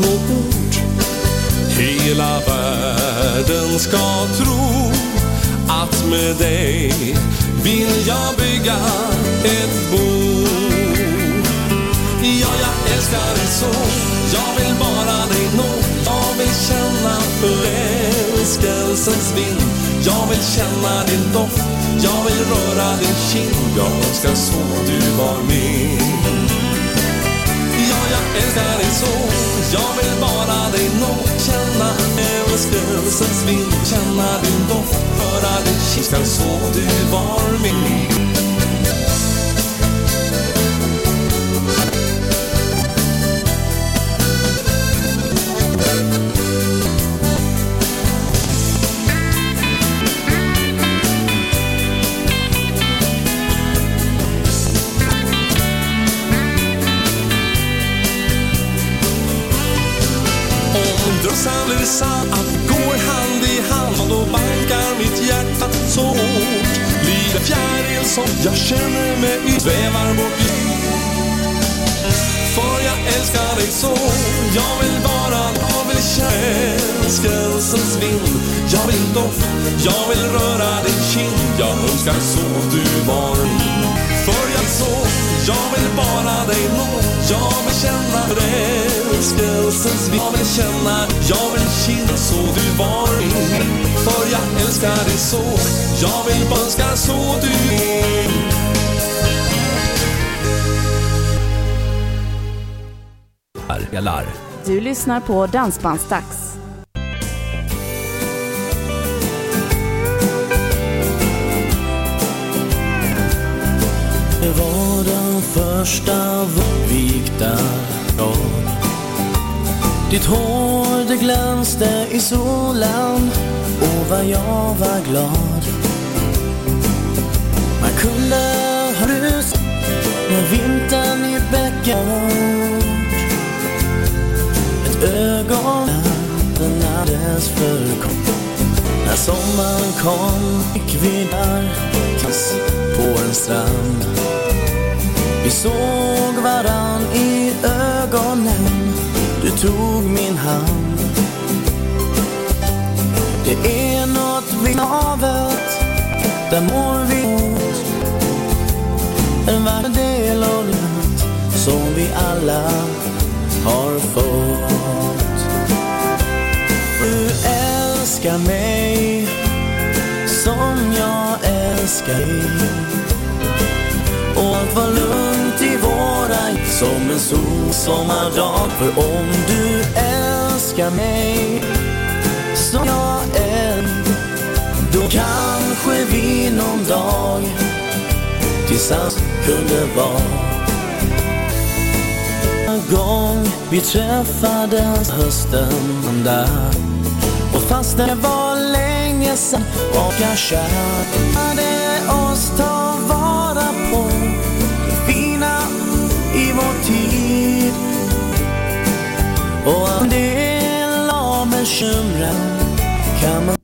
små ord Hela världen ska tro att med dig vill jag bygga ett bo. Ja, jag älskar dig så, jag vill bara dig nå. Jag vill känna förälskelsens vind. Jag vill känna din doft, jag vill röra din kind. Jag önskar så du var min älskar dig så, jag vill bara dig nå. Känna älskelsens vind, känna din doft. Höra din kind, så. Du var min. Drömsen att gå hand i hand Då bankar mitt hjärta så hårt. Livet fjäril som jag känner mig i Svävar bort i För jag älskar dig så Jag vill bara, av vill känna älskelsens vind. Jag vill doft, jag vill röra din kind Jag önskar så du var min. För jag så, jag vill bara dig nå. Jag vill känna älskelsens vind. Jag vill känna, jag vill kind så du var min För jag älskar dig så. Jag vill bara önska så du är. Du lyssnar på Dansbandsdags. Första vigda dag Ditt hår det glänste i solen och vad jag var glad. Man kunde ha rus när vintern i bäcken. Ett ögon den alldeles för kort När sommaren kom gick vi där på en strand. Vi såg varann i ögonen. Du tog min hand. Det är nåt vid havet Där mår vi mot. En världel av natt, Som vi alla har fått. Du älskar mig Som jag älskar dig. Och allt var lugnt i Som en solsommardag. För om du älskar mig Som jag är Då kanske vi någon dag Tillsammans kunde vara gång vi träffades hösten där Och fast det var länge sen och jag kär. Och en del av bekymren kan man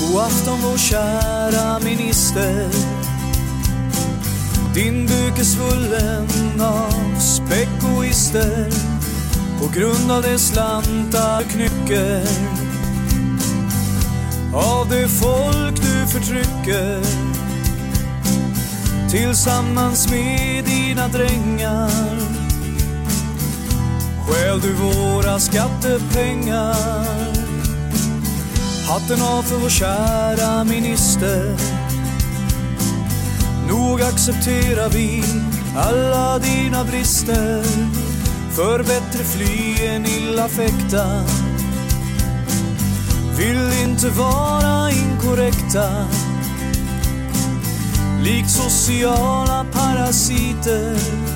God afton vår kära minister. Din buk är svullen av spekoister. På grund av de slantar knycker. Av det folk du förtrycker. Tillsammans med dina drängar. Stjäl du våra skattepengar? Hatten av för vår kära minister. Nog accepterar vi alla dina brister. För bättre fly än illa fäkta Vill inte vara inkorrekta. Likt sociala parasiter.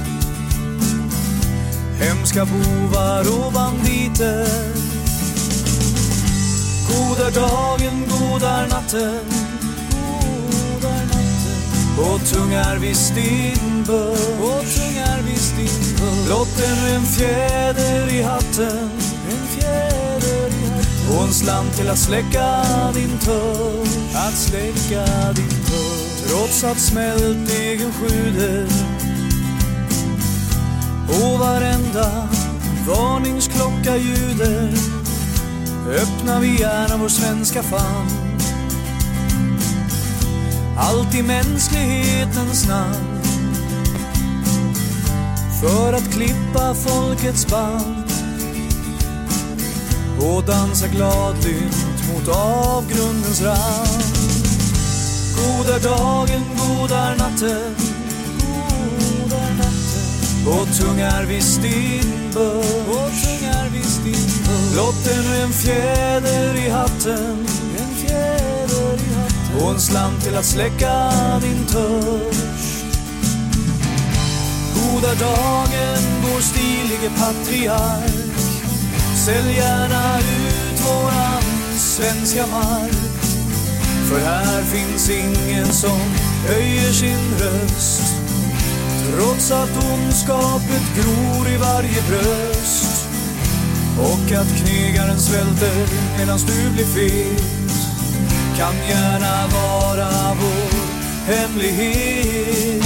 Hemska bovar och banditer. God är dagen, god är natten. God är natten. Och tung är visst din börs Och tung är visst din börs Blott ännu en fjäder i hatten. En fjäder i hatten. Och en slant till att släcka din törst Att släcka din törst Trots att smält egen sjuder. Och varenda varningsklocka ljuder öppnar vi gärna vår svenska famn. Allt i mänsklighetens namn. För att klippa folkets band och dansa gladlynt mot avgrundens rand. Goda dagen, goda natten. Och tung är visst din börd. Blott ännu en fjäder i hatten, en fjäder i hatten. Och en slant till att släcka din törst. Goda dagen, vår stilige patriark. Sälj gärna ut våran svenska mark. För här finns ingen som höjer sin röst. Trots att ondskapet gror i varje bröst. Och att knegaren svälter medan du blir fet. Kan gärna vara vår hemlighet.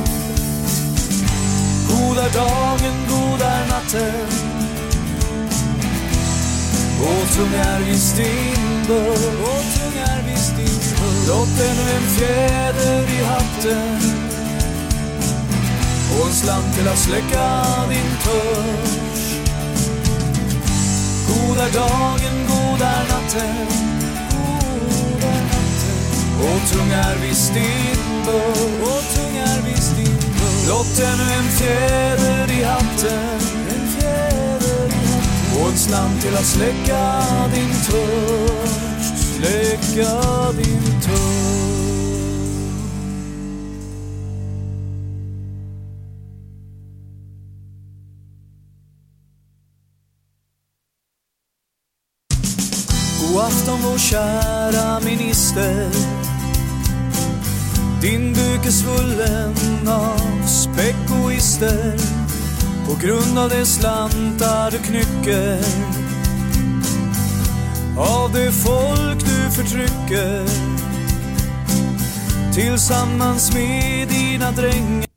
God är dagen, god är natten. Och tung är visst din börd Och tung är visst din börd Blott ännu en fjäder i hatten. Och en slant till att släcka din törst God är dagen, god är natten natten. Och tung är visst din börd Och tung är visst din Blott ännu en fjäder i hatten. En fjäder i hatten. Och en slant till att släcka din törst. Släcka din törst. God afton vår kära minister. Din buk är svullen av spekoister. På grund av de slantar du knycker. Av det folk du förtrycker. Tillsammans med dina drängar.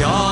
Ja,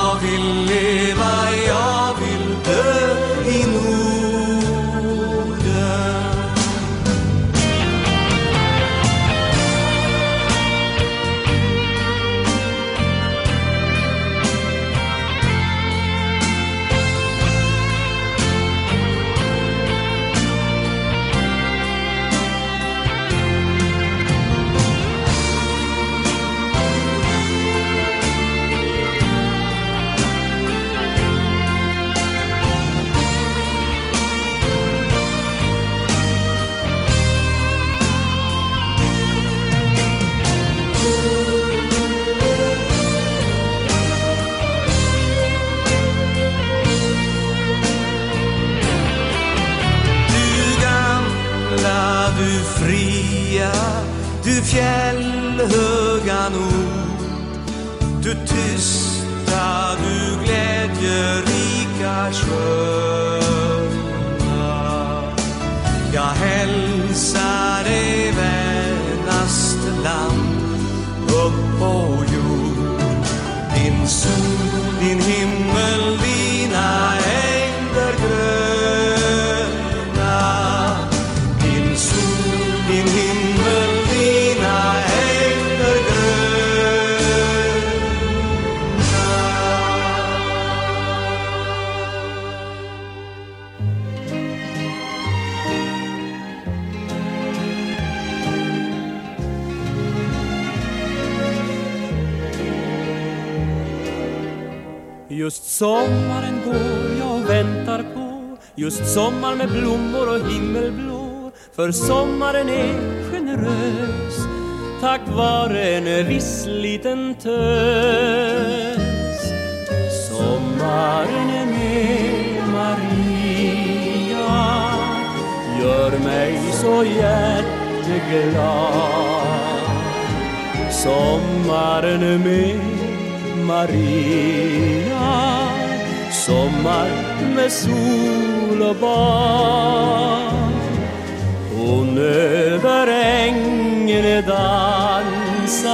sommaren går jag och väntar på Just sommar med blommor och himmelblå. För sommaren är generös Tack vare en viss liten tös. Sommaren är med Maria Gör mig så hjärteglad. Sommaren med Maria. Sommar med sol och bad. Hon över ängen dansar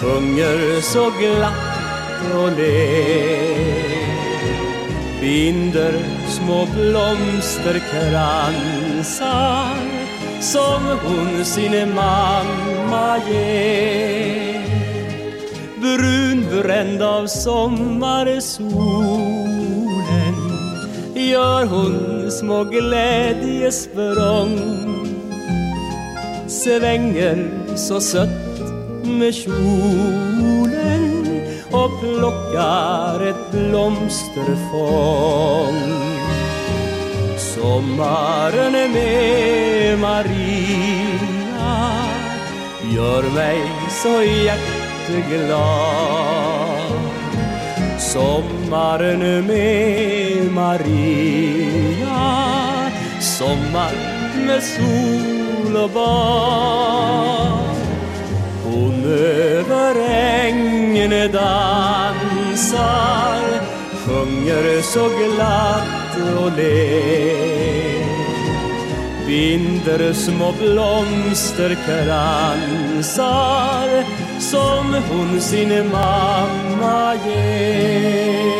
Sjunger så glatt och ler. Binder små blomsterkransar Som hon sin mamma ger brunbränd av sommarsolen. Gör hon små glädjesprång svänger så sött med kjolen och plockar ett blomsterfång. Sommaren med Maria gör mig så hjärtlig glad. Sommaren med Maria. Sommar med sol och bad. Hon över ängen dansar Sjunger så glatt och ler. Binder små blomsterkransar som hon sin mamma ger.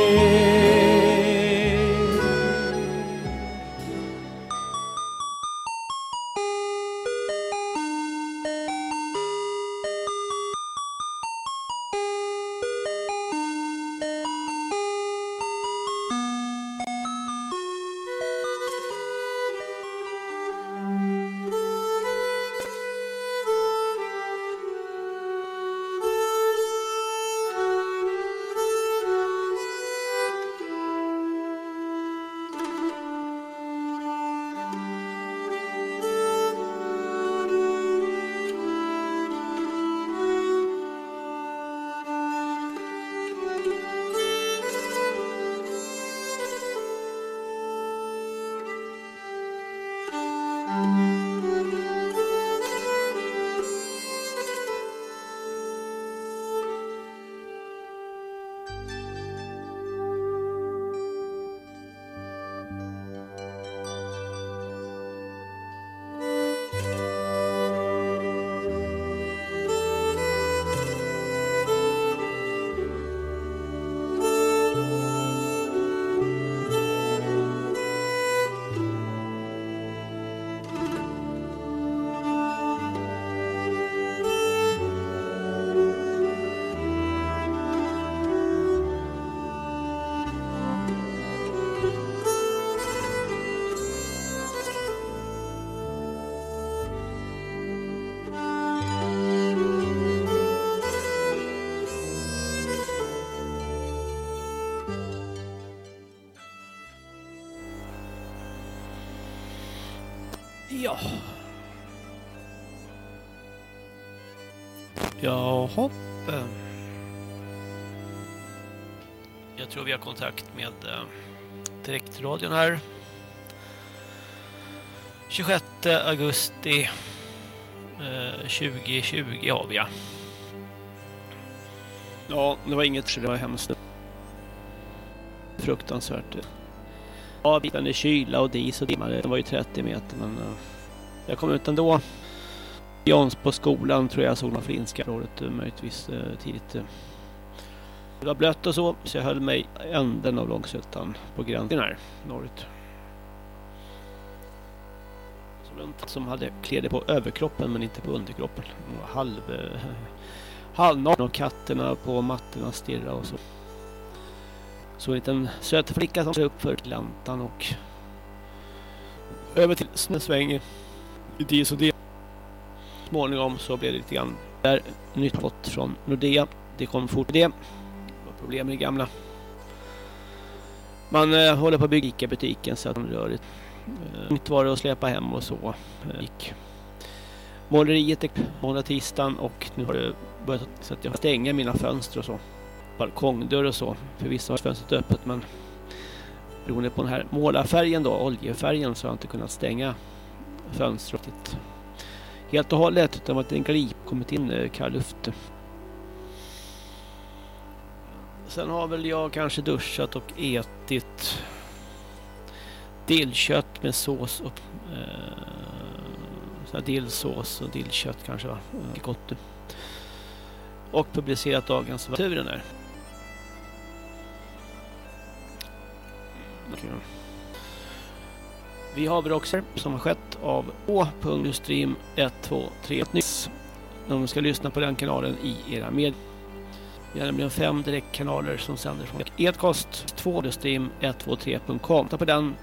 Ja. Jaha. Jag tror vi har kontakt med eh, direktradion här. 26 augusti eh, 2020 har vi ja. Ja, det var inget det var hemskt. Fruktansvärt. Ja, bitande kyla och dis och dimma. Det var ju 30 meter men eh, jag kom ut ändå. Jons på skolan tror jag såg någon finska året eh, möjligtvis eh, tidigt. Det var blött och så, så jag höll mig änden av långsuttan på gränsen här norrut. Som hade kläder på överkroppen men inte på underkroppen. Halv... Uh, halvnaken och katterna på mattorna stirra och så. Så en liten söt flicka som upp för lantan och över till snösväng i dis och det. Småningom så blev det lite grann där nytt fått från Nordea. Det kom fort det. Det var problem med det gamla. Man eh, håller på att bygga Ica-butiken så att man rör det. Eh, nytt var det att släpa hem och så eh, gick måleriet måndag tisdagen och nu har det börjat så att jag stänga mina fönster och så. Balkongdörr och så. För vissa har fönstret öppet men beroende på den här målarfärgen då, oljefärgen så har jag inte kunnat stänga fönstret helt och hållet utan att en grip kommit in eh, kall luft. Sen har väl jag kanske duschat och ätit dillkött med sås och eh, dillsås och dillkött kanske va? Gott och publicerat dagens naturen där. Vi har Broxer som har skett av Å.Stream 123 nyss. De ska lyssna på den kanalen i era med. Vi har nämligen fem direktkanaler som sänder från Edkost 2 stream 123.com. Ta på den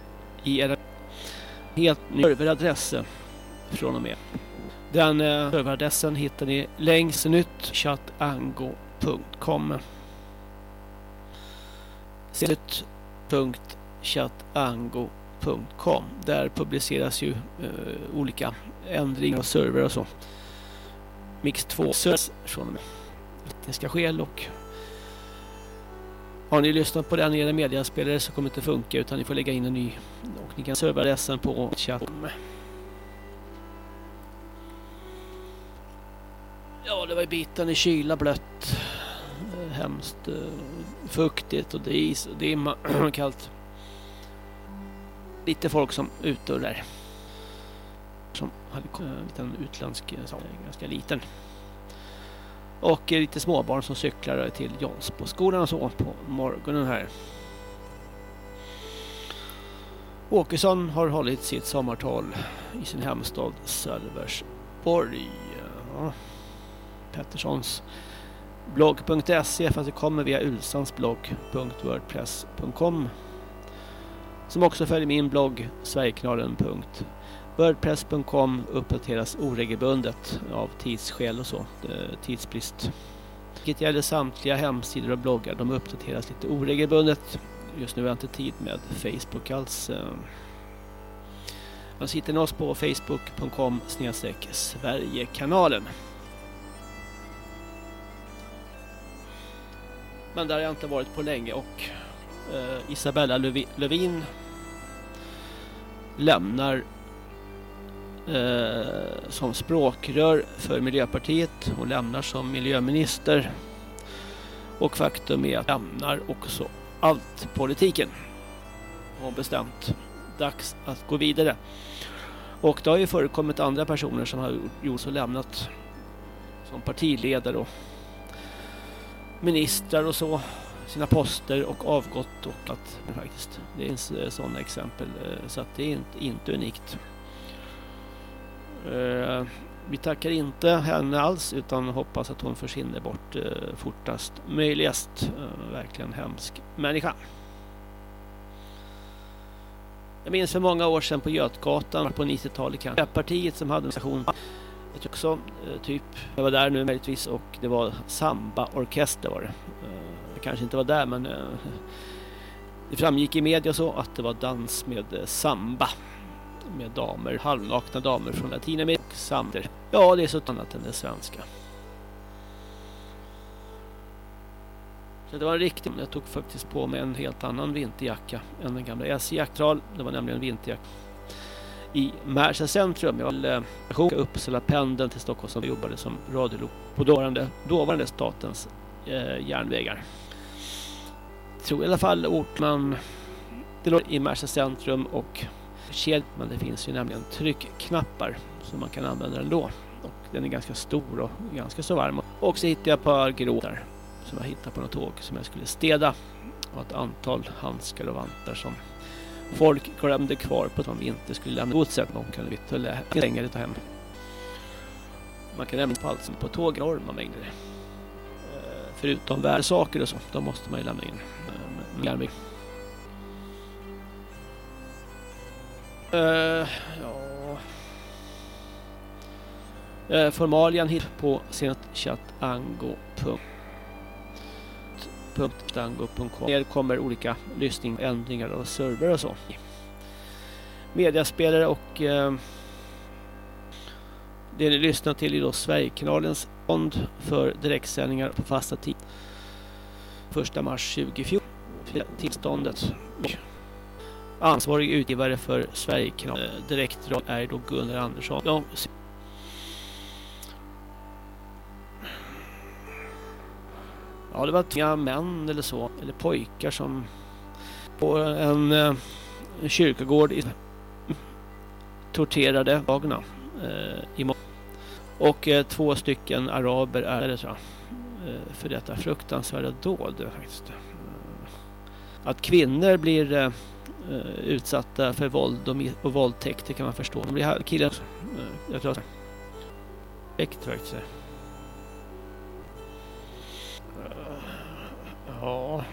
i era helt ny serveradress från och med. Den eh, serveradressen hittar ni längst nytt chatango.com chatango.com Där publiceras ju eh, olika ändringar av server och så. Mix 2 servers från och med tekniska skäl och har ni lyssnat på den i era mediaspelare så kommer det inte funka utan ni får lägga in en ny och ni kan serva adressen på chatten. Ja, det var ju biten i kyla, blött, eh, hemskt, eh, fuktigt och det är is och dimma, kallt. Lite folk som där. Som hade en liten utländsk, ganska liten. Och lite småbarn som cyklar till Jonsboskolan och så på morgonen här. Åkesson har hållit sitt sommartal i sin hemstad Sölversborg. Ja. Petterssons blogg.se fast det kommer via ulsansblogg.wordpress.com som också följer min blogg sverigekanalen.wordpress.com uppdateras oregelbundet av tidsskäl och så, tidsbrist. Vilket gäller samtliga hemsidor och bloggar, de uppdateras lite oregelbundet. Just nu har jag inte tid med Facebook alls. Man sitter med oss på facebook.com Sverigekanalen. Men där har jag inte varit på länge och eh, Isabella Lövin lämnar eh, som språkrör för Miljöpartiet. Hon lämnar som miljöminister. Och faktum är att hon lämnar också allt politiken. Hon bestämt dags att gå vidare. Och det har ju förekommit andra personer som har gjort så lämnat som partiledare och ministrar och så sina poster och avgått och att faktiskt det är eh, sådana exempel eh, så att det är inte, inte unikt. Eh, vi tackar inte henne alls utan hoppas att hon försvinner bort fortast möjligast. Verkligen hemsk människa. Jag minns för många år sedan på Götgatan på 90-talet kanske. Partiet som hade en station jag tror också typ, jag var där nu möjligtvis och det var samba-orkester var det det jag kanske inte var där men eh, det framgick i media så att det var dans med samba. Med damer, halvnakna damer från Latinamerika och sander. Ja, det är så annat än det svenska. Så det var en riktig, jag tog faktiskt på mig en helt annan vinterjacka än den gamla SJ-jaktral. Det var nämligen vinterjacka i Märsta centrum. Jag vill eh, Uppsala pendeln till Stockholm som jobbade som radiolok på dåvarande, dåvarande statens eh, järnvägar. Jag tror i alla fall Ortman det låg i Märsta centrum och men det finns ju nämligen tryckknappar som man kan använda ändå. Och den är ganska stor och ganska så varm. Och så hittade jag ett par gråtar som jag hittade på något tåg som jag skulle städa. Och ett antal handskar och vantar som folk glömde kvar på som vi inte skulle lämna godset. De kunde vi ta längre ta hem. Man kan lämna på allt som på tåg enorma mängder. Förutom värdesaker och så, de måste man ju lämna in. Eh, med. Uh, eh, ja. Uh, formalian hit på senatchatango.com Här kommer olika lyssning, ändringar av server och så. Mediaspelare och uh, det ni lyssnar till är då Sverigekanalens tillstånd för direktsändningar på fasta tid. 1 mars 2014 tillståndet Ansvarig utgivare för Sverigekanal eh, är då Gunnar Andersson. Ja, ja, det var tunga män eller så, eller pojkar som på en, eh, en kyrkogård i, torterade dagarna eh, i och eh, två stycken araber är det eh, för detta fruktansvärda dåd eh, faktiskt. Eh, att kvinnor blir eh, eh utsatta för våld och, och våldtäkter kan man förstå. De blir killar, eh, jag tror att Äkt faktiskt. Uh, ja.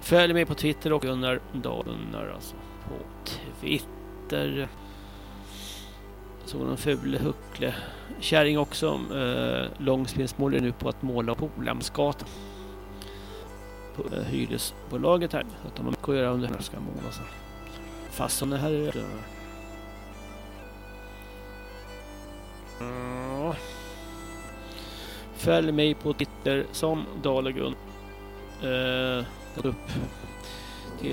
Följ mig på Twitter och Gunnar Gunnar alltså. På Twitter. Så en ful huckle kärring också. eh, Långspinsmål nu på att måla på Olamsgatan på eh, hyresbolaget här. Så att de har mycket att göra under ska måla. Så. Fast som det här är... mm. Följ mig på Twitter som Dalagun. Eh, upp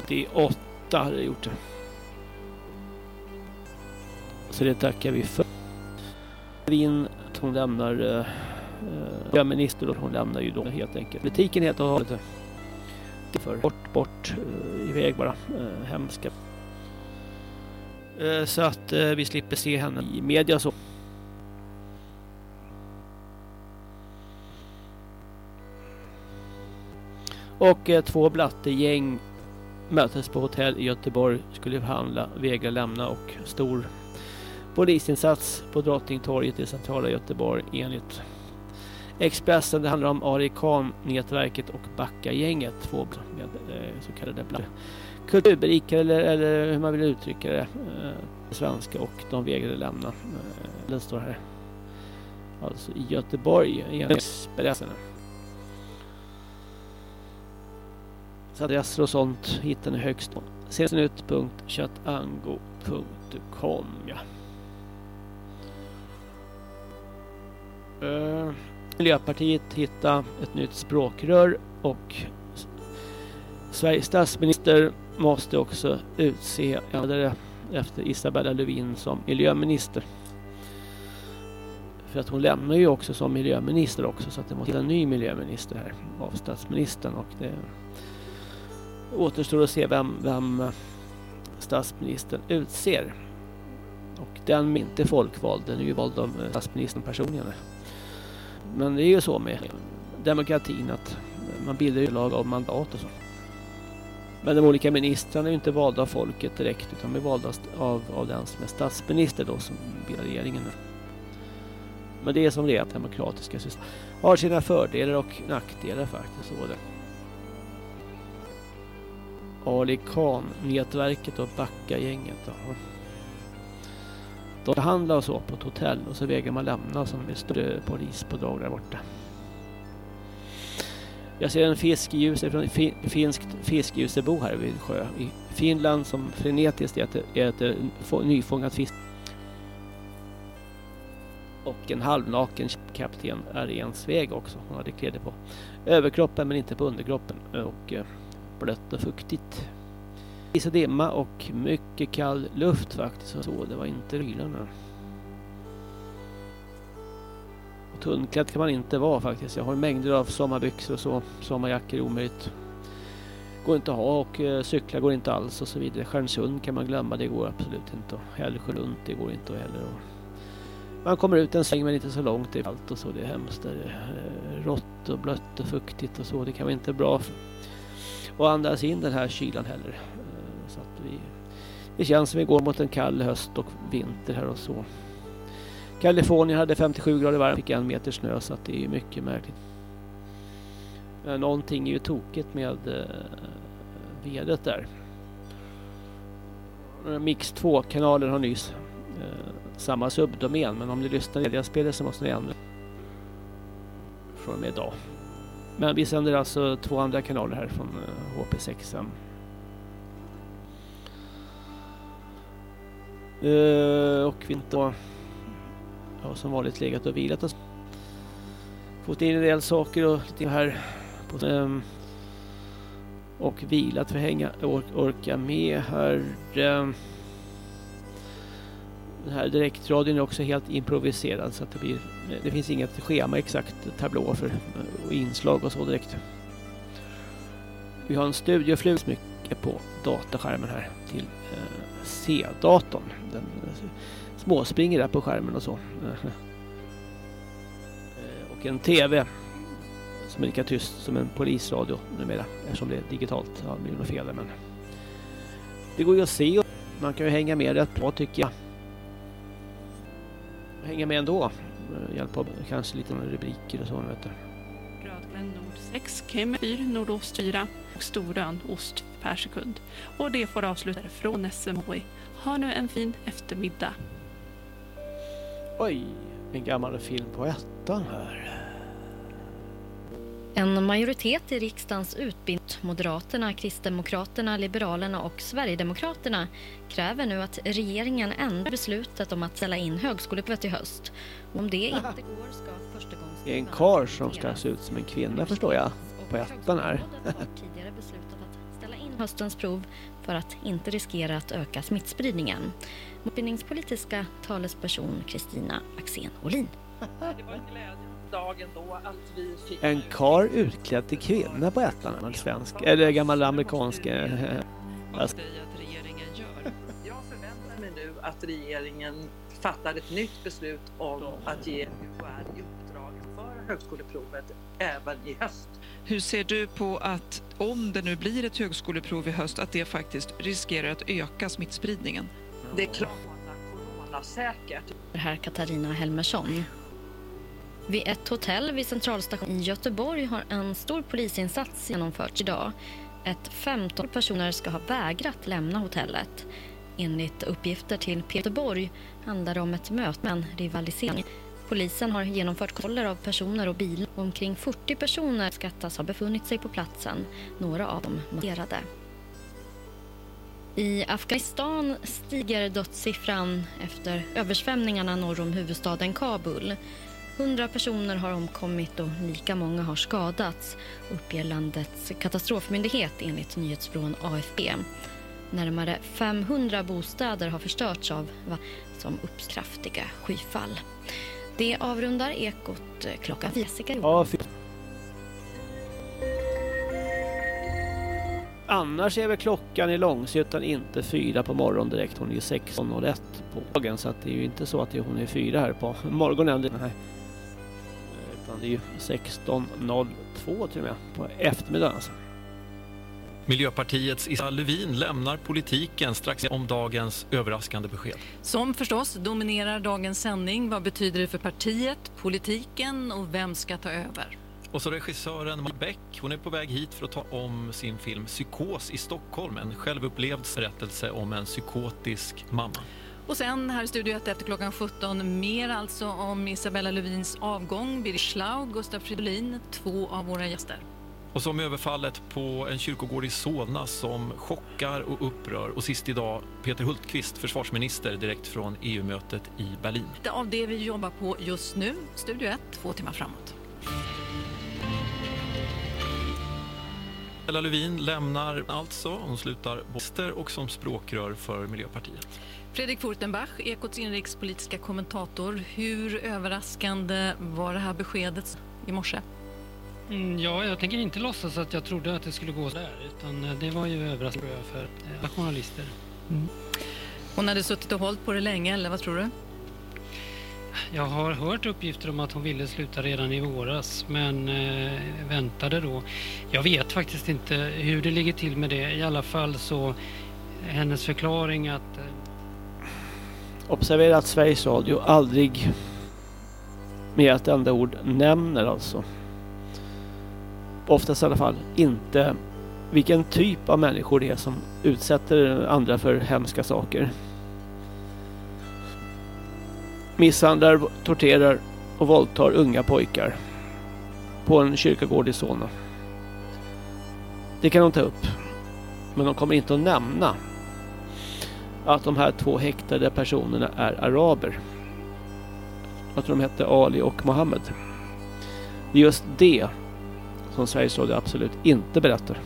till 8 hade jag gjort det. Så det tackar vi för. Vin hon lämnar eh, eh minister och hon lämnar ju då helt enkelt politiken helt och hållet för bort, bort, eh, iväg bara. Eh, hemska. Eh, så att eh, vi slipper se henne i media så. Och eh, två blattegäng möttes på hotell i Göteborg, skulle förhandla, vägra lämna och stor polisinsats på Drottningtorget i centrala Göteborg enligt Expressen, det handlar om Arikan-nätverket och Backa-gänget, två med, eh, så kallade kulturberikare eller, eller hur man vill uttrycka det, eh, svenska och de vägrade lämna. Eh, den står här. Alltså i Göteborg, enligt Expressen. Så adresser och sånt hittar ni högst på senutchatango.com ja. Eh, Miljöpartiet hitta ett nytt språkrör och Sveriges statsminister måste också utse efter Isabella Lövin som miljöminister. För att hon lämnar ju också som miljöminister också så att det måste till en ny miljöminister här av statsministern och det återstår att se vem, vem eh, statsministern utser. Och den är inte folkvald, den är ju vald av eh, statsministern personligen. Men det är ju så med demokratin att man bildar ju lag av mandat och så. Men de olika ministrarna är ju inte valda av folket direkt utan de är valda av, av den som är statsminister då som bildar regeringen. Men det är som det är, demokratiska system har sina fördelar och nackdelar faktiskt. Så det. Ali Khan-nätverket och Backa-gänget. De behandlar och så på ett hotell och så vägrar man lämna som är större polispådrag där borta. Jag ser en fiskljus från finskt fiskljusebo här vid sjö i Finland som frenetiskt äter, äter nyfångad fisk. Och en halvnaken kapten är i en väg också. Hon hade kläder på överkroppen men inte på underkroppen. Och eh, blött och fuktigt. Is och dimma och mycket kall luft faktiskt. Så det var inte rylarna. Och tunnklädd kan man inte vara faktiskt. Jag har mängder av sommarbyxor och så. Sommarjackor är omöjligt. Går inte att ha och eh, cyklar går inte alls och så vidare. Stjärnsund kan man glömma, det går absolut inte. Och Hällsjölund, det går inte heller. Och man kommer ut en sväng men inte så långt. Det är allt och så. Det är hemskt. Det är eh, rått och blött och fuktigt och så. Det kan vara inte bra för och andas in den här kylan heller. Så att vi, det känns som vi går mot en kall höst och vinter här och så. Kalifornien hade 57 grader varmt, fick en meter snö så att det är mycket märkligt. Men Någonting är ju tokigt med eh, vädret där. Eh, Mix 2-kanalen har nyss eh, samma subdomän men om ni lyssnar på spelet så måste ni ändra från och med idag. Men vi sänder alltså två andra kanaler här från eh, HP6. Uh, och vi inte har som vanligt legat och vilat oss. Fått in en del saker och lite här. På, um, och vilat för att hänga or orka med här. Um, den här direktradion är också helt improviserad så att det blir det finns inget schema exakt tablå för och inslag och så direkt. Vi har en studioflug mycket på dataskärmen här till eh, C-datorn. Den eh, småspringer där på skärmen och så. Eh, och en TV som är lika tyst som en polisradio numera eftersom det är digitalt. Ja, det blir något fel där men det går ju att se och man kan ju hänga med rätt bra tycker jag. Hänga med ändå. Hjälp av kanske lite rubriker och så vet du. Rödglen nord 6, Kemme 4, nordost 4 och Storön ost per sekund. Och det får avsluta från SMHI. Ha nu en fin eftermiddag. Oj, en gammal film på ettan här. En majoritet i riksdagens utbildning, Moderaterna, Kristdemokraterna, Liberalerna och Sverigedemokraterna kräver nu att regeringen ändrar beslutet om att ställa in högskoleprovet i höst. Om det inte går ska förstagångs... Det är en kar som ska se ut som en kvinna förstår jag. På ettan här. har tidigare beslutat att ställa in höstens prov för att inte riskera att öka smittspridningen. Utbildningspolitiska talesperson Kristina Axén Olin. Det var glädjen dagen då att vi fick... En kar utklädd till kvinna på ettan. En svensk, eller gammal amerikansk. eh, Vad säger att regeringen gör? Jag förväntar mig nu att regeringen fattar ett nytt beslut om att ge UHR i uppdrag för högskoleprovet även i höst. Hur ser du på att om det nu blir ett högskoleprov i höst att det faktiskt riskerar att öka smittspridningen? Det är klart coronasäkert. Här Katarina Helmersson. Vid ett hotell vid Centralstationen i Göteborg har en stor polisinsats genomförts idag. Ett 15 personer ska ha vägrat lämna hotellet. Enligt uppgifter till Göteborg handlar det om ett möte med en rivalisering. Polisen har genomfört kontroller av personer och bilar. Omkring 40 personer skattas ha befunnit sig på platsen. Några av dem markerade. I Afghanistan stiger dödssiffran efter översvämningarna norr om huvudstaden Kabul. 100 personer har omkommit och lika många har skadats uppger landets katastrofmyndighet enligt nyhetsbyrån AFP. Närmare 500 bostäder har förstörts av vad som uppkraftiga skyfall. Det avrundar Ekot klockan Jessica Ja, fy- Annars är väl klockan i Långshyttan inte fyra på morgonen direkt. Hon är ju 16.01 på dagen så att det är ju inte så att hon är fyra här på morgonen. Nej. Utan det är ju 16.02 till och med på eftermiddagen alltså. Miljöpartiets Isabella Lövin lämnar politiken strax om dagens överraskande besked. Som förstås dominerar dagens sändning. Vad betyder det för partiet, politiken och vem ska ta över? Och så regissören Maja Bäck, hon är på väg hit för att ta om sin film Psykos i Stockholm. En självupplevd berättelse om en psykotisk mamma. Och sen här i Studio 1 efter klockan 17 mer alltså om Isabella Lövins avgång, Birger Schlaug, Gustaf Fridolin, två av våra gäster. Och som överfallet på en kyrkogård i Solna som chockar och upprör. Och sist idag Peter Hultqvist, försvarsminister direkt från EU-mötet i Berlin. Av det vi jobbar på just nu, Studio 1, två timmar framåt. Ella Lövin lämnar alltså, hon slutar minister och som språkrör för Miljöpartiet. Fredrik Furtenbach, Ekots inrikespolitiska kommentator. Hur överraskande var det här beskedet i morse? Mm, ja, jag tänker inte låtsas att jag trodde att det skulle gå så där, utan eh, det var ju överraskande för alla journalister. Hon hade suttit och hållit på det länge, eller vad tror du? Jag har hört uppgifter om att hon ville sluta redan i våras, men eh, väntade då. Jag vet faktiskt inte hur det ligger till med det. I alla fall så hennes förklaring att eh, Observera att Sveriges Radio aldrig med ett enda ord nämner alltså. Oftast i alla fall inte vilken typ av människor det är som utsätter andra för hemska saker. Misshandlar, torterar och våldtar unga pojkar på en kyrkogård i Solna. Det kan de ta upp. Men de kommer inte att nämna att de här två häktade personerna är araber. Jag tror de hette Ali och Mohammed. Det är just det som Sveriges Radio absolut inte berättar.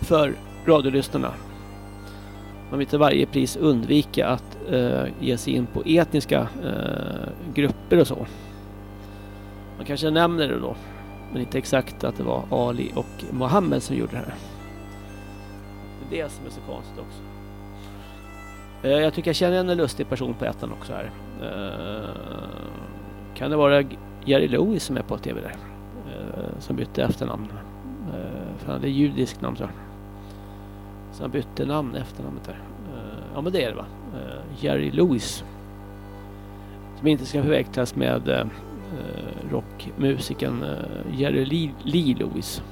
För radiolyssnarna. Man vill till varje pris undvika att eh, ge sig in på etniska eh, grupper och så. Man kanske nämner det då. Men inte exakt att det var Ali och Mohammed som gjorde det här. Det är det som är så konstigt också. Eh, Jag tycker jag känner en lustig person på ettan också här. Eh, kan det vara Jerry Lewis som är på tv där? Eh, Som bytte efternamn. Eh, För han hade judiskt namn tror jag. Så han bytte namn efternamnet där. Eh, Ja men det är det va? Jerry Lewis. Som inte ska förväxlas med rockmusikern Jerry Lee, Lee Lewis.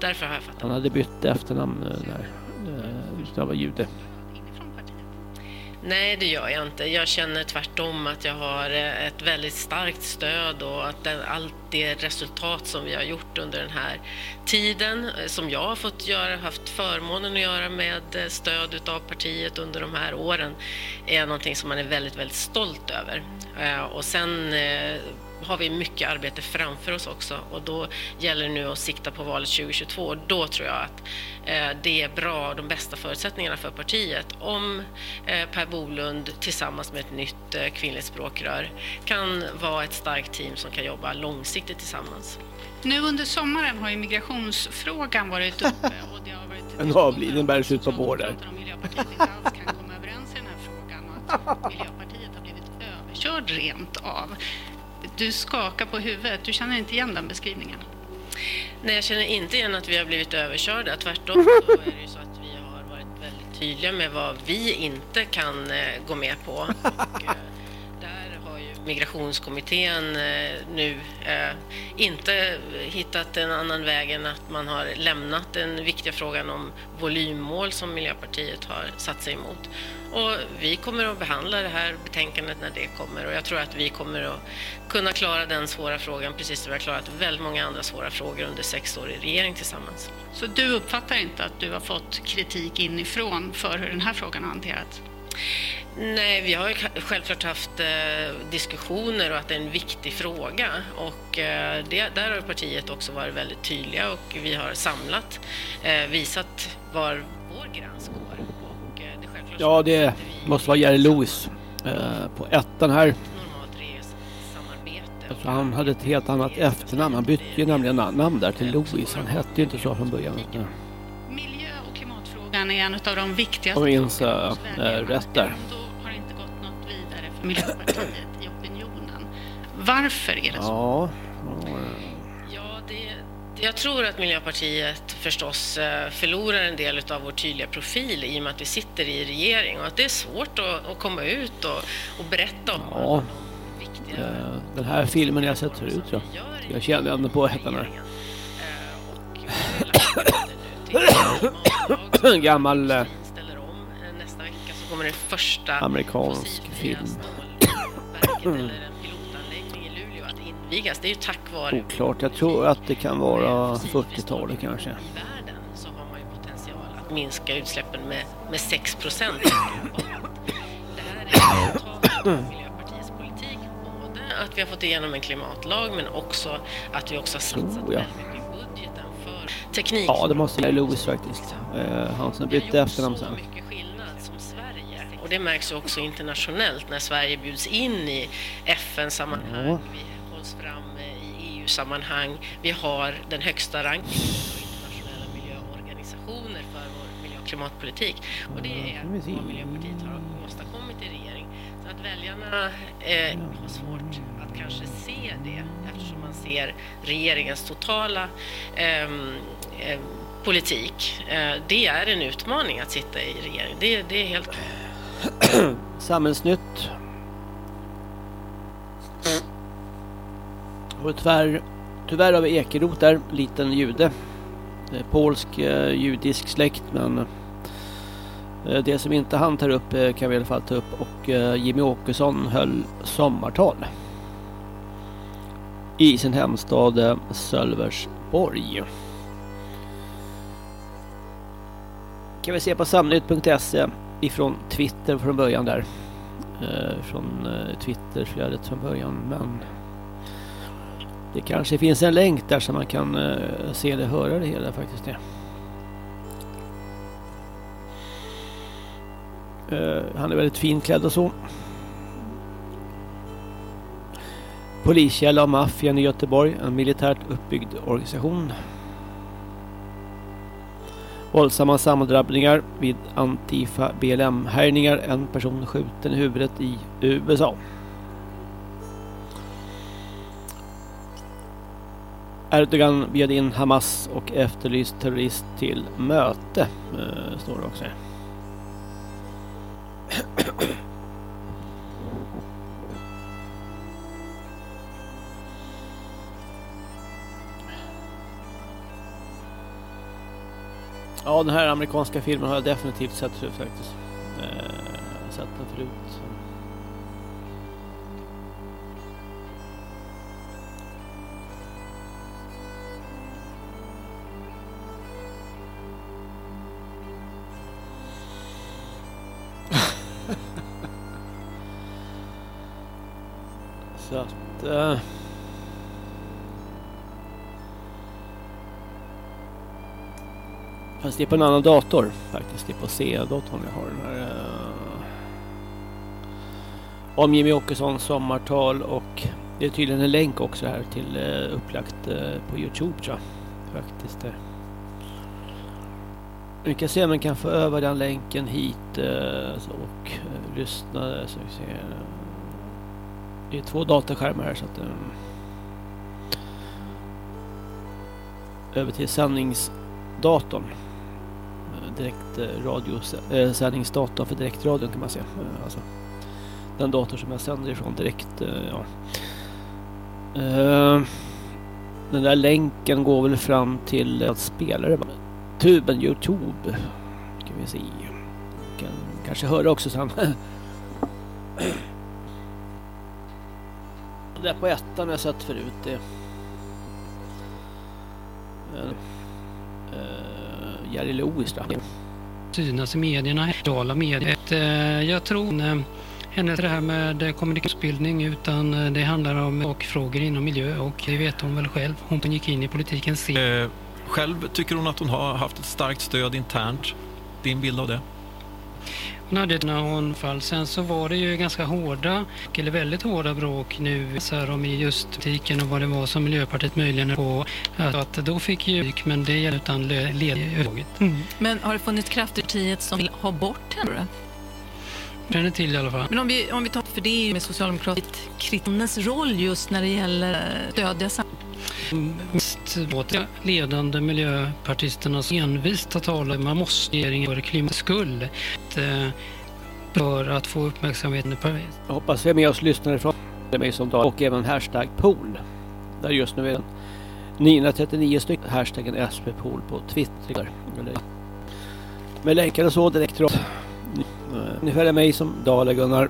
Därför har jag fattat. Han hade bytt efternamn där. Eh, Han var jude. Nej, det gör jag inte. Jag känner tvärtom att jag har eh, ett väldigt starkt stöd och att den, allt det resultat som vi har gjort under den här tiden, eh, som jag har fått göra, haft förmånen att göra med eh, stöd utav partiet under de här åren, är någonting som man är väldigt, väldigt stolt över. Och sen har vi mycket arbete framför oss också och då gäller det nu att sikta på valet 2022 och då tror jag att eh, det är bra, de bästa förutsättningarna för partiet om eh, Per Bolund tillsammans med ett nytt eh, kvinnligt språkrör kan vara ett starkt team som kan jobba långsiktigt tillsammans. Nu under sommaren har ju migrationsfrågan varit uppe och det har varit En avliden bärs ut på bår där. Miljöpartiet inte alls kan komma överens i den här frågan och att Miljöpartiet har blivit överkörd rent av. Du skakar på huvudet, du känner inte igen den beskrivningen? Nej, jag känner inte igen att vi har blivit överkörda. Tvärtom så är det ju så att vi har varit väldigt tydliga med vad vi inte kan eh, gå med på. Och, eh, där har ju migrationskommittén eh, nu eh, inte hittat en annan väg än att man har lämnat den viktiga frågan om volymmål som Miljöpartiet har satt sig emot. Och vi kommer att behandla det här betänkandet när det kommer och jag tror att vi kommer att kunna klara den svåra frågan precis som vi har klarat väldigt många andra svåra frågor under sex år i regering tillsammans. Så du uppfattar inte att du har fått kritik inifrån för hur den här frågan har hanterats? Nej, vi har ju självklart haft eh, diskussioner och att det är en viktig fråga. Och eh, det, där har partiet också varit väldigt tydliga och vi har samlat, eh, visat var vår gräns går. Ja, det måste vara Jerry Lewis eh, på ettan här. Tror han hade ett helt annat efternamn. Han bytte ju nämligen na- namn där till Lewis. Han hette ju inte så från början. Ja. Miljö och klimatfrågan är en av de viktigaste Om jag minns äh, rätt där. har inte gått något vidare för Miljöpartiet i opinionen. Varför är det så? Ja. Ja, jag tror att Miljöpartiet förstås eh, förlorar en del av vår tydliga profil i och med att vi sitter i regering och att det är svårt att, att komma ut och, och berätta om Ja. Eh, Den här filmen jag sett förut ja. Jag känner henne på ettan här. En gammal eh, nästa vecka så kommer det första amerikansk film. Invigas. Det är ju tack vare Oklart. Jag tror att det kan vara 40-talet kanske. så har man ju potential att minska utsläppen med, med 6 procent. Det här är resultatet av Miljöpartiets politik. Både att vi har fått igenom en klimatlag men också att vi också har satsat Oh, ja. väldigt mycket i budgeten för teknik. Ja, det måste jag Lewis faktiskt. Eh, han som bytte efternamn sen. Och det märks också internationellt när Sverige bjuds in i FN-sammanhang, Ja. EU-sammanhang, vi har den högsta rankingen för internationella miljöorganisationer för vår miljö och klimatpolitik. Och det är vad Miljöpartiet har åstadkommit i regering. Så att väljarna eh, har svårt att kanske se det eftersom man ser regeringens totala ehm, eh, politik. Eh, det är en utmaning att sitta i regering. Det, det är helt Samhällsnytt. Och tyvärr, tyvärr har vi Ekerot där, liten jude. Det är Polsk eh, judisk släkt men eh, det som inte han tar upp eh, kan vi i alla fall ta upp och eh, Jimmy Åkesson höll sommartal. I sin hemstad eh, Kan vi se på samnytt.se ifrån Twitter från början där. Eh, från eh, Twitterflödet från början men det kanske finns en länk där så man kan eh, se det höra det hela faktiskt. Ja. Eh, han är väldigt finklädd och så. Poliskälla och maffian i Göteborg, en militärt uppbyggd organisation. Våldsamma sammandrabbningar vid Antifa BLM-härjningar. En person skjuten i huvudet i USA. Erdogan bjöd in Hamas och efterlyst terrorist till möte. Eh, står det också. här. Ja, den här amerikanska filmen har jag definitivt sett förut faktiskt. Eh, sett den förut. Så Fast det är på en annan dator faktiskt. Det är på C-datorn jag har den här. Uh, Om Jimmy Åkessons sommartal och det är tydligen en länk också här till uh, upplagt uh, på Youtube tror jag. Faktiskt. eh. Vi kan se om man kan få över den länken hit uh, så, och lyssna. Så vi ser. Det är två datorskärmar här så att Um, över till sändningsdatorn. Eh, Direkt eh, radiosändningsdatorn eh, för direktradion kan man säga. Eh, alltså, den dator som jag sänder ifrån direkt. Ja. Ehm, den där länken går väl fram till att spelare. Tuben Youtube. Ska vi se. Kan kanske höra också sen. Det där på ettan har jag sett förut. Det. Eh, eh, Jerry Lewis jag. synas i medierna, sociala medier. Eh, Jag tror eh, hennes det här med kommunikationsbildning utan det handlar om och frågor inom miljö och det vet hon väl själv. Hon gick in i politiken sent. Eh, själv tycker hon att hon har haft ett starkt stöd internt. Din bild av det? Hon hade ett när hon fall. Sen så var det ju ganska hårda, eller väldigt hårda bråk nu så här om i just politiken och vad det var som Miljöpartiet möjligen på. Att då fick ju men det gällde utan le- led överhuvudtaget. Men har det funnits krafter i partiet som vill ha bort henne? Känner till i alla fall. Men om vi, om vi tar, för det med Socialdemokraternas kritternas roll just när det gäller stödja sam- Mest åt de ledande miljöpartisterna som envist har talat man måste regeringen för klimatets skull. Eh, för att få uppmärksamheten i Paris. Jag hoppas vi är med oss lyssnare från mig som dag och även hashtag pool. Där just nu är 939 stycken hashtaggen SPPOOL på Twitter. Eller med länkar och så direkt rakt. Ni eh, följer mig som Dala, Gunnar.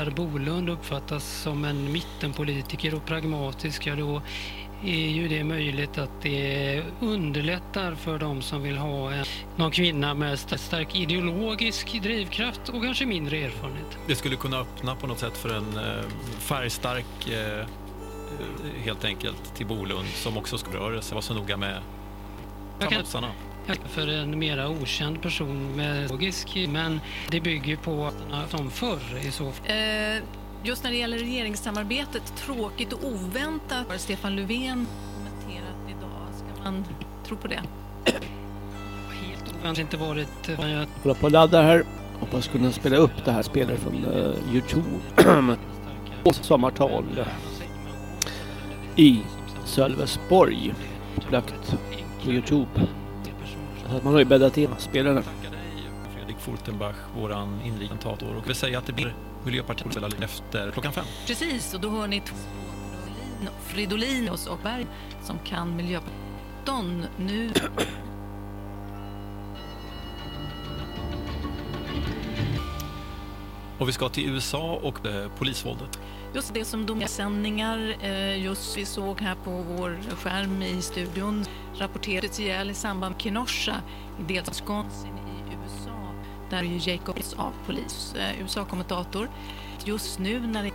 Per Bolund uppfattas som en mittenpolitiker och pragmatisk, ja då är ju det möjligt att det underlättar för de som vill ha en, någon kvinna med st- stark ideologisk drivkraft och kanske mindre erfarenhet. Det skulle kunna öppna på något sätt för en eh, färgstark, eh, eh, helt enkelt, till Bolund som också ska röra sig. Var så noga med Jag kan-. För en mera okänd person med logisk, men det bygger på att som förr i så fall. Eh, just när det gäller regeringssamarbetet, tråkigt och oväntat har Stefan Löfven kommenterat idag. Ska man tro på det? Kanske inte varit... eh, Jag Kolla på laddar här. Hoppas kunna spela upp det här spelet från uh, Youtube. Och sommartal i Sölvesborg. Lagt på Youtube. Man har ju bäddat in spelarna. Fredrik Fortenbach, våran inrikesentator. Och vi säger att det blir Miljöpartiet efter klockan fem. Precis, och då hör ni två Fridolin och Berg som kan Miljöpartiet. Nu Och vi ska till USA och eh, polisvåldet. Just det som dominerar sändningar eh, just vi såg här på vår skärm i studion rapporterades ihjäl i samband med Kenosha i delstaten Wisconsin i USA. Där är ju Jacobs av polis, eh, USA-kommentator. Just nu när det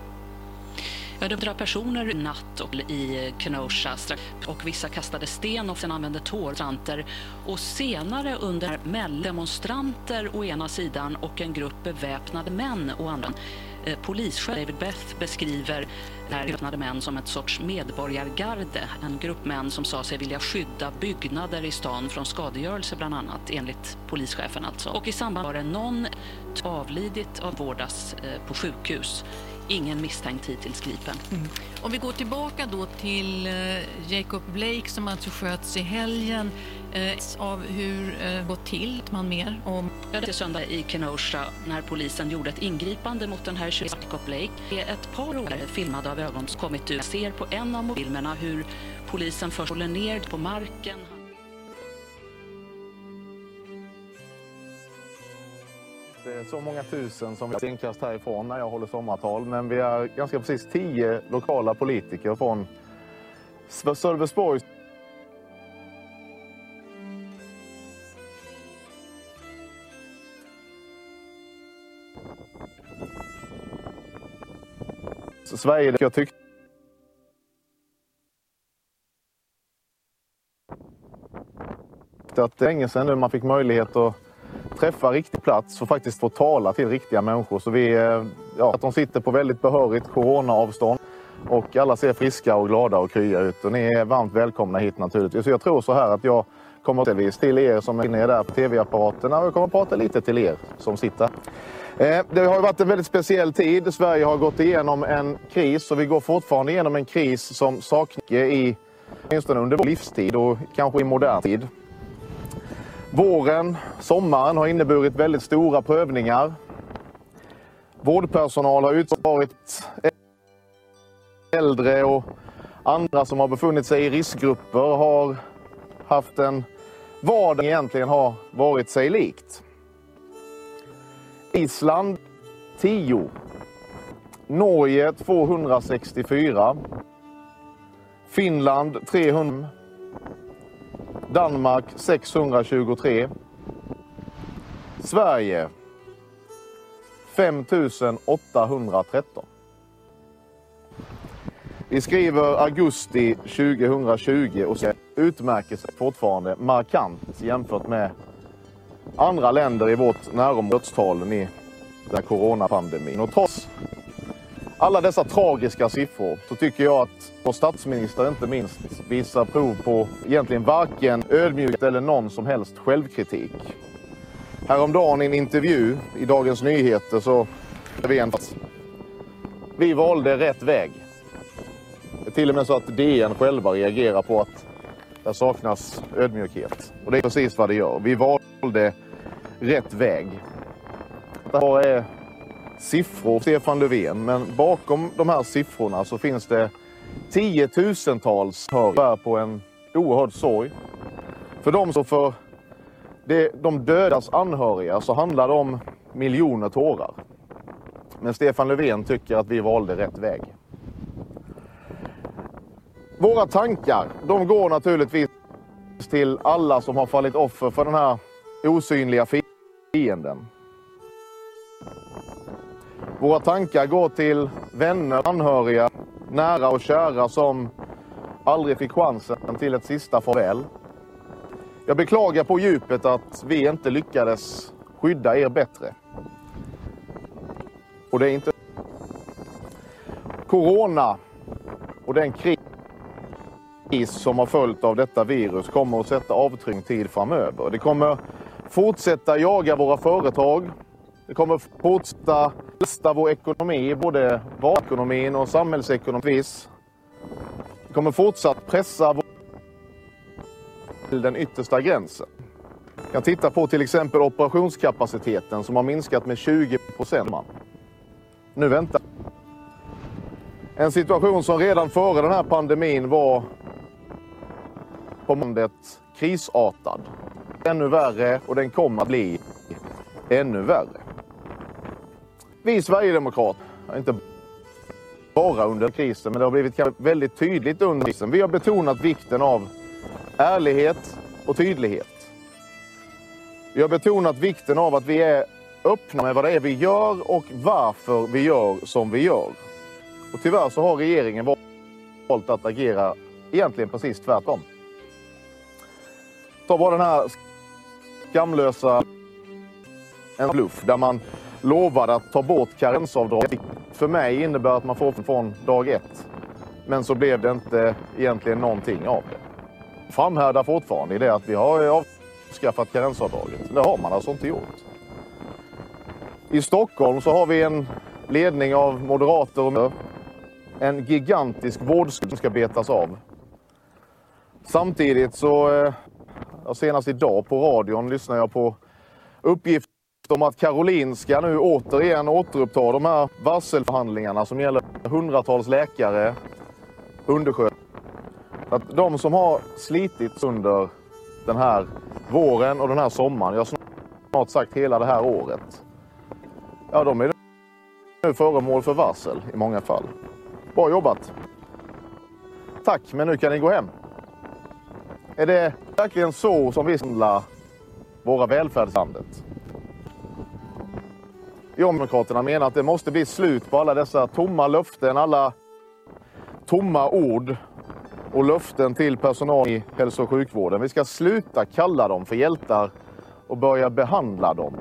Ja, det var personer natt och i Kenosha strax- och vissa kastade sten och sen använde tårtranter. Och senare under mellan demonstranter å ena sidan och en grupp beväpnade män å andra. Eh, Polischef David Beth beskriver de här beväpnade män som ett sorts medborgargarde. En grupp män som sa sig vilja skydda byggnader i stan från skadegörelse bland annat, enligt polischefen alltså. Och i samband var det någon avlidit av vårdas eh, på sjukhus. Ingen misstänkt hittills gripen. Om vi går tillbaka då till eh, Jacob Blake som alltså sköts i helgen eh, av hur eh, gått till, man mer om. Ja, det är söndag i Kenosha när polisen gjorde ett ingripande mot den här 20 Jacob Blake. Det är ett par år filmade av ögon som kommit ut. Jag ser på en av mobilmerna hur polisen först håller ner på marken. Det är så många tusen som vi har härifrån när jag håller sommartal. Men vi är ganska precis tio lokala politiker från Sölvesborg. Sverige, jag tyckte att det är länge sedan nu man fick möjlighet att träffa riktig plats och faktiskt få tala till riktiga människor. Så vi, eh, ja, att de sitter på väldigt behörigt coronaavstånd och alla ser friska och glada och krya ut. Och ni är varmt välkomna hit naturligtvis. Så jag tror så här att jag kommer till er som är inne där på tv-apparaterna och jag kommer att prata lite till er som sitter. Eh, det har ju varit en väldigt speciell tid. Sverige har gått igenom en kris och vi går fortfarande igenom en kris som saknar i, åtminstone under vår livstid och kanske i modern tid. Våren, sommaren har inneburit väldigt stora prövningar. Vårdpersonal har utsatt äldre och andra som har befunnit sig i riskgrupper har haft en vardag egentligen har varit sig likt. Island 10. Norge 264. Finland 300. Danmark 623. Sverige 5813. Vi skriver augusti 2020 och utmärker sig fortfarande markant jämfört med andra länder i vårt närområde dödstalen i den här coronapandemin. Och trots alla dessa tragiska siffror så tycker jag att vår statsminister inte minst visar prov på egentligen varken ödmjukhet eller någon som helst självkritik. Häromdagen i en intervju i Dagens Nyheter så vi en vi valde rätt väg. Det är till och med så att DN själva reagerar på att det saknas ödmjukhet. Och det är precis vad det gör. Vi valde rätt väg. Det här är siffror, Stefan Löfven, men bakom de här siffrorna så finns det tiotusentals hör på en oerhörd sorg. För de som för det, de dödas anhöriga så handlar det om miljoner tårar. Men Stefan Löfven tycker att vi valde rätt väg. Våra tankar, de går naturligtvis till alla som har fallit offer för den här osynliga fienden. Våra tankar går till vänner, anhöriga, nära och kära som aldrig fick chansen till ett sista farväl. Jag beklagar på djupet att vi inte lyckades skydda er bättre. Och det är inte... Corona och den kris som har följt av detta virus kommer att sätta avtryck tid framöver. Det kommer fortsätta jaga våra företag. Det kommer fortsätta testa vår ekonomi, både varuekonomin och samhällsekonomin. Det kommer fortsatt pressa vår till den yttersta gränsen. Vi kan titta på till exempel operationskapaciteten som har minskat med 20 procent. Nu väntar en situation som redan före den här pandemin var på måndet krisartad. Ännu värre och den kommer att bli ännu värre. Vi Sverigedemokrater, inte bara under krisen, men det har blivit väldigt tydligt under krisen. Vi har betonat vikten av ärlighet och tydlighet. Vi har betonat vikten av att vi är öppna med vad det är vi gör och varför vi gör som vi gör. Och tyvärr så har regeringen valt att agera egentligen precis tvärtom. Ta bara den här skamlösa en bluff där man lovade att ta bort karensavdraget. För mig innebär att man får från dag ett. Men så blev det inte egentligen någonting av det. Framhärdar fortfarande i det att vi har avskaffat karensavdraget. Det har man alltså inte gjort. I Stockholm så har vi en ledning av moderater och en gigantisk vårdskuld som ska betas av. Samtidigt så, eh, senast idag på radion lyssnar jag på uppgifter om att Karolinska nu återigen återupptar de här varselförhandlingarna som gäller hundratals läkare, undersköterskor. Att de som har slitit under den här våren och den här sommaren, ja snart sagt hela det här året. Ja, de är nu föremål för varsel i många fall. Bra jobbat! Tack, men nu kan ni gå hem. Är det verkligen så som vi handlar våra välfärdslandet? Socialdemokraterna menar att det måste bli slut på alla dessa tomma löften, alla tomma ord och löften till personal i hälso och sjukvården. Vi ska sluta kalla dem för hjältar och börja behandla dem,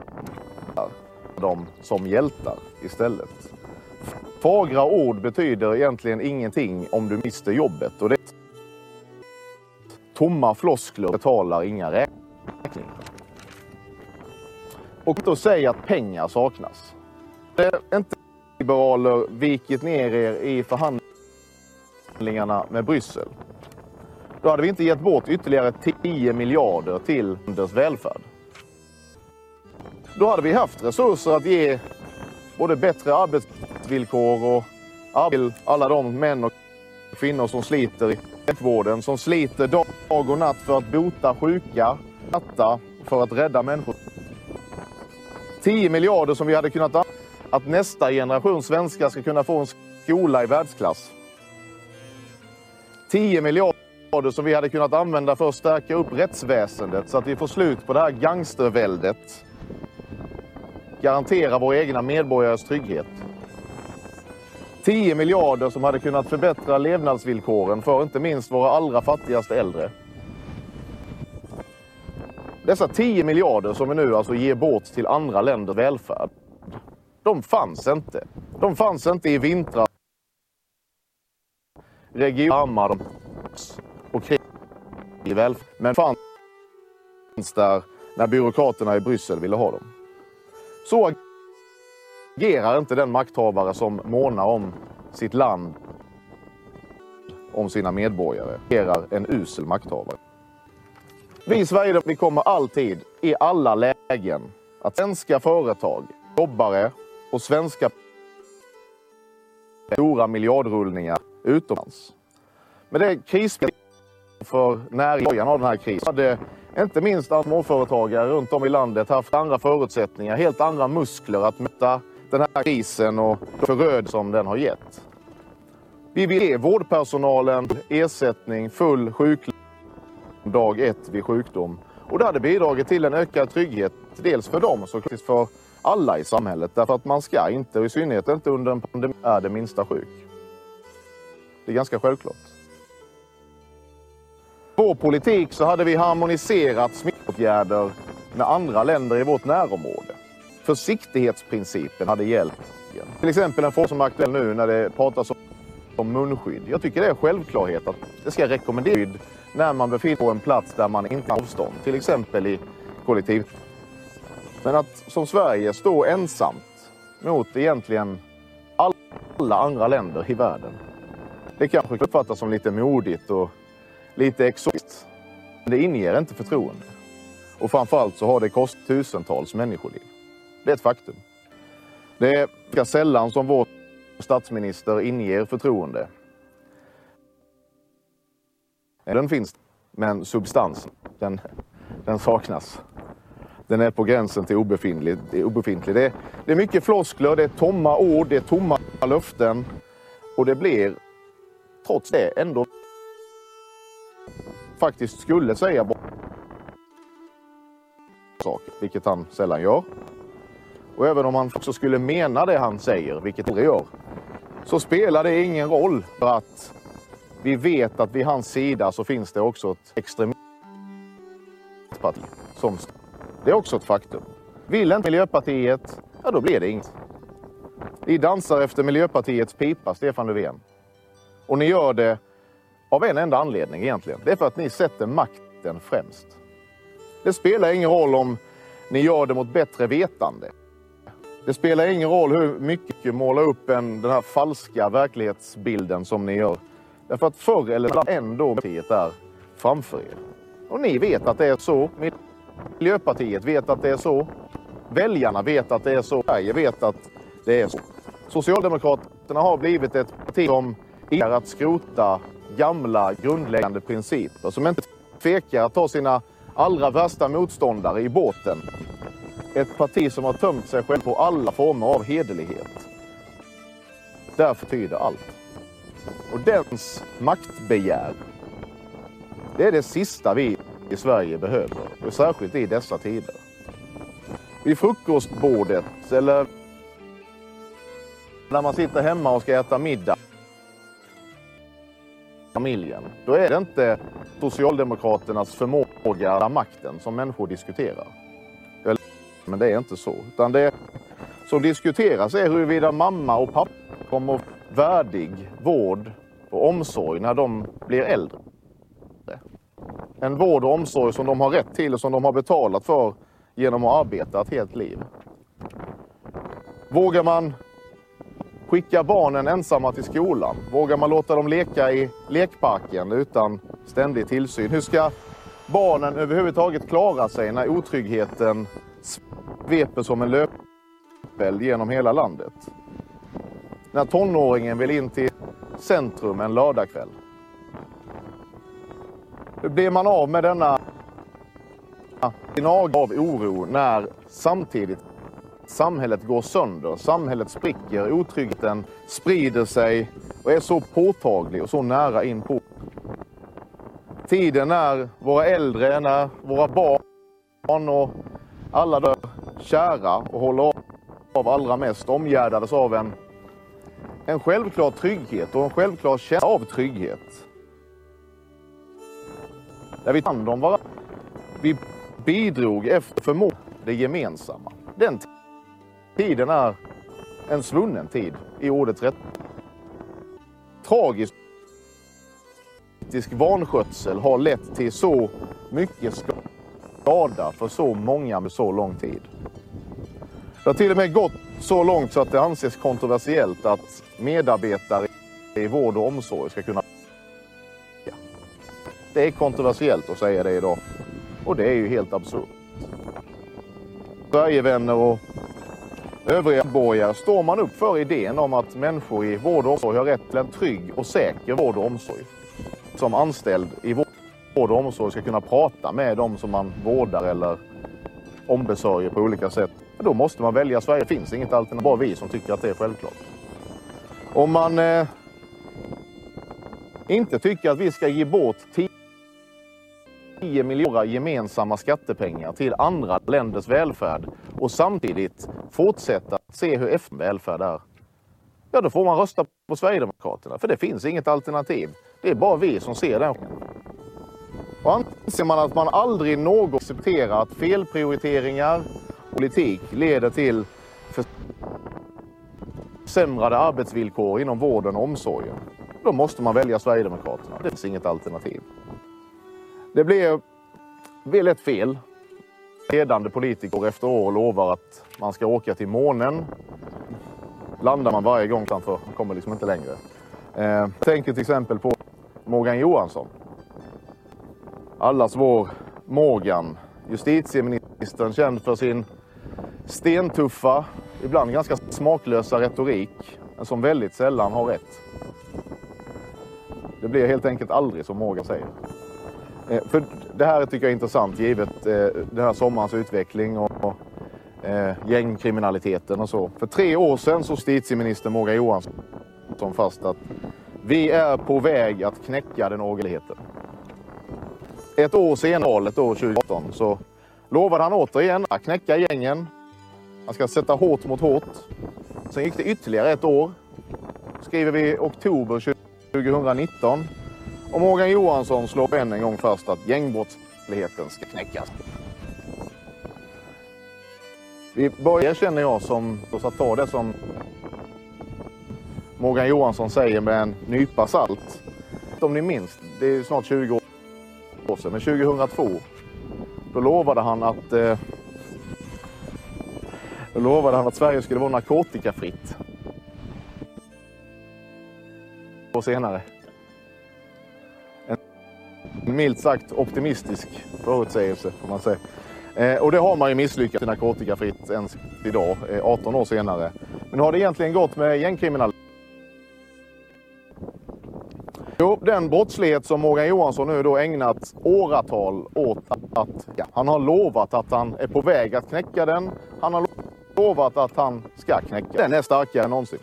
dem som hjältar istället. Fagra ord betyder egentligen ingenting om du mister jobbet. Och det Tomma floskler betalar inga räkningar. Och då säga att pengar saknas. Det är inte liberaler vikit ner er i förhandlingarna med Bryssel. Då hade vi inte gett bort ytterligare 10 miljarder till landets välfärd. Då hade vi haft resurser att ge både bättre arbetsvillkor och till alla de män och kvinnor som sliter i sjukvården, som sliter dag och natt för att bota sjuka, natta för att rädda människor. 10 miljarder som vi hade kunnat använda att nästa generation svenskar ska kunna få en skola i världsklass. 10 miljarder som vi hade kunnat använda för att stärka upp rättsväsendet så att vi får slut på det här gangsterväldet. Garantera våra egna medborgares trygghet. 10 miljarder som hade kunnat förbättra levnadsvillkoren för inte minst våra allra fattigaste äldre. Dessa 10 miljarder som vi nu alltså ger bort till andra länders välfärd, de fanns inte. De fanns inte i vintras regioner och krig i välfärd, men fanns där när byråkraterna i Bryssel ville ha dem. Så agerar inte den makthavare som månar om sitt land, om sina medborgare. Agerar en usel makthavare. Vi i Sverige vi kommer alltid, i alla lägen, att svenska företag, jobbare och svenska stora miljardrullningar utomlands. Men det kris för näringen av den här krisen hade inte minst småföretagare runt om i landet haft andra förutsättningar, helt andra muskler att möta den här krisen och föröd som den har gett. Vi vill ge vårdpersonalen ersättning, full sjuklön dag ett vid sjukdom. Och det hade bidragit till en ökad trygghet, dels för dem så för alla i samhället. Därför att man ska inte, och i synnerhet inte under en pandemi, är det minsta sjuk. Det är ganska självklart. Vår politik så hade vi harmoniserat smittåtgärder med andra länder i vårt närområde. Försiktighetsprincipen hade hjälpt. Till exempel en fråga som är aktuell nu när det pratas om munskydd. Jag tycker det är självklarhet att det ska rekommenderas när man befinner sig på en plats där man inte har avstånd. Till exempel i kollektiv. Men att som Sverige stå ensamt mot egentligen alla andra länder i världen. Det kanske uppfattas som lite modigt och lite exotiskt. Men det inger inte förtroende. Och framförallt så har det kostat tusentals människoliv. Det är ett faktum. Det är ganska sällan som vår statsminister inger förtroende. Den finns, men substansen, den, den saknas. Den är på gränsen till obefintlig. Det är, obefintlig. Det, är, det är mycket floskler, det är tomma ord, det är tomma löften. Och det blir, trots det, ändå faktiskt skulle säga saker, vilket han sällan gör. Och även om han också skulle mena det han säger, vilket han gör, så spelar det ingen roll för att vi vet att vid hans sida så finns det också ett extremistparti. Som det är också ett faktum. Vill inte Miljöpartiet, ja då blir det inget. Ni dansar efter Miljöpartiets pipa, Stefan Löfven. Och ni gör det av en enda anledning egentligen. Det är för att ni sätter makten främst. Det spelar ingen roll om ni gör det mot bättre vetande. Det spelar ingen roll hur mycket ni målar upp en, den här falska verklighetsbilden som ni gör. Därför att förr eller senare ändå partiet är framför er. Och ni vet att det är så. Miljöpartiet vet att det är så. Väljarna vet att det är så. Sverige vet att det är så. Socialdemokraterna har blivit ett parti som är att skrota gamla grundläggande principer. Som inte tvekar att ta sina allra värsta motståndare i båten. Ett parti som har tömt sig själv på alla former av hederlighet. Därför tyder allt. Och dens maktbegär, det är det sista vi i Sverige behöver. Och särskilt i dessa tider. Vid frukostbordet eller när man sitter hemma och ska äta middag familjen. Då är det inte Socialdemokraternas förmåga att makten som människor diskuterar. Men det är inte så. Utan det som diskuteras är huruvida mamma och pappa kommer värdig vård och omsorg när de blir äldre. En vård och omsorg som de har rätt till och som de har betalat för genom att arbeta ett helt liv. Vågar man skicka barnen ensamma till skolan? Vågar man låta dem leka i lekparken utan ständig tillsyn? Hur ska barnen överhuvudtaget klara sig när otryggheten sveper som en löpeld genom hela landet? När tonåringen vill in till centrum en lördagkväll? Hur blir man av med denna gnag av oro när samtidigt samhället går sönder, samhället spricker, otryggheten sprider sig och är så påtaglig och så nära in på. Tiden när våra äldre, när våra barn och alla dör kära och håller av allra mest omgärdades av en, en självklar trygghet och en självklar känsla av trygghet. Där vi tog hand om varandra. Vi bidrog efter förmåga det gemensamma. Den tiden är en svunnen tid i ordets rätt. Tragisk vanskötsel har lett till så mycket skada för så många med så lång tid. Det har till och med gått så långt så att det anses kontroversiellt att medarbetare i vård och omsorg ska kunna det är kontroversiellt att säga det idag. Och det är ju helt absurt. Sverigevänner och övriga medborgare står man upp för idén om att människor i vård och omsorg har rätt till en trygg och säker vård och omsorg. Som anställd i vård och omsorg ska kunna prata med dem som man vårdar eller ombesörjer på olika sätt. Då måste man välja Sverige. Det finns inget alternativ. Bara vi som tycker att det är självklart. Om man eh, inte tycker att vi ska ge bort 10 miljoner, gemensamma skattepengar till andra länders välfärd och samtidigt fortsätta se hur FN välfärd är. Ja, då får man rösta på Sverigedemokraterna, för det finns inget alternativ. Det är bara vi som ser den. Och anser man att man aldrig någon accepterar att felprioriteringar politik leder till försämrade arbetsvillkor inom vården och omsorgen, då måste man välja Sverigedemokraterna. Det finns inget alternativ. Det blir blev lätt fel. Ledande politiker efter år lovar att man ska åka till månen. Landar man varje gång utanför, man kommer liksom inte längre. Eh, tänker till exempel på Morgan Johansson. Allas vår Morgan. Justitieministern känd för sin stentuffa, ibland ganska smaklösa retorik, men som väldigt sällan har rätt. Det blir helt enkelt aldrig som Morgan säger. Eh, för det här tycker jag är intressant givet eh, den här sommarens utveckling och eh, gängkriminaliteten och så. För tre år sedan så justitieminister Morgan Johansson fast att vi är på väg att knäcka den organiheten. Ett år senare, valet år 2018, så lovade han återigen att knäcka gängen. Han ska sätta hårt mot hårt. Sen gick det ytterligare ett år. Skriver vi oktober 2019. Och Morgan Johansson slår än en gång fast att gängbrottsligheten ska knäckas. Vi börjar, känner jag, som, att ta det som Morgan Johansson säger med en nypa salt. Om ni minns, det är snart 20 år sedan, men 2002 då lovade han att eh, då lovade han att Sverige skulle vara narkotikafritt. Och senare. En milt sagt optimistisk förutsägelse får man säga. Eh, och det har man ju misslyckats med narkotikafritt ens idag, eh, 18 år senare. Men hur har det egentligen gått med gängkriminalitet? Jo, den brottslighet som Morgan Johansson nu då ägnat åratal åt att... Ja, han har lovat att han är på väg att knäcka den. Han har lovat att han ska knäcka den. Den är starkare än någonsin.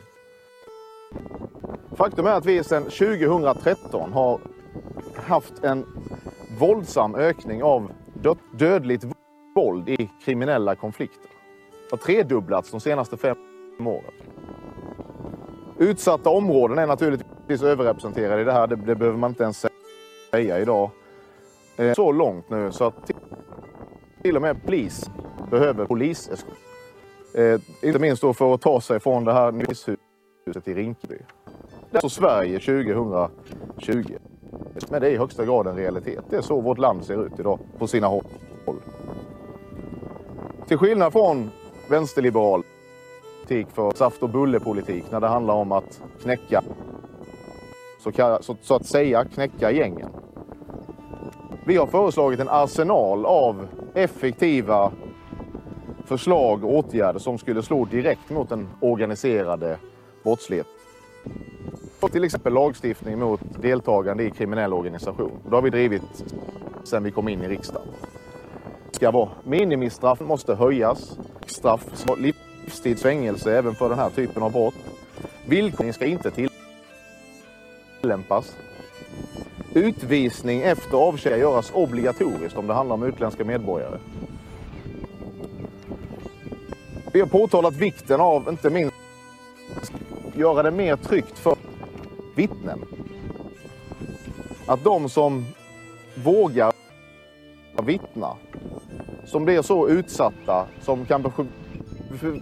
Faktum är att vi sedan 2013 har haft en våldsam ökning av dödligt våld i kriminella konflikter. Det har tredubblats de senaste fem åren. Utsatta områden är naturligtvis överrepresenterade i det här. Det, det behöver man inte ens säga idag. Eh, så långt nu så att till och med polis behöver poliseskort. Eh, inte minst då för att ta sig från det här polishuset i Rinkeby. Det är så Sverige 2020. Men det är i högsta grad en realitet. Det är så vårt land ser ut idag på sina håll. Till skillnad från vänsterliberal politik för saft och bullepolitik när det handlar om att knäcka, så, så, så att säga knäcka gängen. Vi har föreslagit en arsenal av effektiva förslag och åtgärder som skulle slå direkt mot den organiserade brottsligheten. Till exempel lagstiftning mot deltagande i kriminell organisation. Det har vi drivit sedan vi kom in i riksdagen. Det ska vara minimistraff måste höjas. Straff, livstidsfängelse även för den här typen av brott. Villkoren ska inte tillämpas. Utvisning efter avtjänande göras obligatoriskt om det handlar om utländska medborgare. Vi har påtalat vikten av, inte minst, göra det mer tryggt för vittnen. Att de som vågar vittna, som blir så utsatta, som kan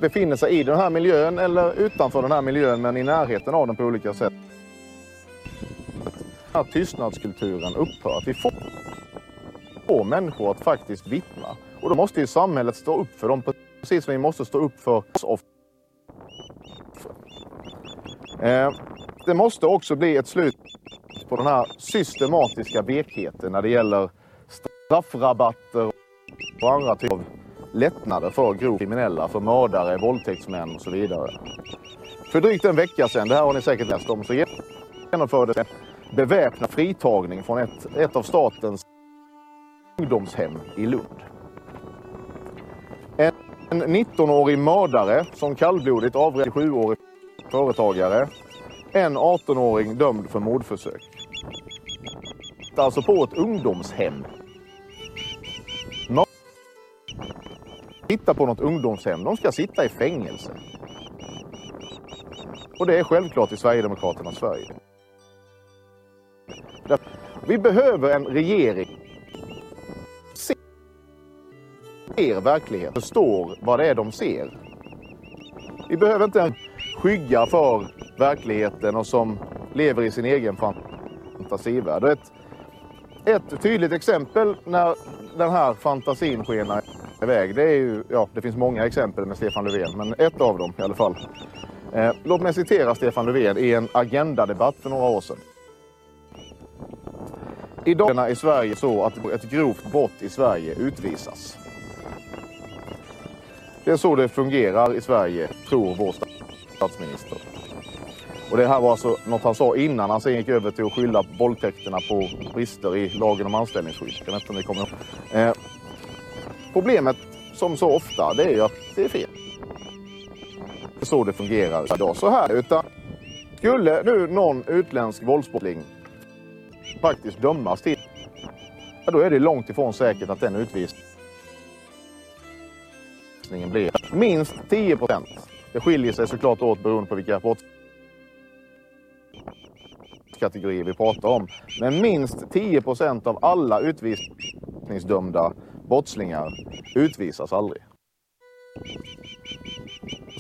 befinner sig i den här miljön eller utanför den här miljön men i närheten av den på olika sätt här tystnadskulturen upphör, att vi får, får människor att faktiskt vittna. Och då måste ju samhället stå upp för dem precis som vi måste stå upp för oss. Eh, det måste också bli ett slut på den här systematiska vekheten när det gäller straffrabatter och andra typer av lättnader för grovt kriminella, för mördare, våldtäktsmän och så vidare. För drygt en vecka sedan, det här har ni säkert läst om, så genomfördes en beväpnad fritagning från ett, ett av statens ungdomshem i Lund. En 19-årig mördare som kallblodigt avrättade 7-årig företagare. En 18-åring dömd för mordförsök. Alltså på ett ungdomshem. Titta på något ungdomshem. De ska sitta i fängelse. Och det är självklart i Sverigedemokraternas Sverige. Vi behöver en regering ser verkligheten, förstår vad det är de ser. Vi behöver inte en skygga för verkligheten och som lever i sin egen fantasivärld. Ett, ett tydligt exempel när den här fantasin skenar iväg, det är ju, ja, det finns många exempel med Stefan Löfven, men ett av dem i alla fall. Eh, låt mig citera Stefan Löfven i en agendadebatt för några år sedan. Idag är i Sverige så att ett grovt brott i Sverige utvisas. Det är så det fungerar i Sverige, tror vår statsminister. Och det här var alltså något han sa innan han sen gick över till att skylla våldtäkterna på brister i lagen om anställningsskydd. Jag vet inte om ni kommer ihåg. Eh, problemet, som så ofta, det är ju att det är fel. Det är så det fungerar idag. Så här, utan skulle nu någon utländsk våldsbrottsling faktiskt dömas till, ja, då är det långt ifrån säkert att den utvisningen blir minst 10 procent. Det skiljer sig såklart åt beroende på vilka brottskategorier vi pratar om. Men minst 10 procent av alla utvisningsdömda brottslingar utvisas aldrig.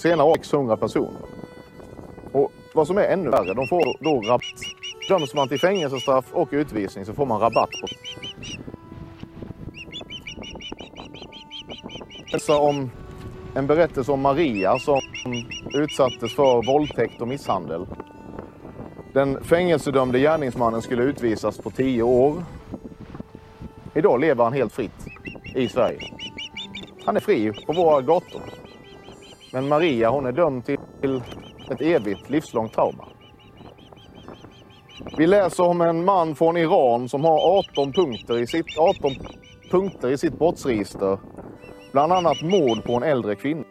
Senare 600 personer. Och vad som är ännu värre, de får då rabatt. Döms man till fängelsestraff och utvisning så får man rabatt på om en berättelse om Maria som utsattes för våldtäkt och misshandel. Den fängelsedömde gärningsmannen skulle utvisas på tio år. Idag lever han helt fritt i Sverige. Han är fri på våra gator. Men Maria hon är dömd till ett evigt livslångt trauma. Vi läser om en man från Iran som har 18 punkter i sitt, 18 punkter i sitt brottsregister Bland annat mord på en äldre kvinna.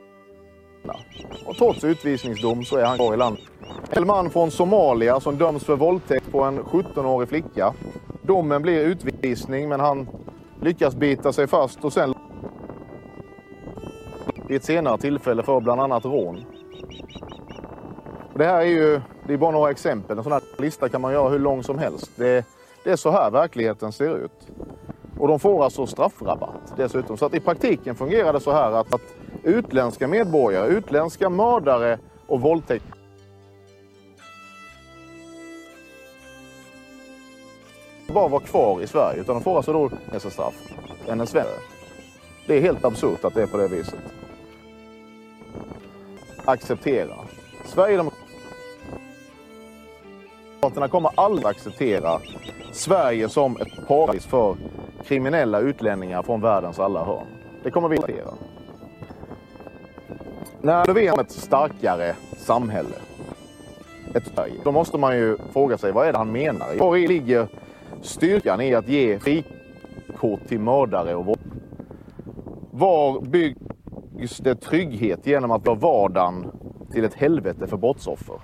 Och trots utvisningsdom så är han kvar i landet. En man från Somalia som döms för våldtäkt på en 17-årig flicka. Domen blir utvisning men han lyckas bita sig fast och sen vid ett senare tillfälle för bland annat rån. Och det här är ju det är bara några exempel. En sån här lista kan man göra hur lång som helst. Det, det är så här verkligheten ser ut. Och de får alltså straffrabatt dessutom. Så att i praktiken fungerar det så här att, att utländska medborgare, utländska mördare och våldtäkt bara vara kvar i Sverige utan de får alltså då straff än en svensk. Det är helt absurt att det är på det viset. Acceptera. Sverigedemokraterna kommer aldrig acceptera Sverige som ett paradis för kriminella utlänningar från världens alla hörn. Det kommer vi att acceptera. När du vet om ett starkare samhälle, ett Sverige, då måste man ju fråga sig vad är det han menar? Var ligger styrkan i att ge frikort till mördare och våld? Var byggs det trygghet genom att göra vardagen till ett helvete för brottsoffer?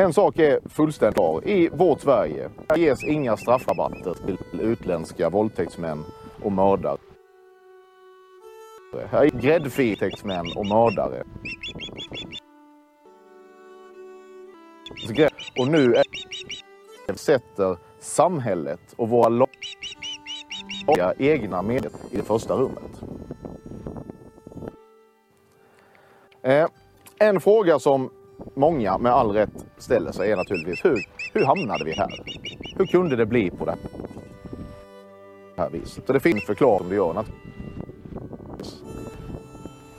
En sak är fullständigt klar. I vårt Sverige ges inga straffrabatter till utländska våldtäktsmän och mördare. Här är gräddfiltäktsmän och mördare. Och nu är sätter samhället och våra lagar egna medel i det första rummet. Eh, en fråga som många med all rätt ställer sig är naturligtvis hur, hur hamnade vi här? Hur kunde det bli på det här viset? Så det finns förklaring om det gör naturligtvis.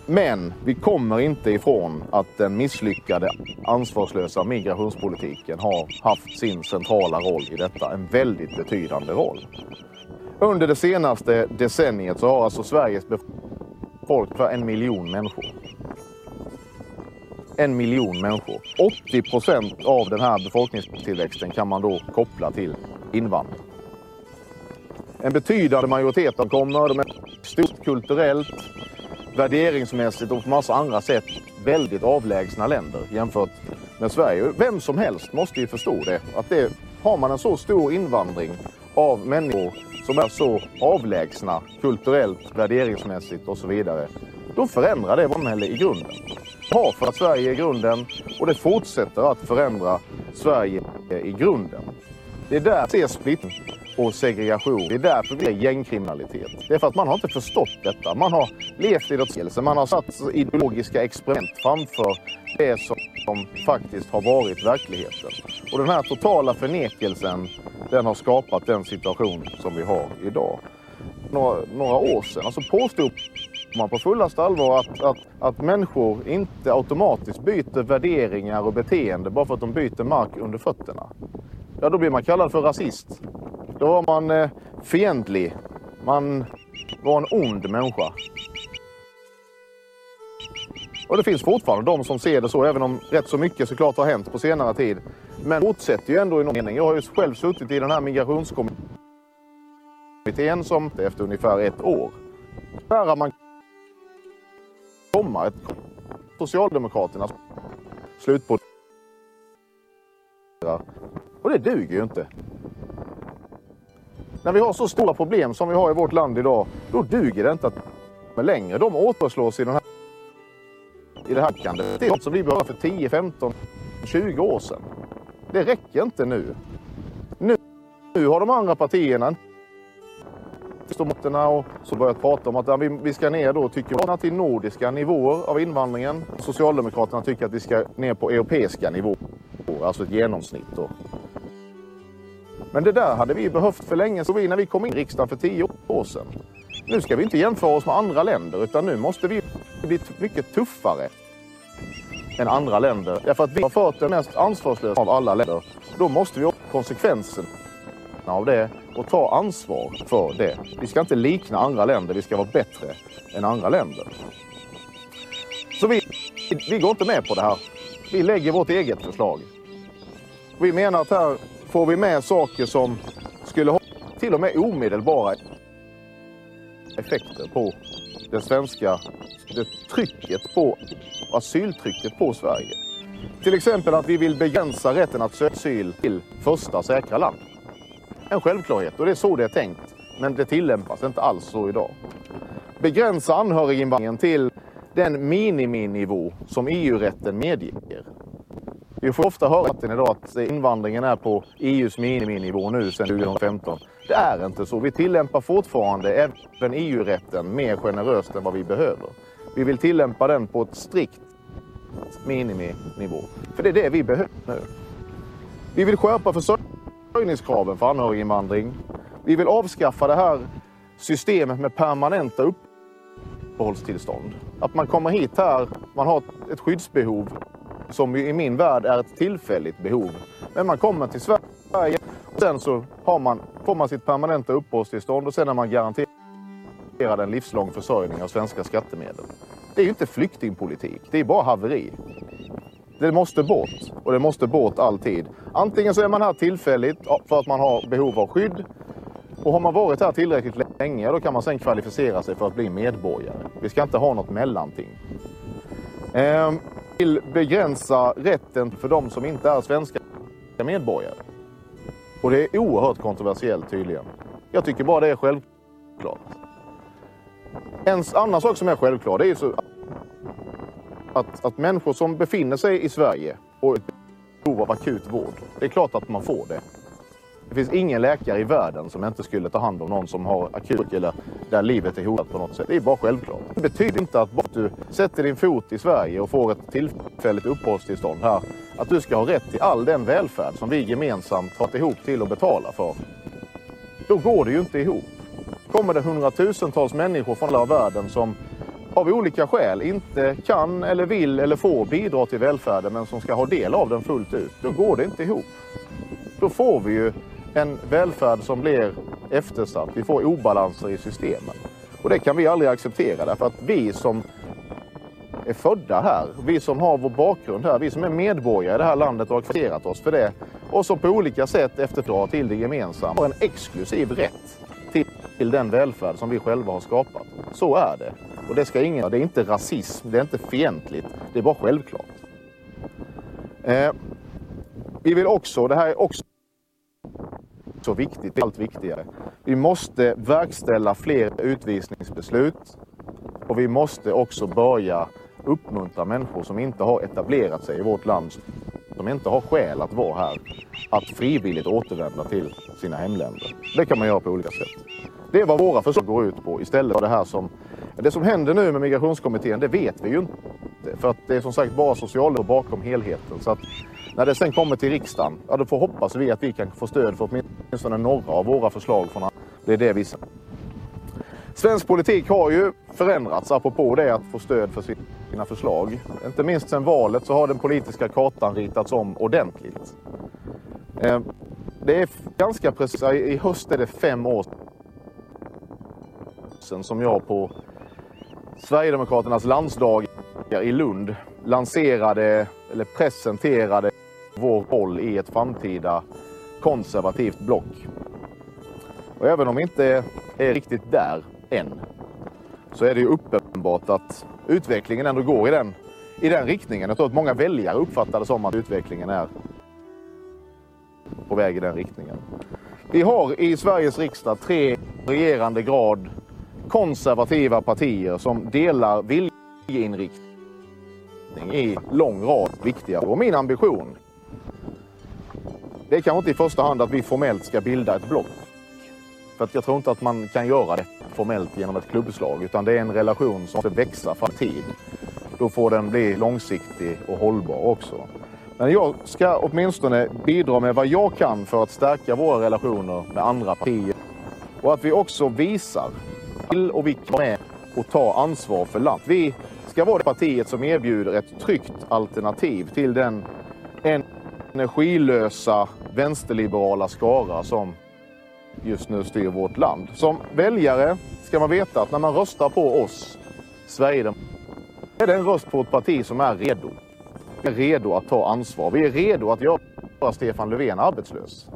Men vi kommer inte ifrån att den misslyckade ansvarslösa migrationspolitiken har haft sin centrala roll i detta. En väldigt betydande roll. Under det senaste decenniet så har alltså Sveriges befolkning för en miljon människor. En miljon människor. 80 procent av den här befolkningstillväxten kan man då koppla till invandring. En betydande majoritet av kommer, de är stort kulturellt, värderingsmässigt och på massa andra sätt väldigt avlägsna länder jämfört med Sverige. Vem som helst måste ju förstå det. Att det har man en så stor invandring av människor som är så avlägsna kulturellt, värderingsmässigt och så vidare. Då förändrar det vårt samhälle i grunden. Har för att Sverige i grunden och det fortsätter att förändra Sverige i grunden. Det är där vi ser splittring och segregation. Det är därför vi ser gängkriminalitet. Det är för att man har inte förstått detta. Man har levt i det Man har satt ideologiska experiment framför det som, som faktiskt har varit verkligheten. Och den här totala förnekelsen, den har skapat den situation som vi har idag. Några, några år sedan alltså påstod man på fullaste allvar att, att, att människor inte automatiskt byter värderingar och beteende bara för att de byter mark under fötterna. Ja, då blir man kallad för rasist. Då var man eh, fientlig. Man var en ond människa. Och det finns fortfarande de som ser det så, även om rätt så mycket såklart har hänt på senare tid. Men fortsätter ju ändå i någon mening. Jag har ju själv suttit i den här migrationskommittén som efter ungefär ett år. Där har man komma ett Socialdemokraternas på... Och det duger ju inte. När vi har så stora problem som vi har i vårt land idag, då duger det inte att med längre. De återslås i den här i det här kandet. Det är något som vi behöver för 10, 15, 20 år sedan. Det räcker inte nu. Nu, nu har de andra partierna stormakterna och så börjat prata om att vi ska ner då, tycker jag, till nordiska nivåer av invandringen. Socialdemokraterna tycker att vi ska ner på europeiska nivåer, alltså ett genomsnitt. Då. Men det där hade vi behövt för länge så vi när vi kom in i riksdagen för tio år sedan. Nu ska vi inte jämföra oss med andra länder utan nu måste vi bli mycket tuffare än andra länder. Därför att vi har fört den mest ansvarslösa av alla länder. Då måste vi ha konsekvensen av det och ta ansvar för det. Vi ska inte likna andra länder, vi ska vara bättre än andra länder. Så vi, vi går inte med på det här. Vi lägger vårt eget förslag. Vi menar att här får vi med saker som skulle ha till och med omedelbara effekter på det svenska det trycket på asyltrycket på Sverige. Till exempel att vi vill begränsa rätten att söka asyl till första säkra land. En självklarhet och det är så det är tänkt. Men det tillämpas inte alls så idag. Begränsa anhöriginvandringen till den miniminivå som EU-rätten medger. Vi får ofta höra att idag att invandringen är på EUs miniminivå nu sedan 2015. Det är inte så. Vi tillämpar fortfarande även EU-rätten mer generöst än vad vi behöver. Vi vill tillämpa den på ett strikt miniminivå. För det är det vi behöver nu. Vi vill skärpa försörjningen försörjningskraven för anhöriginvandring. Vi vill avskaffa det här systemet med permanenta uppehållstillstånd. Att man kommer hit här, man har ett skyddsbehov som i min värld är ett tillfälligt behov. Men man kommer till Sverige och sen så har man, får man sitt permanenta uppehållstillstånd och sen är man garanterad en livslång försörjning av svenska skattemedel. Det är ju inte flyktingpolitik, det är bara haveri. Det måste bort och det måste bort alltid. Antingen så är man här tillfälligt för att man har behov av skydd och har man varit här tillräckligt länge då kan man sen kvalificera sig för att bli medborgare. Vi ska inte ha något mellanting. Ehm, vill begränsa rätten för de som inte är svenska medborgare. Och det är oerhört kontroversiellt tydligen. Jag tycker bara det är självklart. En annan sak som är självklar det är ju så att, att människor som befinner sig i Sverige och har behov av akut vård, det är klart att man får det. Det finns ingen läkare i världen som inte skulle ta hand om någon som har akut eller där livet är hotat på något sätt. Det är bara självklart. Det betyder inte att bara du sätter din fot i Sverige och får ett tillfälligt uppehållstillstånd här, att du ska ha rätt till all den välfärd som vi gemensamt har ihop till att betala för. Då går det ju inte ihop. Kommer det hundratusentals människor från hela världen som av olika skäl inte kan eller vill eller får bidra till välfärden men som ska ha del av den fullt ut, då går det inte ihop. Då får vi ju en välfärd som blir eftersatt. Vi får obalanser i systemen. Och det kan vi aldrig acceptera därför att vi som är födda här, vi som har vår bakgrund här, vi som är medborgare i det här landet och har kvalificerat oss för det och som på olika sätt efterdrar till det gemensamma har en exklusiv rätt till, till den välfärd som vi själva har skapat. Så är det. Och det ska ingen, det är inte rasism, det är inte fientligt, det är bara självklart. Eh, vi vill också, det här är också så viktigt, det är allt viktigare. Vi måste verkställa fler utvisningsbeslut och vi måste också börja uppmuntra människor som inte har etablerat sig i vårt land, som inte har skäl att vara här, att frivilligt återvända till sina hemländer. Det kan man göra på olika sätt. Det är vad våra förslag går ut på istället för det här som... Det som händer nu med migrationskommittén, det vet vi ju inte. För att det är som sagt bara socialdemokrater bakom helheten. Så att när det sen kommer till riksdagen, ja då får hoppas vi att vi kan få stöd för åtminstone några av våra förslag. Från det är det vi Svensk politik har ju förändrats apropå det att få stöd för sina förslag. Inte minst sen valet så har den politiska kartan ritats om ordentligt. Eh, det är ganska precis, i höst är det fem år sedan som jag på Sverigedemokraternas landsdag i Lund lanserade eller presenterade vår roll i ett framtida konservativt block. Och även om vi inte är riktigt där än så är det ju uppenbart att utvecklingen ändå går i den, i den riktningen. Jag tror att många väljare uppfattar det som att utvecklingen är på väg i den riktningen. Vi har i Sveriges riksdag tre regerande grad konservativa partier som delar viljeinriktning i lång rad viktiga. Och min ambition det är kanske inte i första hand att vi formellt ska bilda ett block. För att jag tror inte att man kan göra det formellt genom ett klubbslag utan det är en relation som måste växa för tid. Då får den bli långsiktig och hållbar också. Men jag ska åtminstone bidra med vad jag kan för att stärka våra relationer med andra partier. Och att vi också visar till och vi kan med och ta ansvar för landet. Vi ska vara det partiet som erbjuder ett tryggt alternativ till den energilösa vänsterliberala skara som just nu styr vårt land. Som väljare ska man veta att när man röstar på oss, Sverigedemokraterna, är det en röst på ett parti som är redo. Vi är redo att ta ansvar. Vi är redo att göra Stefan Löfven arbetslös.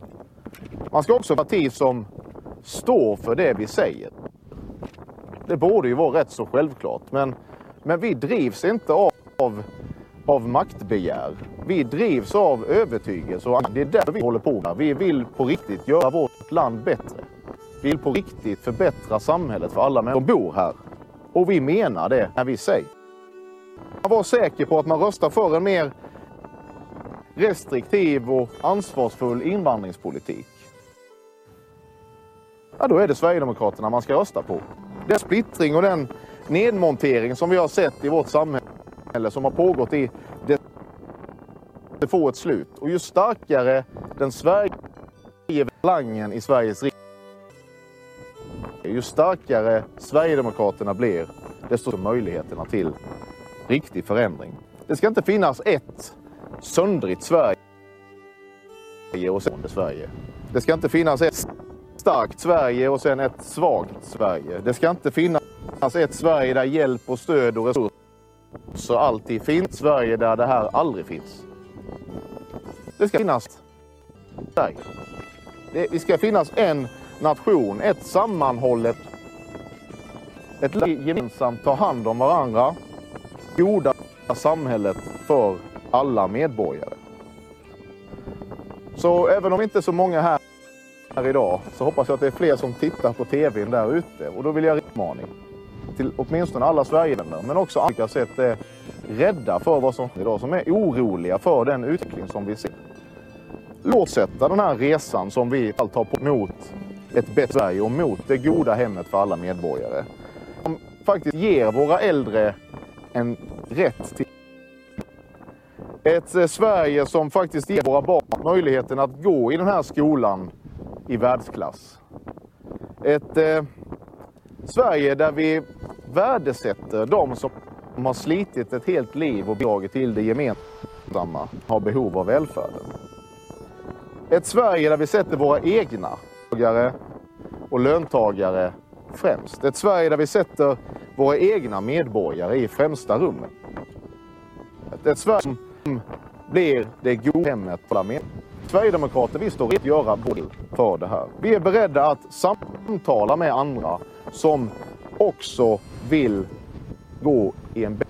Man ska också vara ett parti som står för det vi säger. Det borde ju vara rätt så självklart. Men, men vi drivs inte av, av, av maktbegär. Vi drivs av övertygelse och det är därför vi håller på med. Vi vill på riktigt göra vårt land bättre. Vi vill på riktigt förbättra samhället för alla människor som bor här. Och vi menar det när vi säger. Man var säker på att man röstar för en mer restriktiv och ansvarsfull invandringspolitik. Ja, då är det Sverigedemokraterna man ska rösta på. Den splittring och den nedmontering som vi har sett i vårt samhälle som har pågått i det, får ett slut. Och ju starkare den Sverige-langen i Sveriges riksdag ju starkare Sverigedemokraterna blir, desto större möjligheterna till riktig förändring. Det ska inte finnas ett söndrigt Sverige och Sverige. Det ska inte finnas ett starkt Sverige och sen ett svagt Sverige. Det ska inte finnas ett Sverige där hjälp och stöd och resurser alltid finns. Sverige där det här aldrig finns. Det ska finnas Sverige. Det, det ska finnas en nation, ett sammanhållet, ett land gemensamt tar hand om varandra, goda samhället för alla medborgare. Så även om inte så många här, här idag så hoppas jag att det är fler som tittar på tvn där ute. Och då vill jag utmaning till åtminstone alla Sverigevänner men också andra sätt är rädda för vad som idag som är oroliga för den utveckling som vi ser. Låt sätta den här resan som vi allt har på mot ett bättre Sverige och mot det goda hemmet för alla medborgare. Som faktiskt ger våra äldre en rätt till ett Sverige som faktiskt ger våra barn möjligheten att gå i den här skolan i världsklass. Ett eh, Sverige där vi värdesätter de som har slitit ett helt liv och bidragit till det gemensamma, har behov av välfärden. Ett Sverige där vi sätter våra egna löntagare och löntagare främst. Ett Sverige där vi sätter våra egna medborgare i främsta rummet. Ett Sverige som blir det goda hemmet för alla medborgare. Sverigedemokrater, vi står redo att göra vår för det här. Vi är beredda att samtala med andra som också vill gå i en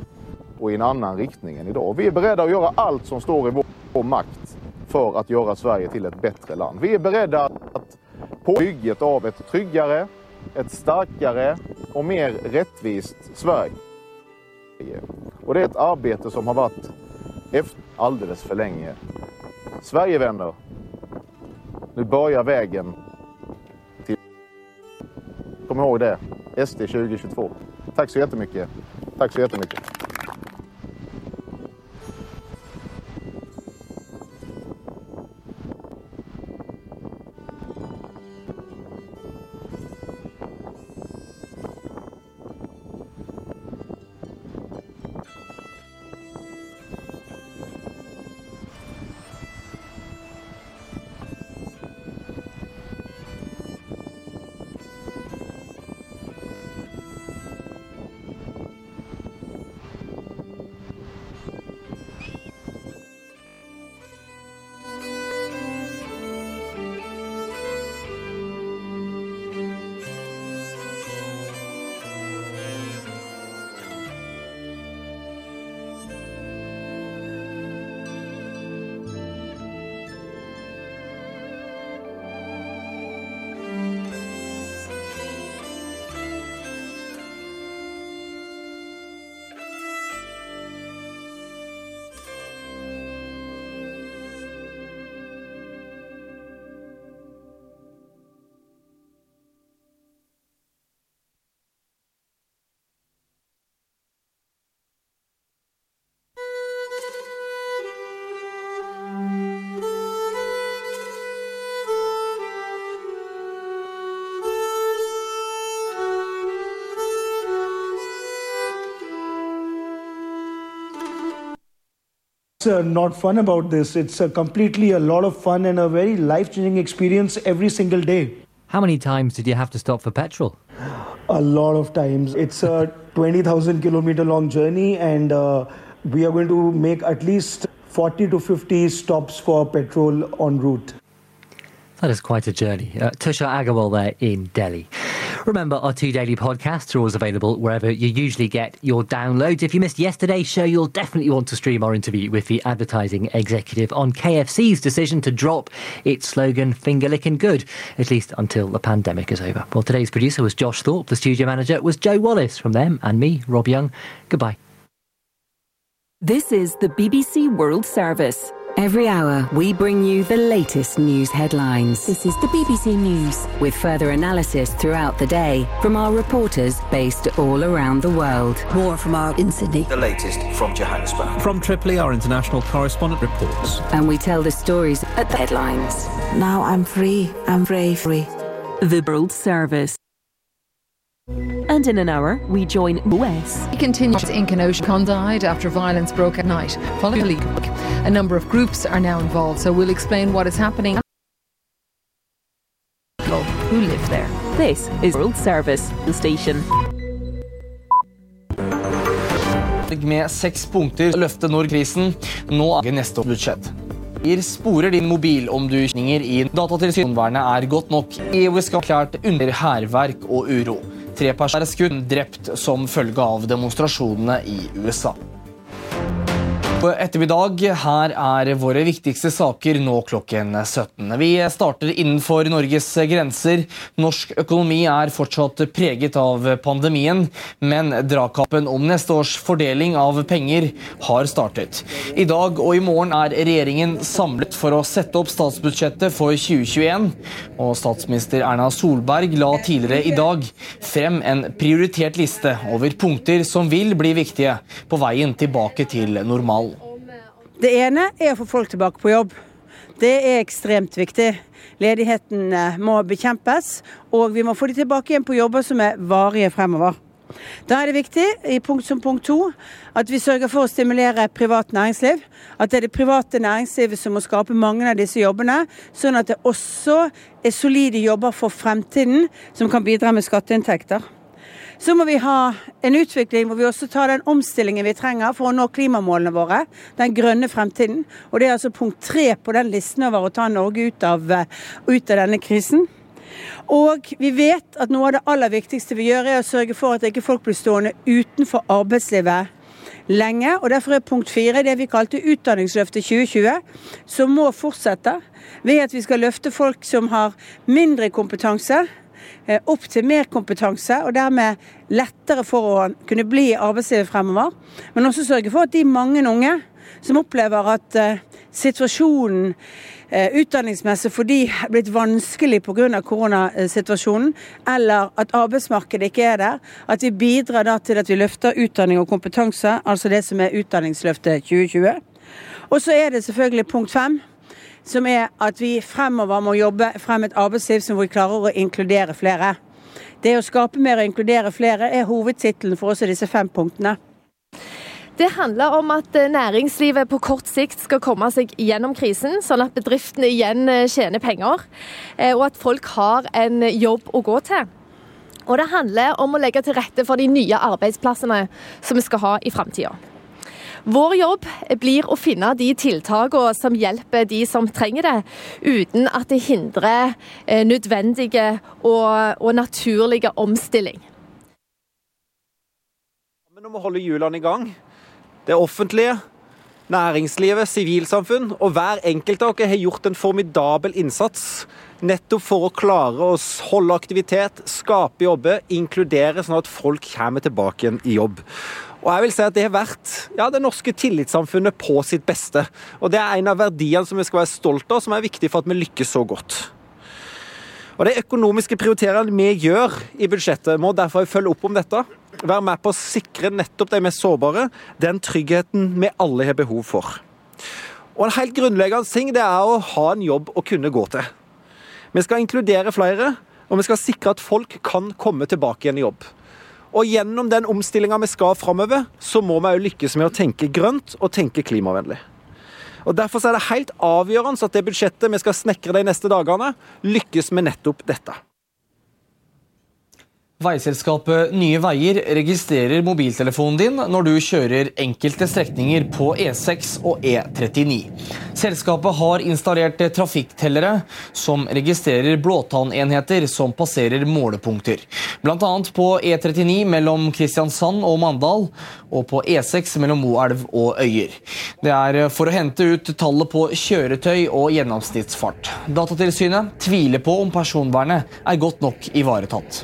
och i en annan riktning än idag. Vi är beredda att göra allt som står i vår, vår makt för att göra Sverige till ett bättre land. Vi är beredda att på bygget av ett tryggare, ett starkare och mer rättvist Sverige. Och det är ett arbete som har varit efter alldeles för länge. Sverigevänner, nu börjar vägen till... Kom ihåg det, SD 2022. Tack så jättemycket. Tack så jättemycket. Uh, not fun about this. It's uh, completely a lot of fun and a very life changing experience every single day. How many times did you have to stop for petrol? A lot of times. It's a 20,000 kilometer long journey, and uh, we are going to make at least 40 to 50 stops for petrol en route. That is quite a journey. Uh, Tushar Agarwal there in Delhi. Remember, our two daily podcasts are always available wherever you usually get your downloads. If you missed yesterday's show, you'll definitely want to stream our interview with the advertising executive on KFC's decision to drop its slogan, finger licking good, at least until the pandemic is over. Well, today's producer was Josh Thorpe. The studio manager was Joe Wallace. From them and me, Rob Young, goodbye. This is the BBC World Service. Every hour, we bring you the latest news headlines. This is the BBC News. With further analysis throughout the day from our reporters based all around the world. More from our in Sydney. The latest from Johannesburg. From Tripoli, our international correspondent reports. And we tell the stories at the headlines. Now I'm free. I'm very free. The World Service. And in an hour, we join US. He continues in Kenosha. Con died after violence broke at night. Following the leak, a number of groups are now involved, so we'll explain what is happening. Who live there? This is World Service, the station. Med seks punkter løfte Nord-krisen. Nå er neste budsjett. Sporer din mobil om du kjenner i Datatilsynet er godt nok. EU skal klart under hærverk og uro. Tre personer er skutt drept som følge av demonstrasjonene i USA. God ettermiddag. Her er våre viktigste saker nå klokken 17. Vi starter innenfor Norges grenser. Norsk økonomi er fortsatt preget av pandemien, men dragkampen om neste års fordeling av penger har startet. I dag og i morgen er regjeringen samlet for å sette opp statsbudsjettet for 2021. Og statsminister Erna Solberg la tidligere i dag frem en prioritert liste over punkter som vil bli viktige på veien tilbake til normal. Det ene er å få folk tilbake på jobb. Det er ekstremt viktig. Ledigheten må bekjempes, og vi må få de tilbake igjen på jobber som er varige fremover. Da er det viktig i punkt som punkt to at vi sørger for å stimulere privat næringsliv. At det er det private næringslivet som må skape mange av disse jobbene, sånn at det også er solide jobber for fremtiden som kan bidra med skatteinntekter. Så må vi ha en utvikling hvor vi også tar den omstillingen vi trenger for å nå klimamålene våre. Den grønne fremtiden. Og det er altså punkt tre på den listen over å ta Norge ut av, eh, ut av denne krisen. Og vi vet at noe av det aller viktigste vi gjør, er å sørge for at ikke folk blir stående utenfor arbeidslivet lenge. og Derfor er punkt fire det vi kalte Utdanningsløftet 2020, som må fortsette ved at vi skal løfte folk som har mindre kompetanse, Eh, opp til mer kompetanse, og dermed lettere for å kunne bli i arbeidslivet fremover. Men også sørge for at de mange unge som opplever at eh, situasjonen eh, utdanningsmessig for de er blitt vanskelig pga. koronasituasjonen, eller at arbeidsmarkedet ikke er der, at vi bidrar da til at vi løfter utdanning og kompetanse, altså det som er Utdanningsløftet 2020. Og så er det selvfølgelig punkt fem, som er at vi fremover må jobbe frem et arbeidsliv som vi klarer å inkludere flere. Det å skape mer og inkludere flere er hovedtittelen for også disse fem punktene. Det handler om at eh, næringslivet på kort sikt skal komme seg gjennom krisen, sånn at bedriftene igjen eh, tjener penger, eh, og at folk har en jobb å gå til. Og det handler om å legge til rette for de nye arbeidsplassene som vi skal ha i framtida. Vår jobb blir å finne de tiltakene som hjelper de som trenger det, uten at det hindrer eh, nødvendige og, og naturlige omstilling. Men om å holde hjulene i gang det offentlige, næringslivet, sivilsamfunn og hver enkelt av dere har gjort en formidabel innsats nettopp for å klare å holde aktivitet, skape jobber, inkludere sånn at folk kommer tilbake igjen i jobb. Og jeg vil si at Det har vært ja, det norske tillitssamfunnet på sitt beste. Og Det er en av verdiene som vi skal være stolt av, som er viktig for at vi lykkes så godt. Og De økonomiske prioriteringene vi gjør i budsjettet, må derfor følge opp om dette være med på å sikre nettopp de mest sårbare den tryggheten vi alle har behov for. Og En helt grunnleggende ting det er å ha en jobb å kunne gå til. Vi skal inkludere flere, og vi skal sikre at folk kan komme tilbake igjen i jobb. Og Gjennom den omstillinga vi skal framover, så må vi òg lykkes med å tenke grønt og tenke klimavennlig. Og Derfor er det helt avgjørende at det budsjettet vi skal snekre de neste dagene, lykkes med nettopp dette. Veiselskapet Nye Veier registrerer mobiltelefonen din når du kjører enkelte strekninger på E6 og E39. Selskapet har installert trafikktellere som registrerer blåtannenheter som passerer målepunkter. Bl.a. på E39 mellom Kristiansand og Mandal, og på E6 mellom Moelv og Øyer. Det er for å hente ut tallet på kjøretøy og gjennomsnittsfart. Datatilsynet tviler på om personvernet er godt nok ivaretatt.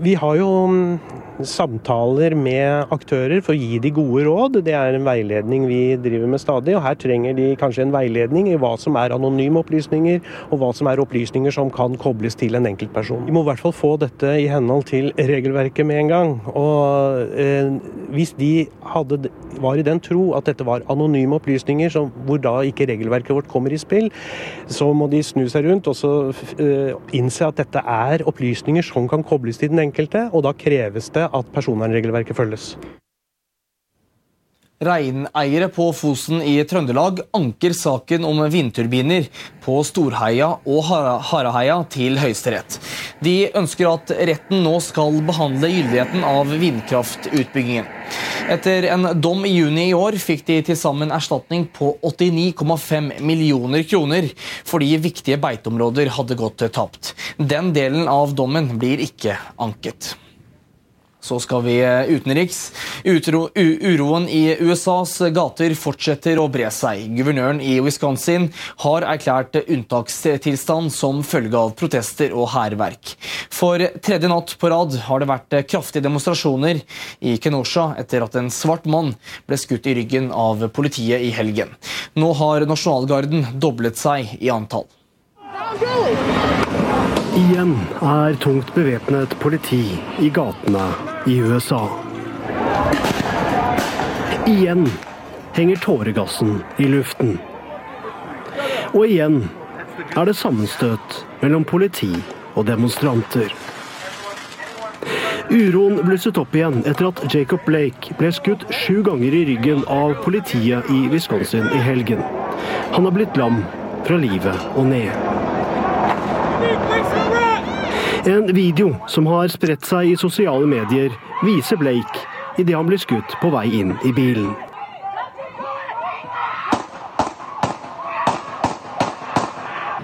Vi har ju... Mm, samtaler med aktører for å gi de gode råd. Det er en veiledning vi driver med stadig. og Her trenger de kanskje en veiledning i hva som er anonyme opplysninger, og hva som er opplysninger som kan kobles til en enkeltperson. Vi må i hvert fall få dette i henhold til regelverket med en gang. Og eh, Hvis de hadde, var i den tro at dette var anonyme opplysninger, som, hvor da ikke regelverket vårt kommer i spill, så må de snu seg rundt og så eh, innse at dette er opplysninger som kan kobles til den enkelte, og da kreves det at personvernregelverket følges. Reineiere på Fosen i Trøndelag anker saken om vindturbiner på Storheia og Haraheia til Høyesterett. De ønsker at retten nå skal behandle gyldigheten av vindkraftutbyggingen. Etter en dom i juni i år fikk de til sammen erstatning på 89,5 millioner kroner fordi viktige beiteområder hadde gått tapt. Den delen av dommen blir ikke anket. Så skal vi utrikes. utenriks. Utro, uroen i USAs gater fortsetter å bre seg. Guvernøren i Wisconsin har erklært unntakstilstand som følge av protester og hærverk. For tredje natt på rad har det vært eh, kraftige demonstrasjoner i Kenosha etter at en svart mann ble skutt i ryggen av politiet i helgen. Nå har nasjonalgarden doblet seg i antall. Igjen er tungt bevæpnet politi i gatene i USA. Igjen henger tåregassen i luften. Og igjen er det sammenstøt mellom politi og demonstranter. Uroen blusset opp igjen etter at Jacob Blake ble skutt sju ganger i ryggen av politiet i Wisconsin i helgen. Han har blitt lam fra livet og ned. En video som har spredt seg i sosiale medier, viser Blake idet han blir skutt på vei inn i bilen.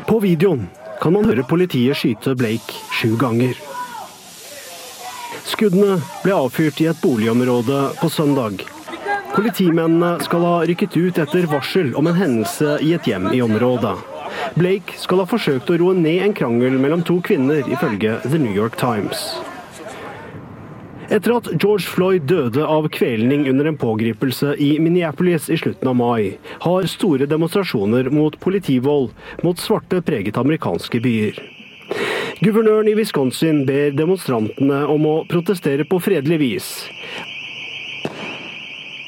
På videoen kan man høre politiet skyte Blake sju ganger. Skuddene ble avfyrt i et boligområde på søndag. Politimennene skal ha rykket ut etter varsel om en hendelse i et hjem i området. Blake skal ha forsøkt å roe ned en krangel mellom to kvinner, ifølge The New York Times. Etter at George Floyd døde av kvelning under en pågripelse i Minneapolis i slutten av mai, har store demonstrasjoner mot politivold mot svarte preget amerikanske byer. Guvernøren i Wisconsin ber demonstrantene om å protestere på fredelig vis.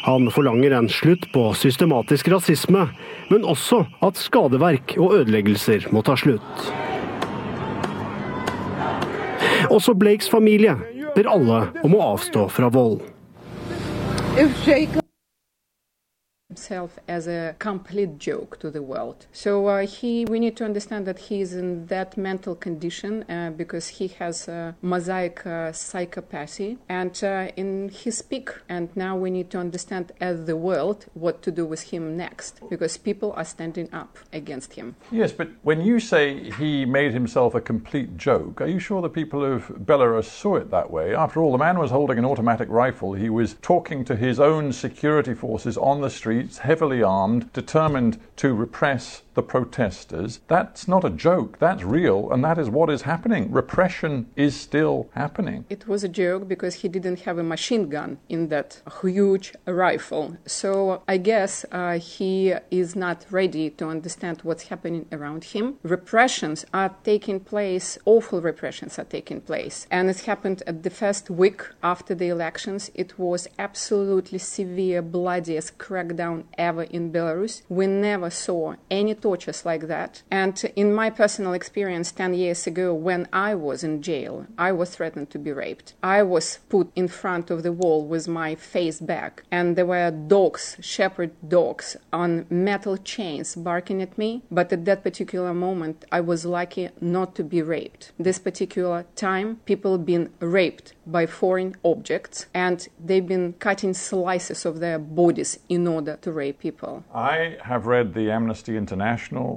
Han forlanger en slutt på systematisk rasisme, men også at skadeverk og ødeleggelser må ta slutt. Også Blakes familie ber alle om å avstå fra vold. Himself as a complete joke to the world. So uh, he, we need to understand that he is in that mental condition uh, because he has a mosaic uh, psychopathy, and uh, in his peak. And now we need to understand as the world what to do with him next because people are standing up against him. Yes, but when you say he made himself a complete joke, are you sure the people of Belarus saw it that way? After all, the man was holding an automatic rifle. He was talking to his own security forces on the heavily armed, determined to repress the protesters. That's not a joke, that's real, and that is what is happening. Repression is still happening. It was a joke because he didn't have a machine gun in that huge rifle. So I guess uh, he is not ready to understand what's happening around him. Repressions are taking place, awful repressions are taking place. And it happened at the first week after the elections. It was absolutely severe, bloodiest crackdown ever in Belarus. We never saw any tortures like that. And in my personal experience 10 years ago, when I was in jail, I was threatened to be raped. I was put in front of the wall with my face back, and there were dogs, shepherd dogs, on metal chains barking at me. But at that particular moment, I was lucky not to be raped. This particular time, people been raped by foreign objects, and they've been cutting slices of their bodies in order to rape people. I have read the Amnesty International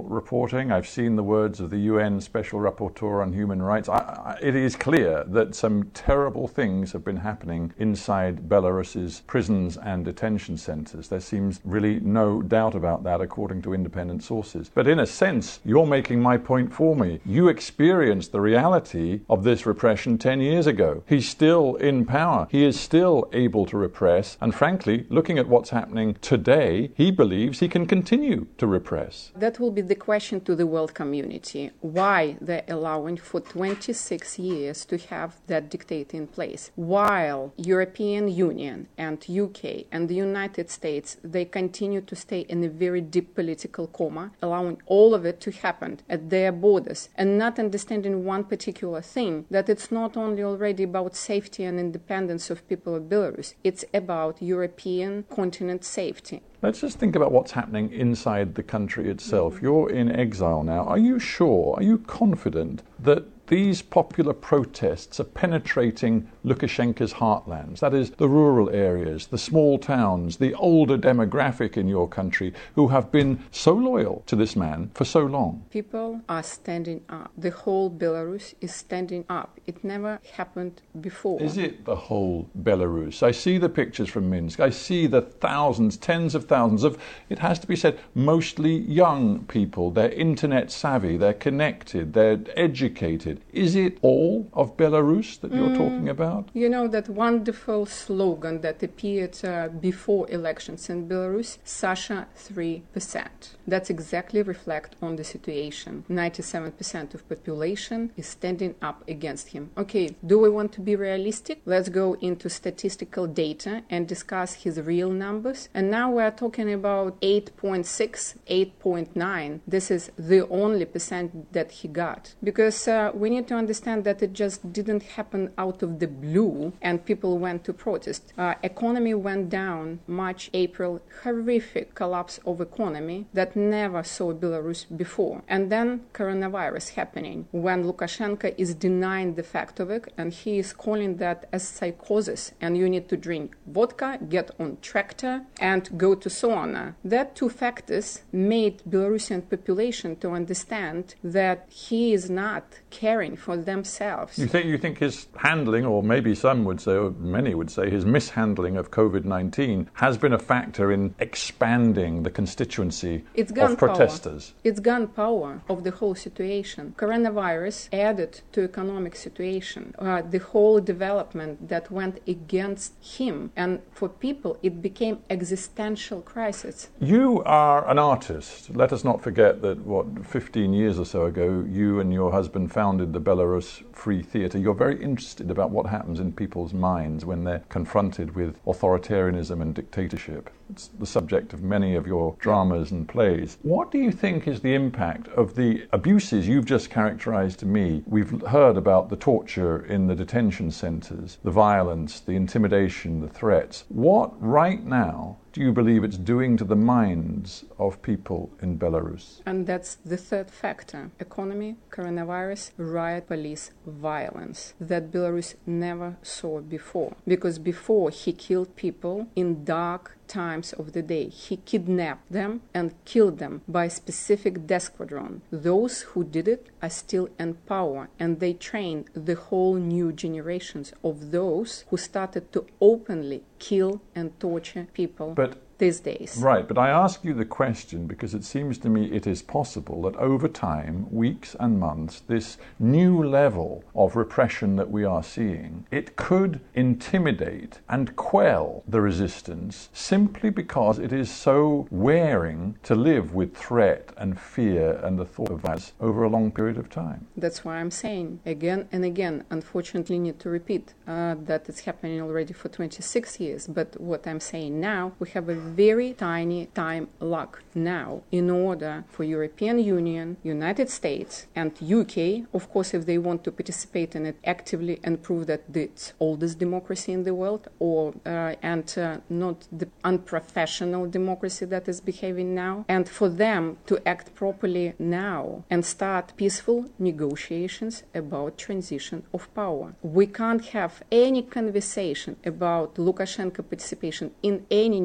reporting. I've seen the words of the UN Special Rapporteur on Human Rights. I, I, it is clear that some terrible things have been happening inside Belarus's prisons and detention centres. There seems really no doubt about that, according to independent sources. But in a sense, you're making my point for me. You experienced the reality of this repression 10 years ago. He's still in power. He is still able to repress. And frankly, looking at what's happening today, he believes he can continue to repress. That will be the question to the world community. Why they're allowing for 26 years to have that dictate in place, while European Union and UK and the United States they continue to stay in a very deep political coma, allowing all of it to happen at their borders and not understanding one particular thing that it's not only already about safety and independence of people of Belarus, it's about European continent safety. Let's just think about what's happening inside the country itself. Mm-hmm. You're in exile now. Are you sure, are you confident that these popular protests are penetrating Lukashenko's heartlands. That is, the rural areas, the small towns, the older demographic in your country who have been so loyal to this man for so long. People are standing up. The whole Belarus is standing up. It never happened before. Is it the whole Belarus? I see the pictures from Minsk. I see the thousands, tens of thousands of, it has to be said, mostly young people. They're internet savvy, they're connected, they're educated. Is it all of Belarus that you're Mm. talking about? You know that wonderful slogan that appeared uh, before elections in Belarus, Sasha 3%. That's exactly reflect on the situation. 97% of population is standing up against him. Okay, do we want to be realistic? Let's go into statistical data and discuss his real numbers. And now we're talking about 8.6, 8.9. This is the only percent that he got. Because uh, we we need to understand that it just didn't happen out of the blue and people went to protest. Uh, economy went down March, April, horrific collapse of economy that never saw Belarus before. And then coronavirus happening when Lukashenko is denying the fact of it and he is calling that as psychosis and you need to drink vodka, get on tractor and go to sauna. That two factors made Belarusian population to understand that he is not caring for themselves. You think you think his handling, or maybe some would say, or many would say, his mishandling of COVID nineteen has been a factor in expanding the constituency It's gun of protesters. Power. It's gun power of the whole situation. Coronavirus added to economic situation, uh, the whole development that went against him, and for people it became existential crisis. You are an artist. Let us not forget that what 15 years or so ago, you and your husband founded the Belarus Free Theatre. You're very interested about what happens in people's minds when they're confronted with authoritarianism and dictatorship. It's the subject of many of your dramas and plays. What do you think is the impact of the abuses you've just characterized to me? We've heard about the torture in the detention centers, the violence, the intimidation, the threats. What right now do you believe it's doing to the minds of people in Belarus? And that's the third factor economy, coronavirus, riot, police, violence that Belarus never saw before. Because before he killed people in dark times of the day. He kidnapped them and killed them by specific death squadron. Those who did it are still in power and they train the whole new generations of those who started to openly kill and torture people But these days. Right, but I ask you the question because it seems to me it is possible that over time, weeks and months, this new level of repression that we are seeing, it could intimidate and quell the resistance simply because it is so wearing to live with threat and fear and the thought of violence over a long period of time. That's why I'm saying again and again, unfortunately, need to repeat uh, that it's happening already for 26 years. But what I'm saying now, we have a very tiny time lag now in order for European Union, United States, and UK, of course, if they want to participate in it actively and prove that it's oldest democracy in the world, or uh, and uh, not the unprofessional democracy that is behaving now, and for them to act properly now and start peaceful negotiations about transition of power. We can't have any conversation about Lukashenko participation in any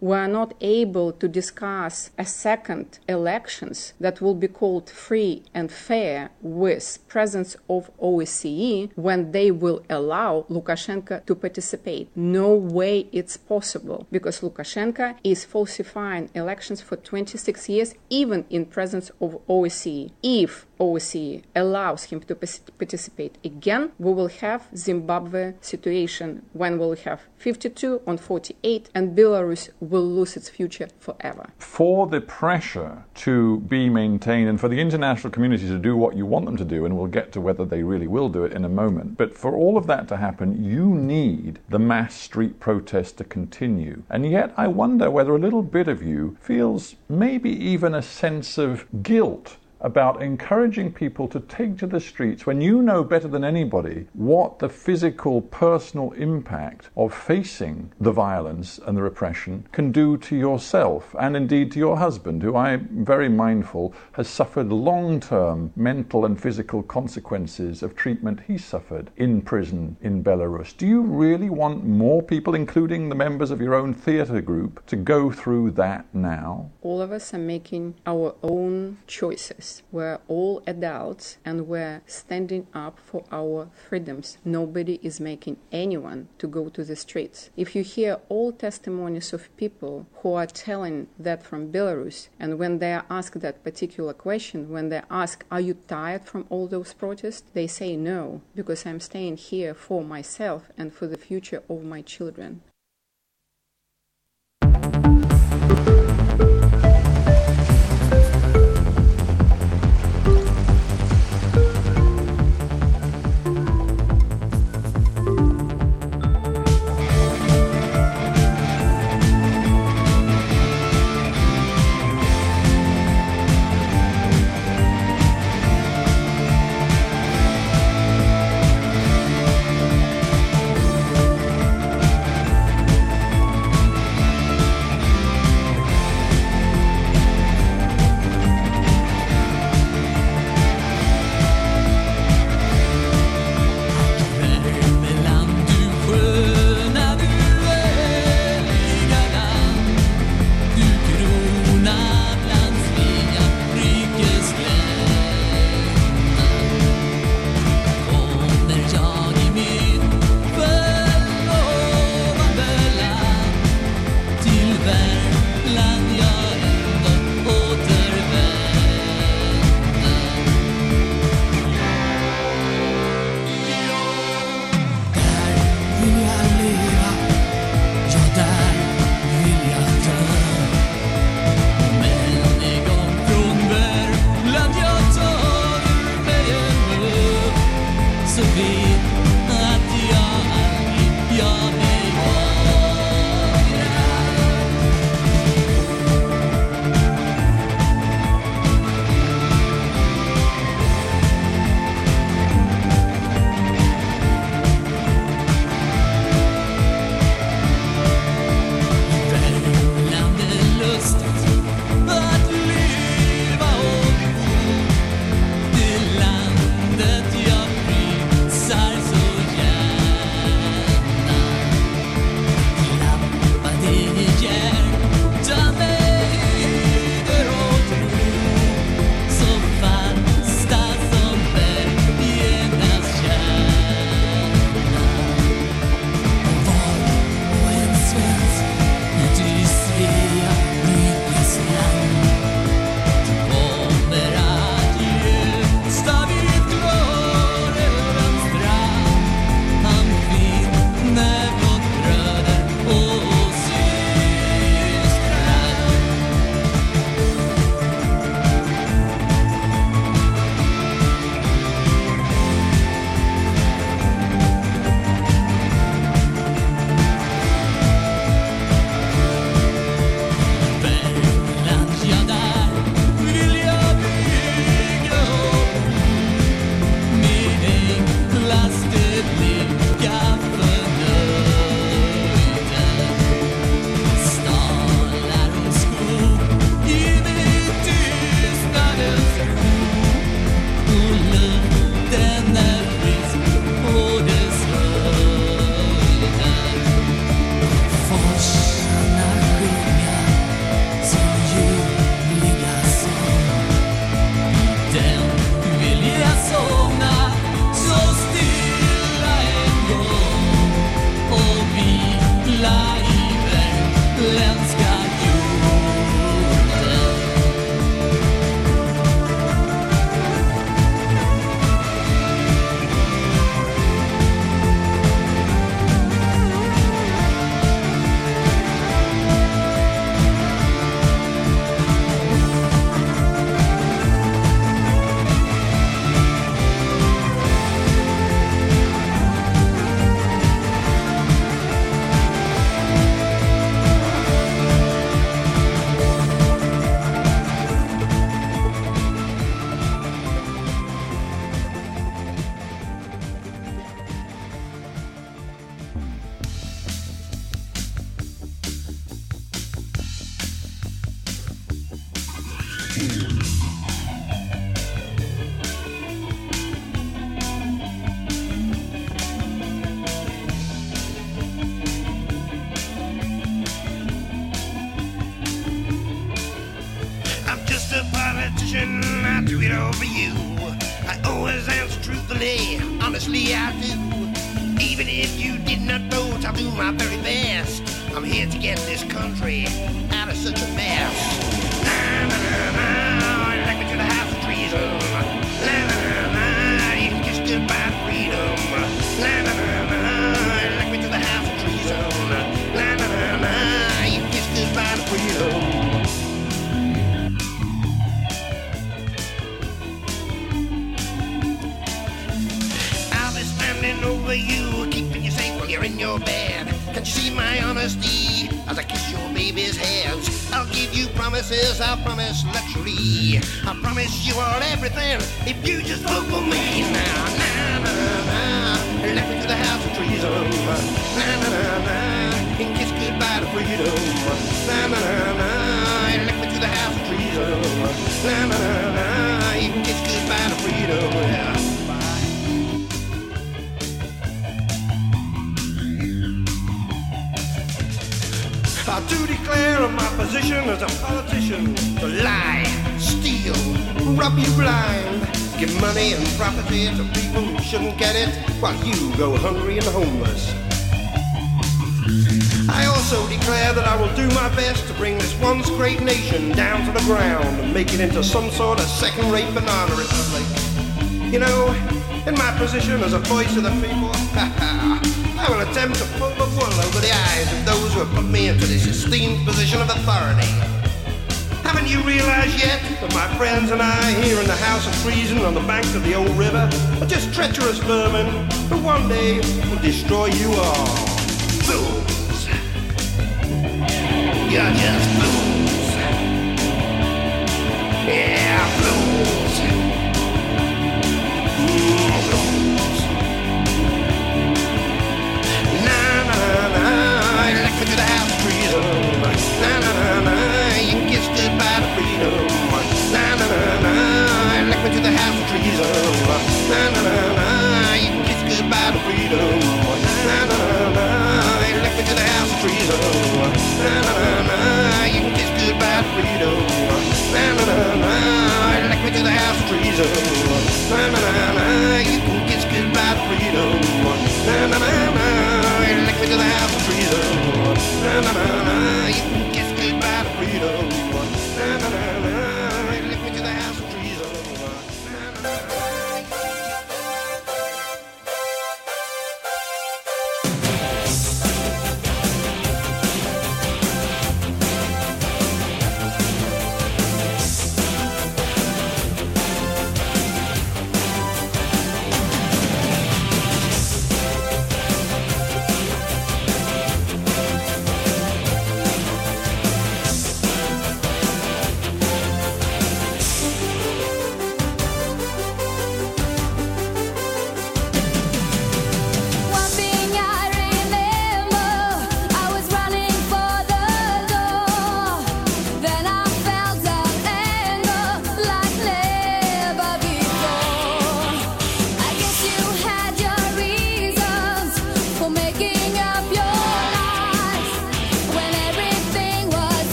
We are not able to discuss a second elections that will be called free and fair with presence of OSCE when they will allow Lukashenko to participate. No way it's possible because Lukashenko is falsifying elections for 26 years even in presence of OSCE. If OSCE allows him to participate again, we will have Zimbabwe situation when we'll have 52 on 48 and Belarus will lose its future forever. For the pressure to be maintained and for the international community to do what you want them to do, and we'll get to whether they really will do it in a moment, but for all of that to happen, you need the mass street protest to continue. And yet, I wonder whether a little bit of you feels maybe even a sense of guilt about encouraging people to take to the streets when you know better than anybody what the physical, personal impact of facing the violence and the repression can do to yourself and indeed to your husband, who I'm very mindful has suffered long term mental and physical consequences of treatment he suffered in prison in Belarus. Do you really want more people, including the members of your own theatre group, to go through that now? All of us are making our own choices. We're all adults and we're standing up for our freedoms. Nobody is making anyone to go to the streets. If you hear all testimonies of people who are telling that from Belarus, and when they are asked that particular question, when they ask, Are you tired from all those protests? they say no, because I'm staying here for myself and for the future of my children.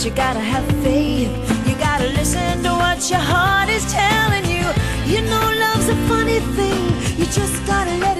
but you gotta have faith. You gotta listen to what your heart is telling you. You know love's a funny thing, you just gotta let it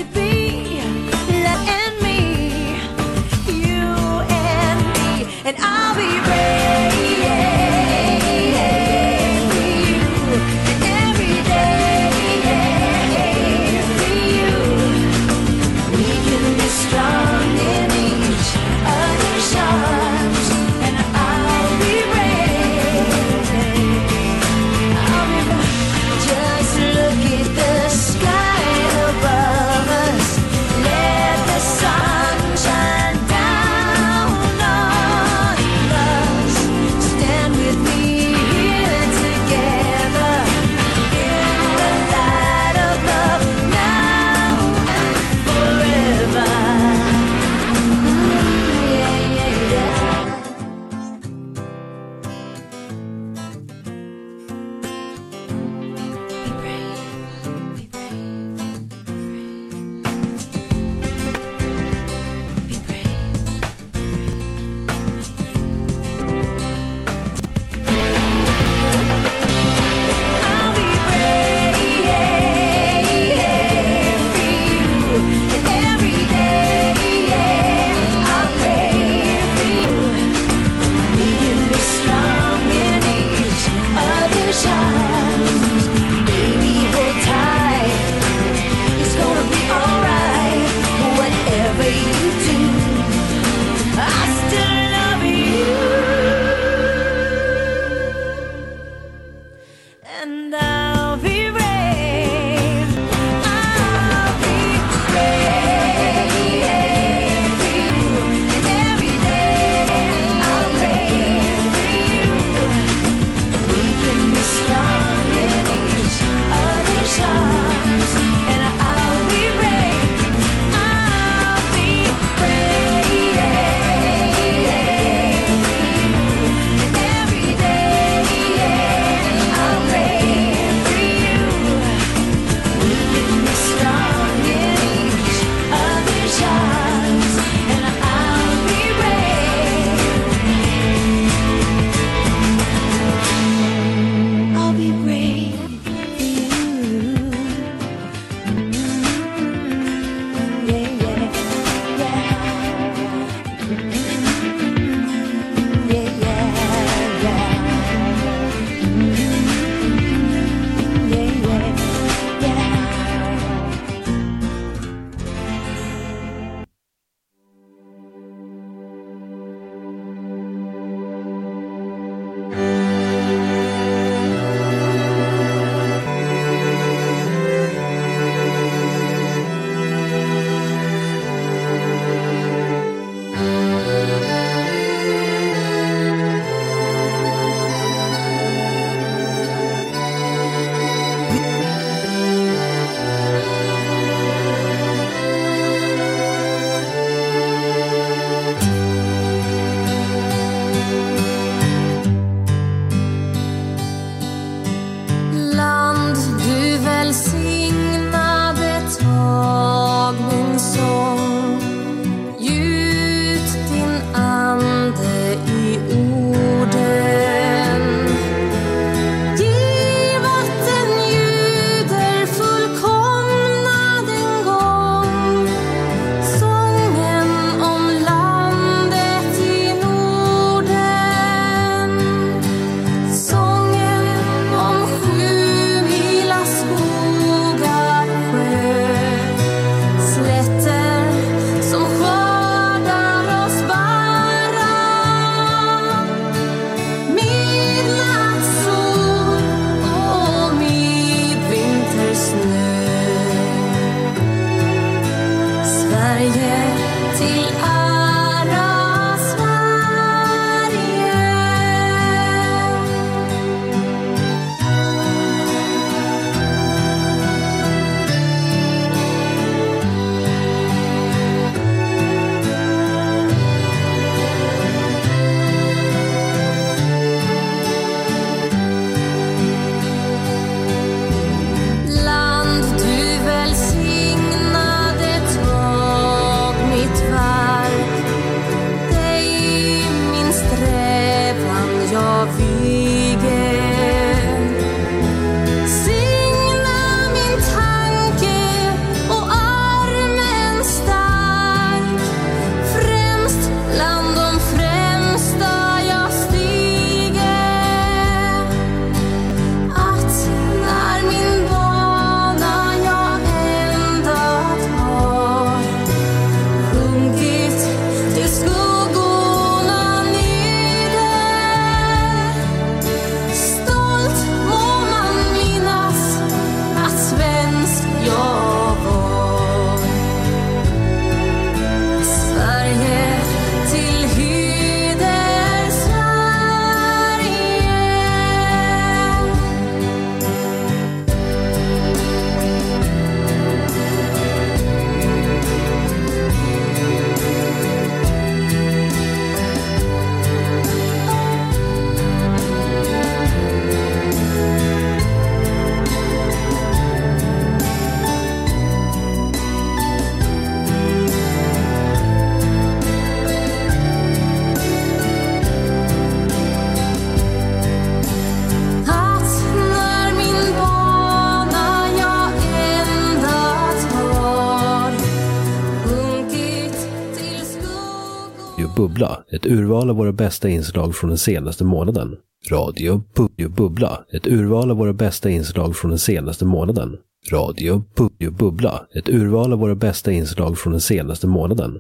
urval av våra bästa inslag från den senaste månaden. Radio Bu- Bubbla, ett urval av våra bästa inslag från den senaste månaden. Radio Bu- Bubbla, ett urval av våra bästa inslag från den senaste månaden.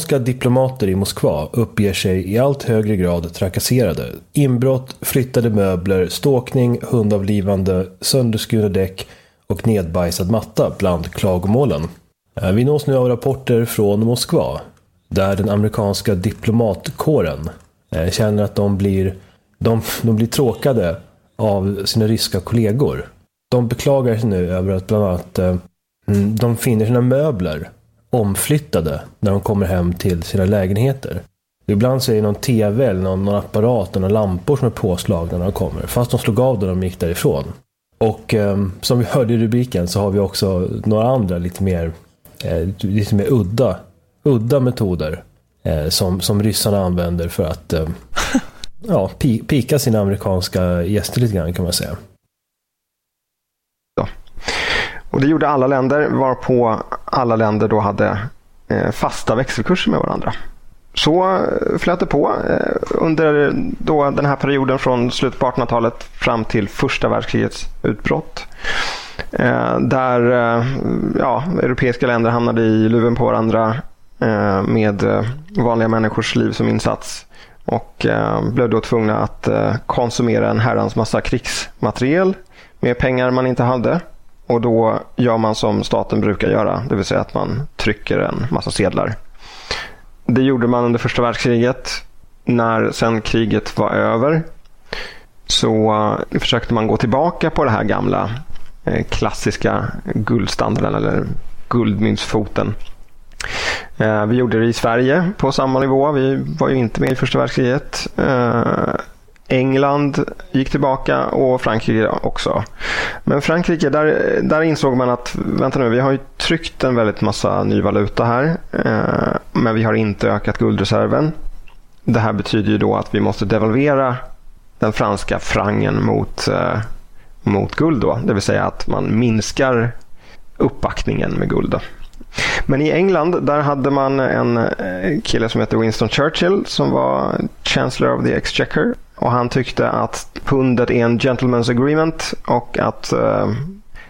Ryska diplomater i Moskva uppger sig i allt högre grad trakasserade. Inbrott, flyttade möbler, ståkning, hundavlivande, sönderskurna däck och nedbajsad matta bland klagomålen. Äh, vi nås nu av rapporter från Moskva där den amerikanska diplomatkåren eh, känner att de blir, de, de blir tråkade av sina ryska kollegor. De beklagar sig nu över att bland annat eh, mm, de finner sina möbler omflyttade när de kommer hem till sina lägenheter. Ibland så är det någon tv eller någon, någon apparat eller några lampor som är påslagna när de kommer. Fast de slog av när de gick därifrån. Och eh, som vi hörde i rubriken så har vi också några andra lite mer, eh, lite mer udda, udda metoder eh, som, som ryssarna använder för att eh, ja, pi, pika sina amerikanska gäster lite grann kan man säga. Och det gjorde alla länder, varpå alla länder då hade eh, fasta växelkurser med varandra. Så eh, flöt det på eh, under då den här perioden från slutet på 1800-talet fram till första världskrigets utbrott. Eh, Där eh, ja, europeiska länder hamnade i luven på varandra Eh, med eh, vanliga människors liv som insats och eh, blev då tvungna att konsumera en herrans massa krigsmateriel med pengar man inte hade. Och då gör man som staten brukar göra, det vill säga att man trycker en massa sedlar. Det gjorde man under första världskriget. När sen kriget var över så försökte man gå tillbaka på det här gamla klassiska guldstandarden eller guldmyntsfoten. Eh, vi gjorde det i Sverige på samma nivå. Vi var ju inte med i första världskriget. Eh, England gick tillbaka och Frankrike också. Men Frankrike, där, där insåg man att vänta nu, vi har ju tryckt en väldigt massa ny valuta här. Eh, men vi har inte ökat guldreserven. Det här betyder ju då att vi måste devalvera den franska frangen mot, mot guld. Då. Det vill säga att man minskar uppbackningen med guld. Då. Men i England där hade man en eh, kille som hette Winston Churchill som var Chancellor of the Exchequer. Och han tyckte att pundet är en gentleman's agreement och att eh,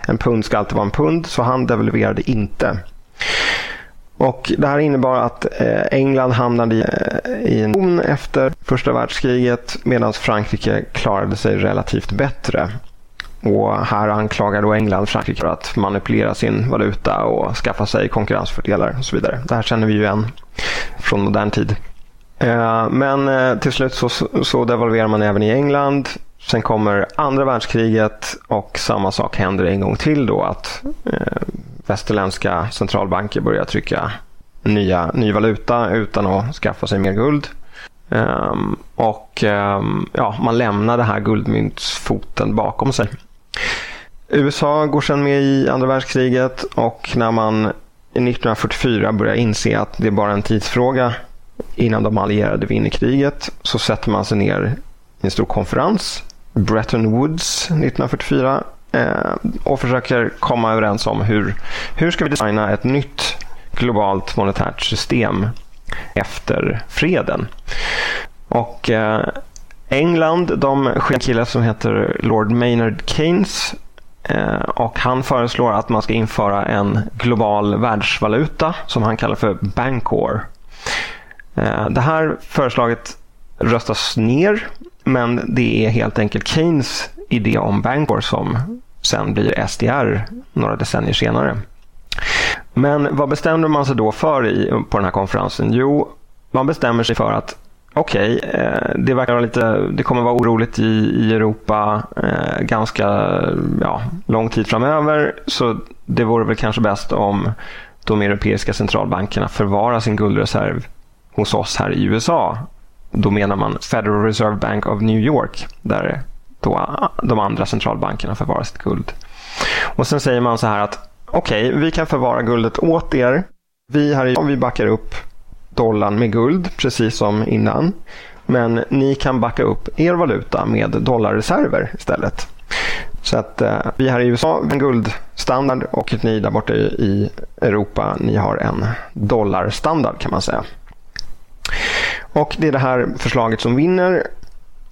en pund ska alltid vara en pund. Så han devalverade inte. Och Det här innebar att eh, England hamnade i, eh, i en zon efter första världskriget medan Frankrike klarade sig relativt bättre. Och här anklagar då England Frankrike för att manipulera sin valuta och skaffa sig konkurrensfördelar och så vidare. Det här känner vi ju igen från modern tid. Eh, men eh, till slut så, så devalverar man även i England. Sen kommer andra världskriget och samma sak händer en gång till då att eh, västerländska centralbanker börjar trycka nya, ny valuta utan att skaffa sig mer guld. Um, och um, ja, man lämnar det här guldmyntsfoten bakom sig. USA går sedan med i andra världskriget och när man 1944 börjar inse att det är bara en tidsfråga innan de allierade vinner kriget så sätter man sig ner i en stor konferens, Bretton Woods 1944 eh, och försöker komma överens om hur, hur ska vi designa ett nytt globalt monetärt system efter freden. Och eh, England, de skickar en kille som heter Lord Maynard Keynes Eh, och han föreslår att man ska införa en global världsvaluta som han kallar för Bancor. Eh, det här förslaget röstas ner men det är helt enkelt Keynes idé om Bancor som sen blir SDR några decennier senare. Men vad bestämde man sig då för i, på den här konferensen? Jo, man bestämmer sig för att okej, okay, eh, det verkar lite, det kommer vara oroligt i, i Europa eh, ganska ja, lång tid framöver. Så det vore väl kanske bäst om de europeiska centralbankerna förvarar sin guldreserv hos oss här i USA. Då menar man Federal Reserve Bank of New York där då de andra centralbankerna förvarar sitt guld. Och sen säger man så här att okej, okay, vi kan förvara guldet åt er. Vi här i vi backar upp dollarn med guld, precis som innan. Men ni kan backa upp er valuta med dollarreserver istället. Så att eh, vi här i USA har en guldstandard och ni där borta i Europa, ni har en dollarstandard kan man säga. Och det är det här förslaget som vinner.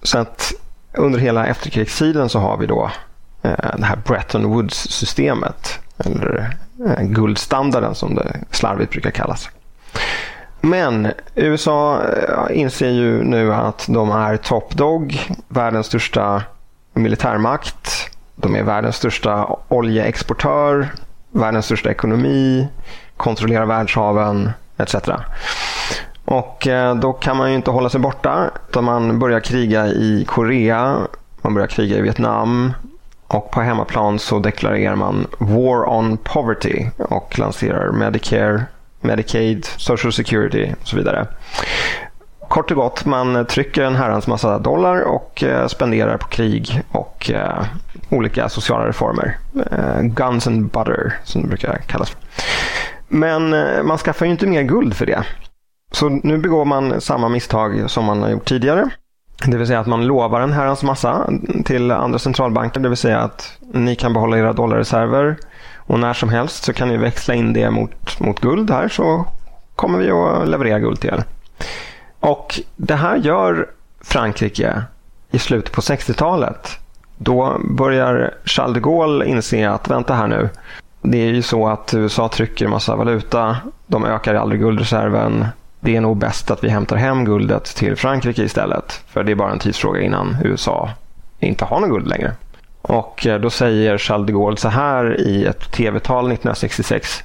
Så att under hela efterkrigstiden så har vi då eh, det här Bretton Woods-systemet eller eh, guldstandarden som det slarvigt brukar kallas. Men USA eh, inser ju nu att de är top dog, världens största militärmakt. De är världens största oljeexportör, världens största ekonomi, kontrollerar världshaven etc. Och eh, då kan man ju inte hålla sig borta. Utan man börjar kriga i Korea, man börjar kriga i Vietnam, och på hemmaplan så deklarerar man War on Poverty och lanserar Medicare, Medicaid, Social Security och så vidare. Kort och gott, man trycker en herrans massa dollar och eh, spenderar på krig och eh, olika sociala reformer. Eh, guns and butter som det brukar kallas. Men man skaffar ju inte mer guld för det. Så nu begår man samma misstag som man har gjort tidigare. Det vill säga att man lovar en herrans massa till andra centralbanker. Det vill säga att ni kan behålla era dollarreserver och när som helst så kan ni växla in det mot, mot guld här så kommer vi att leverera guld till er. Och det här gör Frankrike i slutet på 60-talet. Då börjar Charles de Gaulle inse att vänta här nu. Det är ju så att USA trycker massa valuta. De ökar aldrig guldreserven det är nog bäst att vi hämtar hem guldet till Frankrike istället. För det är bara en tidsfråga innan USA inte har något guld längre. Och eh, då säger Charles de Gaulle så här i ett tv-tal 1966.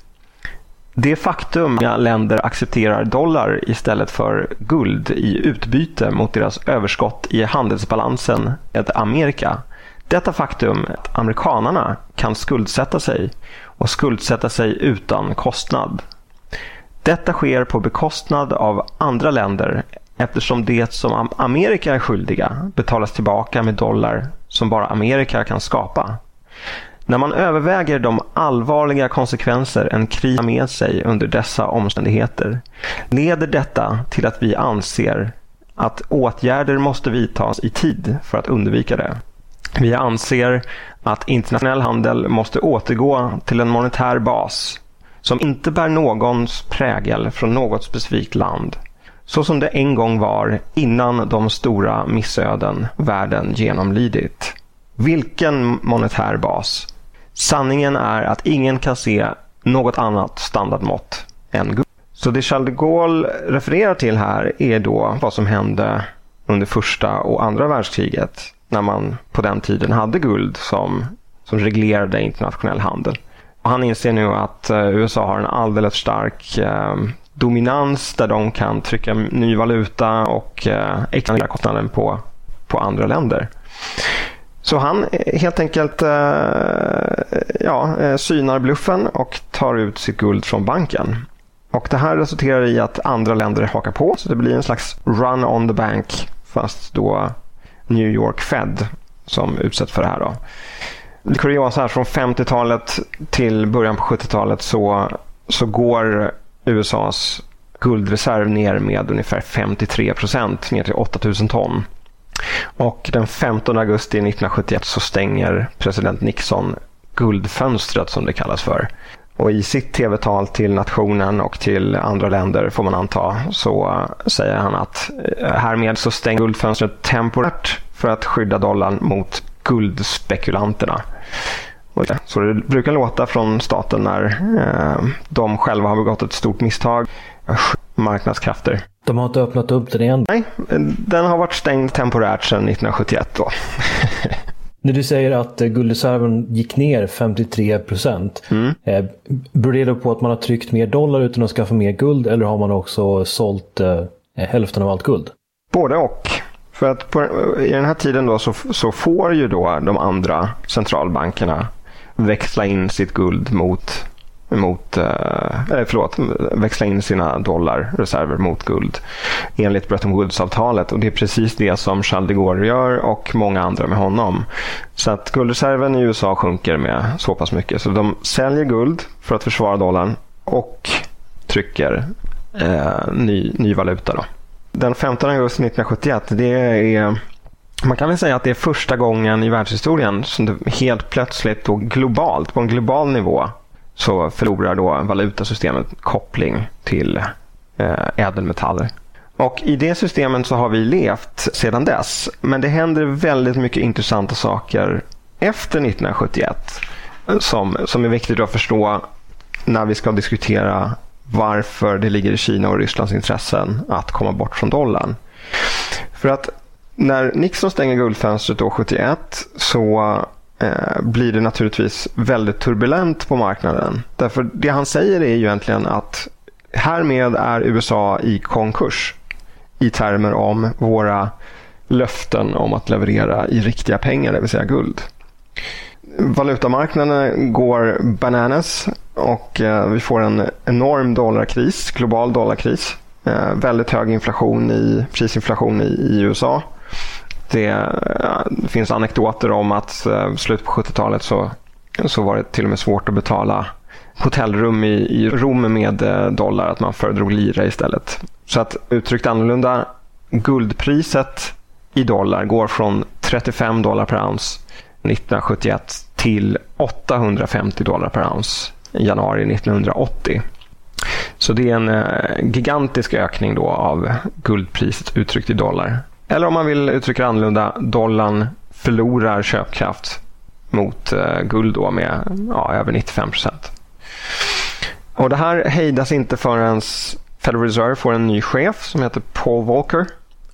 Det faktum att länder accepterar dollar istället för guld i utbyte mot deras överskott i handelsbalansen med Amerika. Detta faktum att amerikanarna kan skuldsätta sig och skuldsätta sig utan kostnad detta sker på bekostnad av andra länder eftersom det som Amerika är skyldiga betalas tillbaka med dollar som bara Amerika kan skapa. När man överväger de allvarliga konsekvenser en kris har med sig under dessa omständigheter leder detta till att vi anser att åtgärder måste vidtas i tid för att undvika det. Vi anser att internationell handel måste återgå till en monetär bas som inte bär någons prägel från något specifikt land. Så som det en gång var innan de stora missöden världen genomlidit. Vilken monetär bas? Sanningen är att ingen kan se något annat standardmått än guld. Så det Charles de Gaulle refererar till här är då vad som hände under första och andra världskriget. när man på den tiden hade guld som, som reglerade internationell handel. Och han inser nu att eh, USA har en alldeles stark eh, dominans där de kan trycka ny valuta och eh, expandera kostnaden på, på andra länder. Så han eh, helt enkelt eh, ja, eh, synar bluffen och tar ut sitt guld från banken. Och Det här resulterar i att andra länder hakar på, så det blir en slags run on the bank fast då New York Fed som utsätts för det här. Då. Det kuriosa här, från 50-talet till början på 70-talet så, så går USAs guldreserv ner med ungefär 53 procent, ner till 8000 ton. Och den 15 augusti 1971 så stänger president Nixon guldfönstret som det kallas för. Och i sitt tv-tal till nationen och till andra länder får man anta så säger han att eh, härmed så stänger guldfönstret temporärt för att skydda dollarn mot guldspekulanterna. Så det brukar låta från staten när eh, de själva har begått ett stort misstag. Marknadskrafter. De har inte öppnat upp den igen? Nej, den har varit stängd temporärt sedan 1971. Då. När du säger att eh, guldreserven gick ner 53 procent. Mm. Eh, beror det då på att man har tryckt mer dollar utan att skaffa mer guld eller har man också sålt eh, hälften av allt guld? Både och. För att på, i den här tiden då så, så får ju då de andra centralbankerna växla in sitt guld mot mot, eh, eh, förlåt, växla in sina dollarreserver mot guld enligt Bretton Woods-avtalet. Och det är precis det som Charles de Gaulle gör och många andra med honom. Så att guldreserven i USA sjunker med så pass mycket. Så de säljer guld för att försvara dollarn och trycker eh, ny, ny valuta. Då. Den 15 augusti 1971, det är man kan väl säga att det är första gången i världshistorien som det helt plötsligt då globalt, på en global nivå, så förlorar då valutasystemet koppling till eh, ädelmetaller. Och I det systemet så har vi levt sedan dess. Men det händer väldigt mycket intressanta saker efter 1971 som, som är viktigt att förstå när vi ska diskutera varför det ligger i Kina och Rysslands intressen att komma bort från dollarn. För att när Nixon stänger guldfönstret då 71 så eh, blir det naturligtvis väldigt turbulent på marknaden. Därför det han säger är ju egentligen att härmed är USA i konkurs i termer om våra löften om att leverera i riktiga pengar, det vill säga guld. Valutamarknaden går bananas och eh, vi får en enorm dollarkris, global dollarkris. Eh, väldigt hög inflation i, prisinflation i, i USA. Det, eh, finns anekdoter om att eh, slutet på 70-talet så, så var det till och med svårt att betala hotellrum i, i Rom med eh, dollar, att man föredrog lira istället. Så att uttryckt annorlunda, guldpriset i dollar går från 35 dollar per ounce 1971 till 850 dollar per ounce i januari 1980. Så det är en eh, gigantisk ökning då av guldpriset uttryckt i dollar. Eller om man vill uttrycka det annorlunda, dollarn förlorar köpkraft mot eh, guld då med ja, över 95 procent. Och det här hejdas inte förrän Federal Reserve får en ny chef som heter Paul Volcker.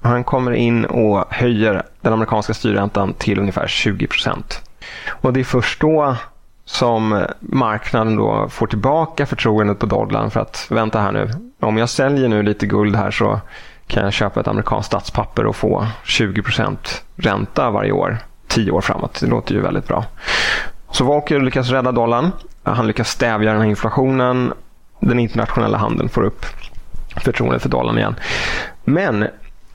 Han kommer in och höjer den amerikanska styrräntan till ungefär 20 procent. Och det är först då som marknaden då får tillbaka förtroendet på dollarn för att vänta här nu. Om jag säljer nu lite guld här så kan jag köpa ett amerikanskt statspapper och få 20% ränta varje år, tio år framåt. Det låter ju väldigt bra. Så Volcker lyckas rädda dollarn. Han lyckas stävja den här inflationen. Den internationella handeln får upp förtroendet för dollarn igen. Men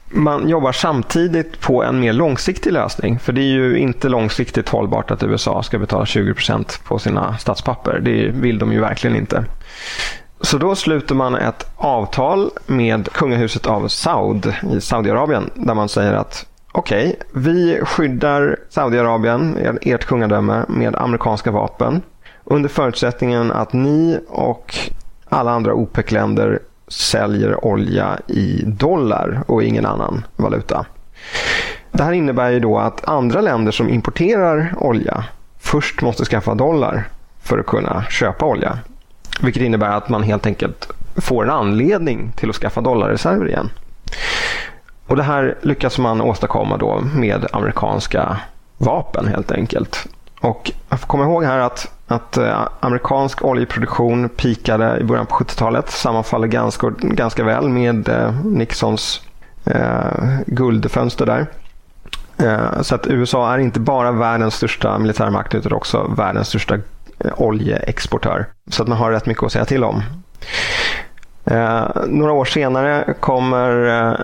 man jobbar samtidigt på en mer långsiktig lösning. För det är ju inte långsiktigt hållbart att USA ska betala 20% på sina statspapper. Det vill de ju verkligen inte. Så då sluter man ett avtal med kungahuset av Saud i Saudiarabien där man säger att okej, okay, vi skyddar Saudiarabien, ert kungadöme, med amerikanska vapen under förutsättningen att ni och alla andra OPEC-länder säljer olja i dollar och ingen annan valuta. Det här innebär ju då att andra länder som importerar olja först måste skaffa dollar för att kunna köpa olja. Vilket innebär att man helt enkelt får en anledning till att skaffa dollarreserver igen. Och det här lyckas man åstadkomma då med amerikanska vapen helt enkelt. Och jag får komma ihåg här att, att eh, amerikansk oljeproduktion pikade i början på 70-talet. Sammanfaller ganska, ganska väl med eh, Nixons eh, guldfönster där. Eh, så att USA är inte bara världens största militärmakt utan också världens största Eh, oljeexportör. Så att man har rätt mycket att säga till om. Eh, några år senare kommer eh,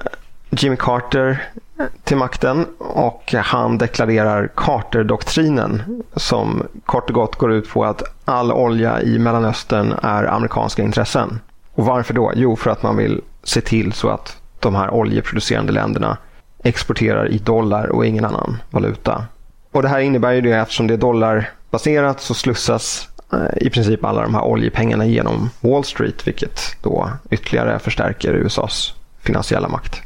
Jimmy Carter till makten och han deklarerar Carter-doktrinen som kort och gott går ut på att all olja i Mellanöstern är amerikanska intressen. Och varför då? Jo, för att man vill se till så att de här oljeproducerande länderna exporterar i dollar och ingen annan valuta. Och Det här innebär ju det eftersom det är dollar Baserat så slussas eh, i princip alla de här oljepengarna genom Wall Street vilket då ytterligare förstärker USAs finansiella makt.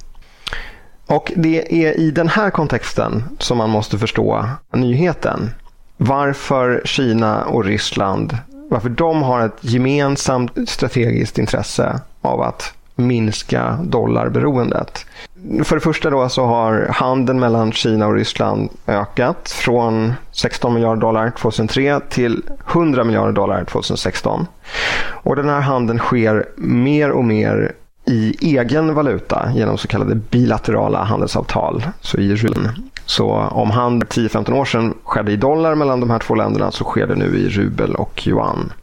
Och det är i den här kontexten som man måste förstå nyheten. Varför Kina och Ryssland, varför de har ett gemensamt strategiskt intresse av att minska dollarberoendet. För det första då så har handeln mellan Kina och Ryssland ökat från 16 miljarder dollar 2003 till 100 miljarder dollar 2016. Och den här handeln sker mer och mer i egen valuta genom så kallade bilaterala handelsavtal. Så i rubeln. Så om handel 10-15 år sedan skedde i dollar mellan de här två länderna så sker det nu i rubel och yuan.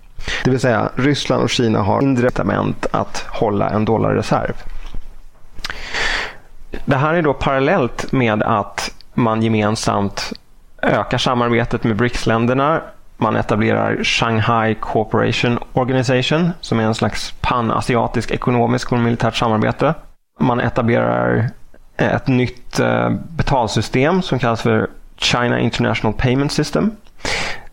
Det vill säga Ryssland och Kina har mindre incitament att hålla en dollarreserv. Det här är då parallellt med att man gemensamt ökar samarbetet med BRICS-länderna. Man etablerar Shanghai Cooperation Organization som är en slags panasiatisk ekonomisk och militärt samarbete. Man etablerar ett nytt eh, betalsystem som kallas för China International Payment System.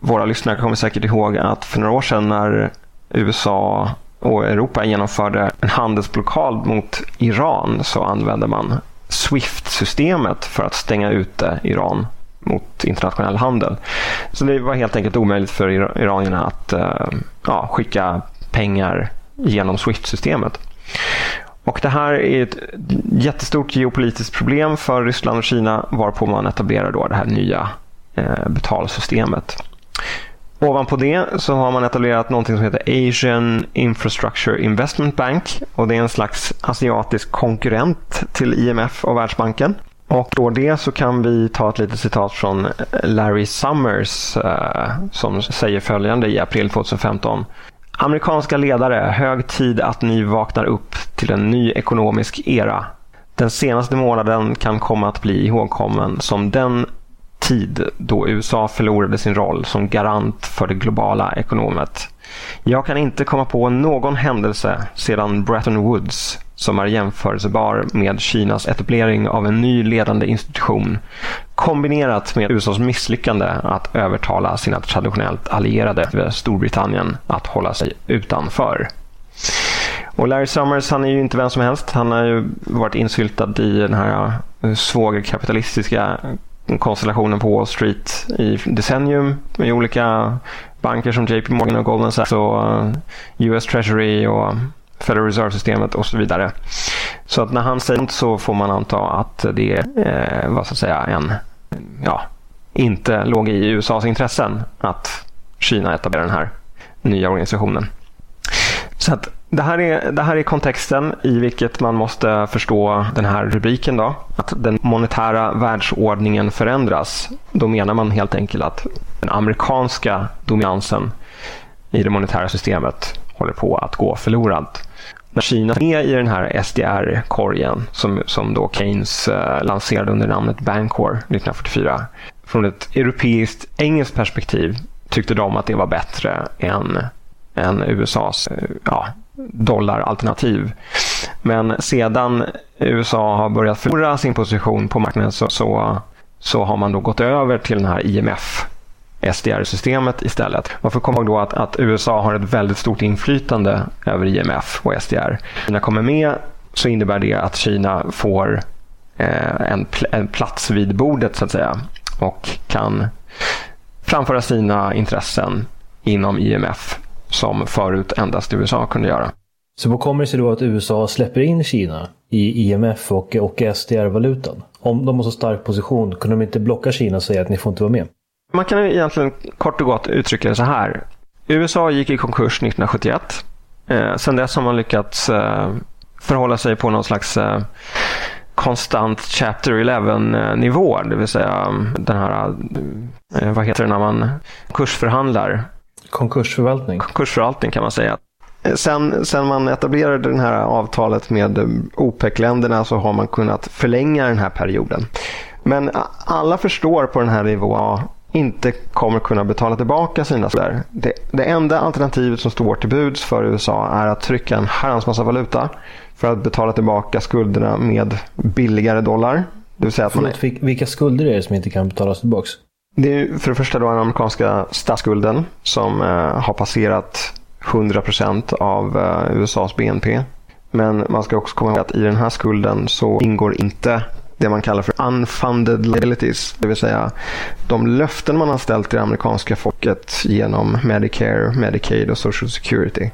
Våra lyssnare kommer säkert ihåg att för några år sedan när USA och Europa genomförde en handelsblockad mot Iran så använde man Swift-systemet för att stänga ute Iran mot internationell handel. Så det var helt enkelt omöjligt för iranierna att eh, ja, skicka pengar genom Swift-systemet. Och det här är ett jättestort geopolitiskt problem för Ryssland och Kina varpå man etablerar då det här nya eh, betalsystemet. Ovanpå det så har man etablerat något som heter Asian Infrastructure Investment Bank och det är en slags asiatisk konkurrent till IMF och Världsbanken. Och då det så kan vi ta ett litet citat från Larry Summers eh, som säger följande i april 2015. Amerikanska ledare, hög tid att ni vaknar upp till en ny ekonomisk era. Den senaste månaden kan komma att bli ihågkommen som den tid då USA förlorade sin roll som garant för det globala ekonomet. Jag kan inte komma på någon händelse sedan Bretton Woods som är jämförelsebar med Kinas etablering av en ny ledande institution kombinerat med USAs misslyckande att övertala sina traditionellt allierade Storbritannien att hålla sig utanför. Och Larry Summers han är ju inte vem som helst. Han har ju varit insyltad i den här eh, svågerkapitalistiska konstellationen på Wall Street i decennium med olika banker som JP Morgan och Goldman Sachs och eh, US Treasury och Federal Reserve-systemet och så vidare. Så att när han säger så får man anta att det är eh, vad ska jag säga, en, ja, inte låg i USAs intressen att Kina etablerar den här nya organisationen. Så att det här, är, det här är kontexten i vilket man måste förstå den här rubriken. Då, att den monetära världsordningen förändras. Då menar man helt enkelt att den amerikanska dominansen i det monetära systemet håller på att gå förlorad. När Kina är med i den här SDR-korgen som, som då Keynes eh, lanserade under namnet Bancor 1944. Från ett europeiskt engelskt perspektiv tyckte de att det var bättre än, än USAs eh, ja, dollaralternativ. Men sedan USA har börjat förlora sin position på marknaden så, så, så har man då gått över till den här IMF SDR-systemet istället. Man får komma ihåg då att, att, USA har ett väldigt stort inflytande över IMF och SDR. När Kina kommer med så innebär det att Kina får eh, en, pl en plats vid bordet så att säga och kan framföra sina intressen inom IMF som förut endast USA kunde göra. Så vad kommer det sig då att USA släpper in Kina i IMF och, och SDR-valutan? Om de har så stark position, kunde de inte blocka Kina och säga att ni får inte vara med? Man kan egentligen kort och gott uttrycka det så här. USA gick i konkurs 1971. Eh, sen dess har man lyckats eh, förhålla sig på någon slags eh, konstant Chapter 11-nivå. Det vill säga um, den här, eh, vad heter det när man kursförhandlar? Konkursförvaltning. Konkursförvaltning kan man säga. Eh, Sen, sen man etablerade det här avtalet med eh, OPEC-länderna så har man kunnat förlänga den här perioden. Men alla förstår på den här nivån inte kommer kunna betala tillbaka sina skulder. Det, det enda alternativet som står till buds för USA är att trycka en herrans massa valuta för att betala tillbaka skulderna med billigare dollar. Det vill säga att man Förlåt, vil- vilka skulder är det som inte kan betalas tillbaka? Det är för det första då den amerikanska statsskulden som eh, har passerat 100% av eh, USAs BNP. Men man ska också komma ihåg att i den här skulden så ingår inte det man kallar för unfunded liabilities. Det vill säga de löften man har ställt till det amerikanska folket genom Medicare, Medicaid och Social Security.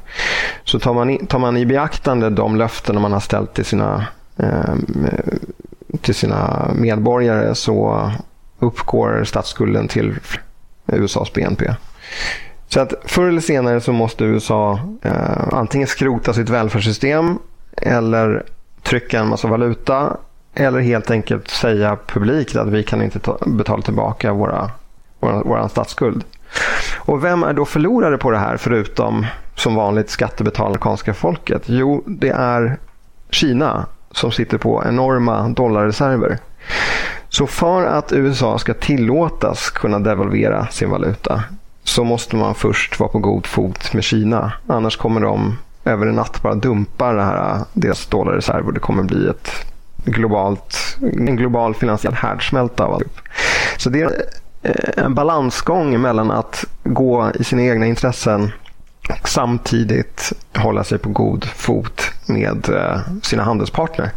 Så tar man i, tar man i beaktande de löften man har ställt till sina, eh, till sina medborgare så uppgår statsskulden till USAs BNP. Så att förr eller senare så måste USA eh, antingen skrota sitt välfärdssystem eller trycka en massa valuta eller helt enkelt säga publikt att vi kan inte ta, betala tillbaka våra, våra, våra statsskuld. Och vem är då förlorare på det här förutom som vanligt skattebetalande amerikanska folket? Jo, det är Kina som sitter på enorma dollarreserver. Så för att USA ska tillåtas kunna devalvera sin valuta så måste man först vara på god fot med Kina. Annars kommer de över en natt bara dumpa det här, äh, deras dollarreserv och det kommer bli ett globalt, en global finansiell härdsmälta av alltihop. Så det är äh, en balansgång mellan att gå i sina egna intressen och samtidigt hålla sig på god fot med äh, sina handelspartner.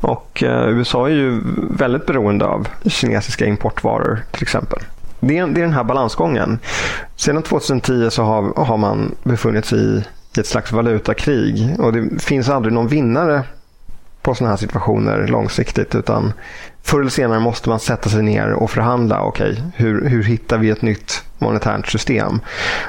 Och eh, USA är ju väldigt beroende av kinesiska importvaror till exempel. Det är, det är den här balansgången. Sedan 2010 så har, har man befunnit sig i, i ett slags valutakrig och det finns aldrig någon vinnare på sådana här situationer långsiktigt utan förr eller senare måste man sätta sig ner och förhandla. Okej, okay, hur, hur hittar vi ett nytt monetärt system?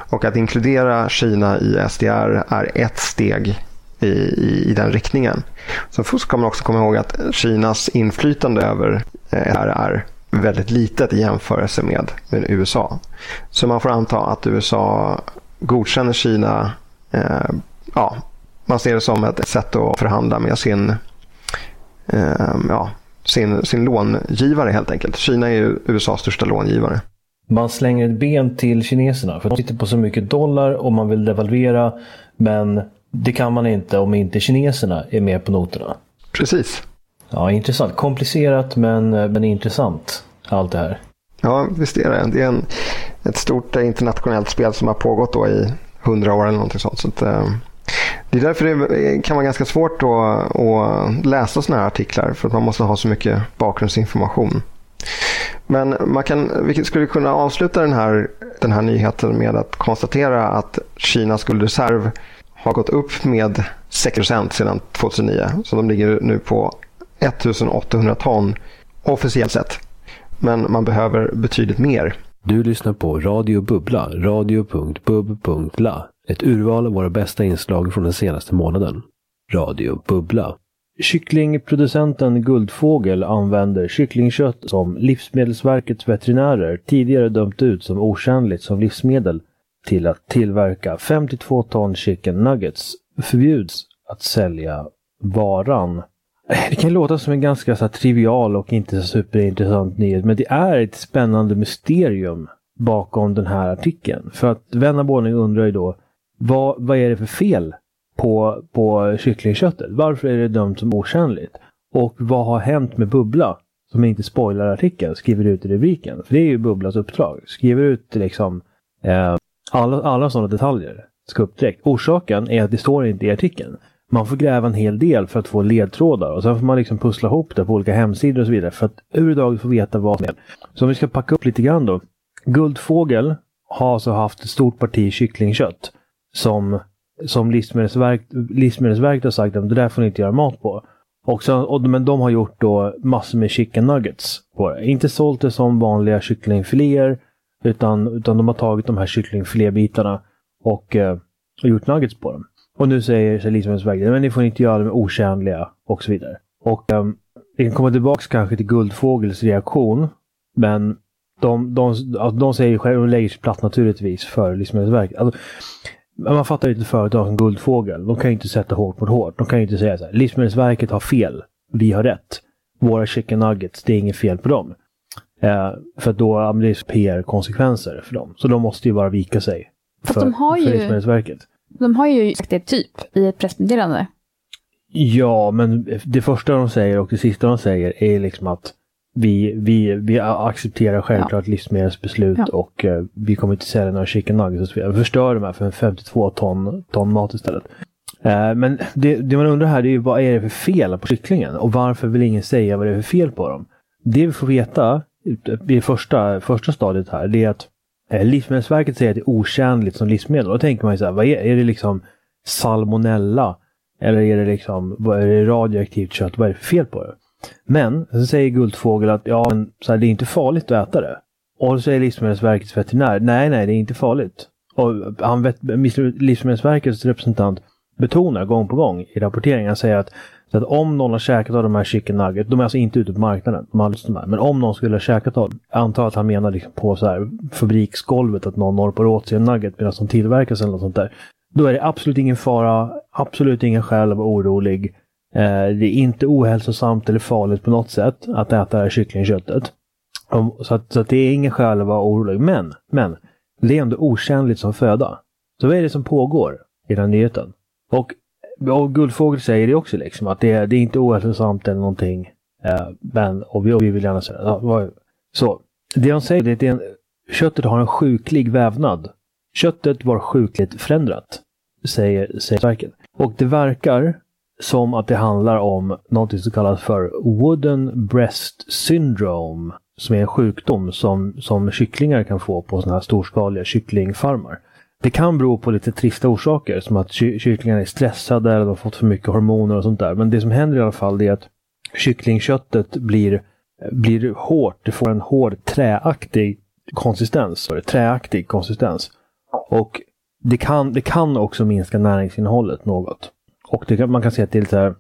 Och att inkludera Kina i SDR är ett steg i, i, i den riktningen. Så ska man också komma ihåg att Kinas inflytande över eh, här är väldigt litet i jämförelse med, med USA. Så man får anta att USA godkänner Kina. Eh, ja, man ser det som ett sätt att förhandla med sin, eh, ja, sin, sin långivare helt enkelt. Kina är ju USAs största långivare. Man slänger ett ben till kineserna för de sitter på så mycket dollar och man vill devalvera. Men det kan man inte om inte kineserna är med på noterna. Precis. Ja, intressant. Komplicerat men, men intressant. Allt det här. Ja, visst är det. Det är en, ett stort internationellt spel som har pågått då i hundra år eller någonting sånt. Så att, eh, det är därför det kan vara ganska svårt att, att läsa sådana här artiklar. För att man måste ha så mycket bakgrundsinformation. Men man kan, vi skulle kunna avsluta den här, den här nyheten med att konstatera att Kinas guldreserv har gått upp med 6 sedan 2009. Så de ligger nu på 1800 ton officiellt sett. Men man behöver betydligt mer. Du lyssnar på Radio Bubbla, radio.bub.la. Ett urval av våra bästa inslag från den senaste månaden. Radio Bubbla. Kycklingproducenten Guldfågel använder kycklingkött som Livsmedelsverkets veterinärer tidigare dömt ut som otjänligt som livsmedel till att tillverka 52 ton chicken nuggets förbjuds att sälja varan. Det kan låta som en ganska så här, trivial och inte så superintressant nyhet, men det är ett spännande mysterium bakom den här artikeln. För att vän av ordning undrar ju då, vad, vad är det för fel på, på kycklingköttet? Varför är det dömt som otjänligt? Och vad har hänt med Bubbla? Som inte spoilar artikeln, skriver ut i rubriken. För det är ju Bubblas uppdrag. Skriver ut liksom eh, alla, alla sådana detaljer. Ska upp direkt. Orsaken är att det står inte i artikeln. Man får gräva en hel del för att få ledtrådar och sen får man liksom pussla ihop det på olika hemsidor och så vidare för att överhuvudtaget få veta vad som är. Så om vi ska packa upp lite grann då. Guldfågel har alltså haft ett stort parti kycklingkött som som Livsmedelsverk, Livsmedelsverket har sagt att det där får ni inte göra mat på. Och så, och, men de har gjort då massor med chicken nuggets på det. Inte sålt det som vanliga kycklingfiléer utan, utan de har tagit de här kycklingfilébitarna och, eh, och gjort nuggets på dem. Och nu säger sig Livsmedelsverket men ni får inte göra dem otjänliga och så vidare. Och um, vi kan komma tillbaka kanske till Guldfågels reaktion. Men de, de, alltså, de säger själva, de lägger sig platt naturligtvis för Livsmedelsverket. Alltså, man fattar ju inte företag som Guldfågel. De kan ju inte sätta hårt mot hårt. De kan ju inte säga så här. Livsmedelsverket har fel. Vi har rätt. Våra chicken nuggets, det är inget fel på dem. Eh, för då ja, det är PR-konsekvenser för dem. Så de måste ju bara vika sig. Fast för, de har för ju- Livsmedelsverket. De har ju sagt det typ i ett pressmeddelande. Ja, men det första de säger och det sista de säger är liksom att vi, vi, vi accepterar självklart livsmedelsbeslut Ja. och eh, vi kommer inte sälja några chicken nuggets och så vidare. Vi förstör de här för 52 ton, ton mat istället. Eh, men det, det man undrar här det är ju vad är det för fel på kycklingen och varför vill ingen säga vad det är för fel på dem? Det vi får veta i första, första stadiet här det är att eh, Livsmedelsverket säger att det är otjänligt som livsmedel. Då tänker man ju så här, vad är, är det liksom salmonella? Eller är det liksom, vad är det radioaktivt kött? Vad är det för fel på det? Men så säger Guldfågel att ja, men, så här, det är inte farligt att äta det. Och så säger Livsmedelsverkets veterinär, nej, nej, det är inte farligt. Och han vet, Livsmedelsverkets representant betonar gång på gång i rapporteringen, han säger att, så att om någon har käkat av de här chicken nuggets, de är alltså inte ute på marknaden, de har de här, men om någon skulle ha käkat av, dem. jag antar att han menar liksom på så här fabriksgolvet att någon norpar åt sig en nugget medan de tillverkas eller något sånt där. Då är det absolut ingen fara, absolut ingen skäl att vara orolig. Eh, det är inte ohälsosamt eller farligt på något sätt att äta det här kycklingköttet. Så att, så att det är ingen skäl att vara orolig. Men, men, det är ändå otjänligt som föda. Så vad är det som pågår i den här nyheten? Och, och Guldfågel säger det också liksom, att det, är- det är inte ohälsosamt eller någonting. Eh, men, och vi, och vi vill gärna säga ja, Så, det de säger är att det är en, köttet har en sjuklig vävnad. Köttet var sjukligt förändrat, säger, säger verket. Och det verkar som att det handlar om något som kallas för Wooden Breast Syndrome. Som är en sjukdom som, som kycklingar kan få på sådana här storskaliga kycklingfarmar. Det kan bero på lite trista orsaker, som att ky- kycklingarna är stressade eller de har fått för mycket hormoner och sånt där. Men det som händer i alla fall är att kycklingköttet blir, blir hårt. Det får en hård träaktig konsistens. Sorry, Träaktig konsistens. Och det kan, det kan också minska näringsinnehållet något. Och det kan, man kan se att det är lite, här,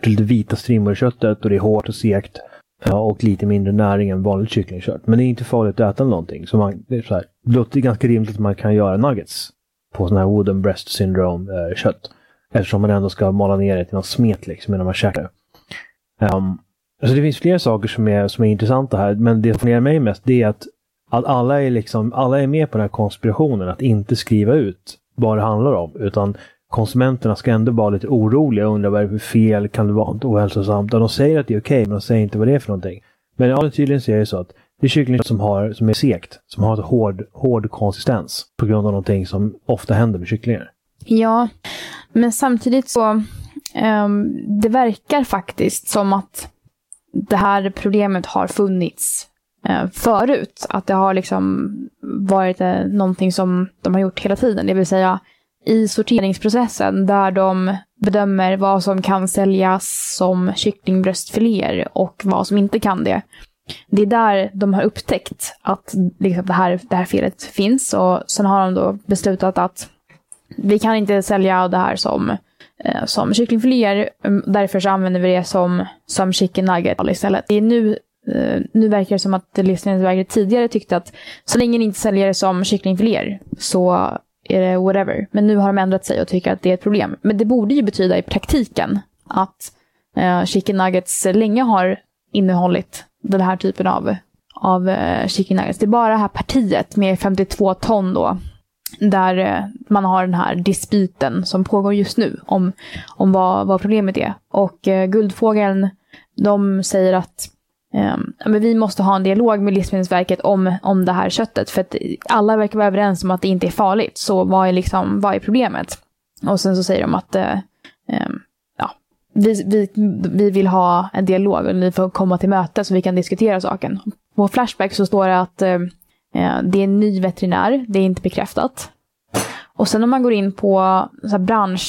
det är lite vita strimmor i köttet och det är hårt och segt. Ja, och lite mindre näring än vanligt kycklingkött. Men det är inte farligt att äta någonting. Så man, det, är så här, det låter ganska rimligt att man kan göra nuggets på sån här wooden breast syndrome eh, kött. Eftersom man ändå ska mala ner det till något smet liksom innan man käkar det. Um, så det finns flera saker som är, som är intressanta här. Men det som fascinerar mig mest det är att, att alla, är liksom, alla är med på den här konspirationen att inte skriva ut vad det handlar om. Utan konsumenterna ska ändå vara lite oroliga och undra vad det är för fel, kan det vara något ohälsosamt? Och de säger att det är okej, men de säger inte vad det är för någonting. Men ja, tydligen så är det så att det är kyckling som, har, som är segt, som har ett hård, hård konsistens på grund av någonting som ofta händer med kycklingar. Ja, men samtidigt så um, det verkar faktiskt som att det här problemet har funnits eh, förut. Att det har liksom varit eh, någonting som de har gjort hela tiden. Det vill säga i sorteringsprocessen där de bedömer vad som kan säljas som kycklingbröstfiléer och vad som inte kan det. Det är där de har upptäckt att liksom, det, här, det här felet finns och sen har de då beslutat att vi kan inte sälja det här som, eh, som kycklingfiléer. Mm, därför så använder vi det som, som chicken nugget istället. Det är nu, eh, nu verkar det som att Livsmedelsverket tidigare tyckte att så länge ni inte säljer det som kycklingfiléer så är det whatever. Men nu har de ändrat sig och tycker att det är ett problem. Men det borde ju betyda i praktiken att eh, chicken nuggets länge har innehållit den här typen av, av eh, chicken nuggets. Det är bara det här partiet med 52 ton då där eh, man har den här dispyten som pågår just nu om, om vad, vad problemet är. Och eh, Guldfågeln, de säger att Ehm, men vi måste ha en dialog med Livsmedelsverket om, om det här köttet. För att alla verkar vara överens om att det inte är farligt. Så vad är, liksom, vad är problemet? Och sen så säger de att eh, ehm, ja, vi, vi, vi vill ha en dialog och ni får komma till möte så vi kan diskutera saken. På Flashback så står det att ehm, eh, Det är en ny veterinär, det är inte bekräftat. Och sen om man går in på så här bransch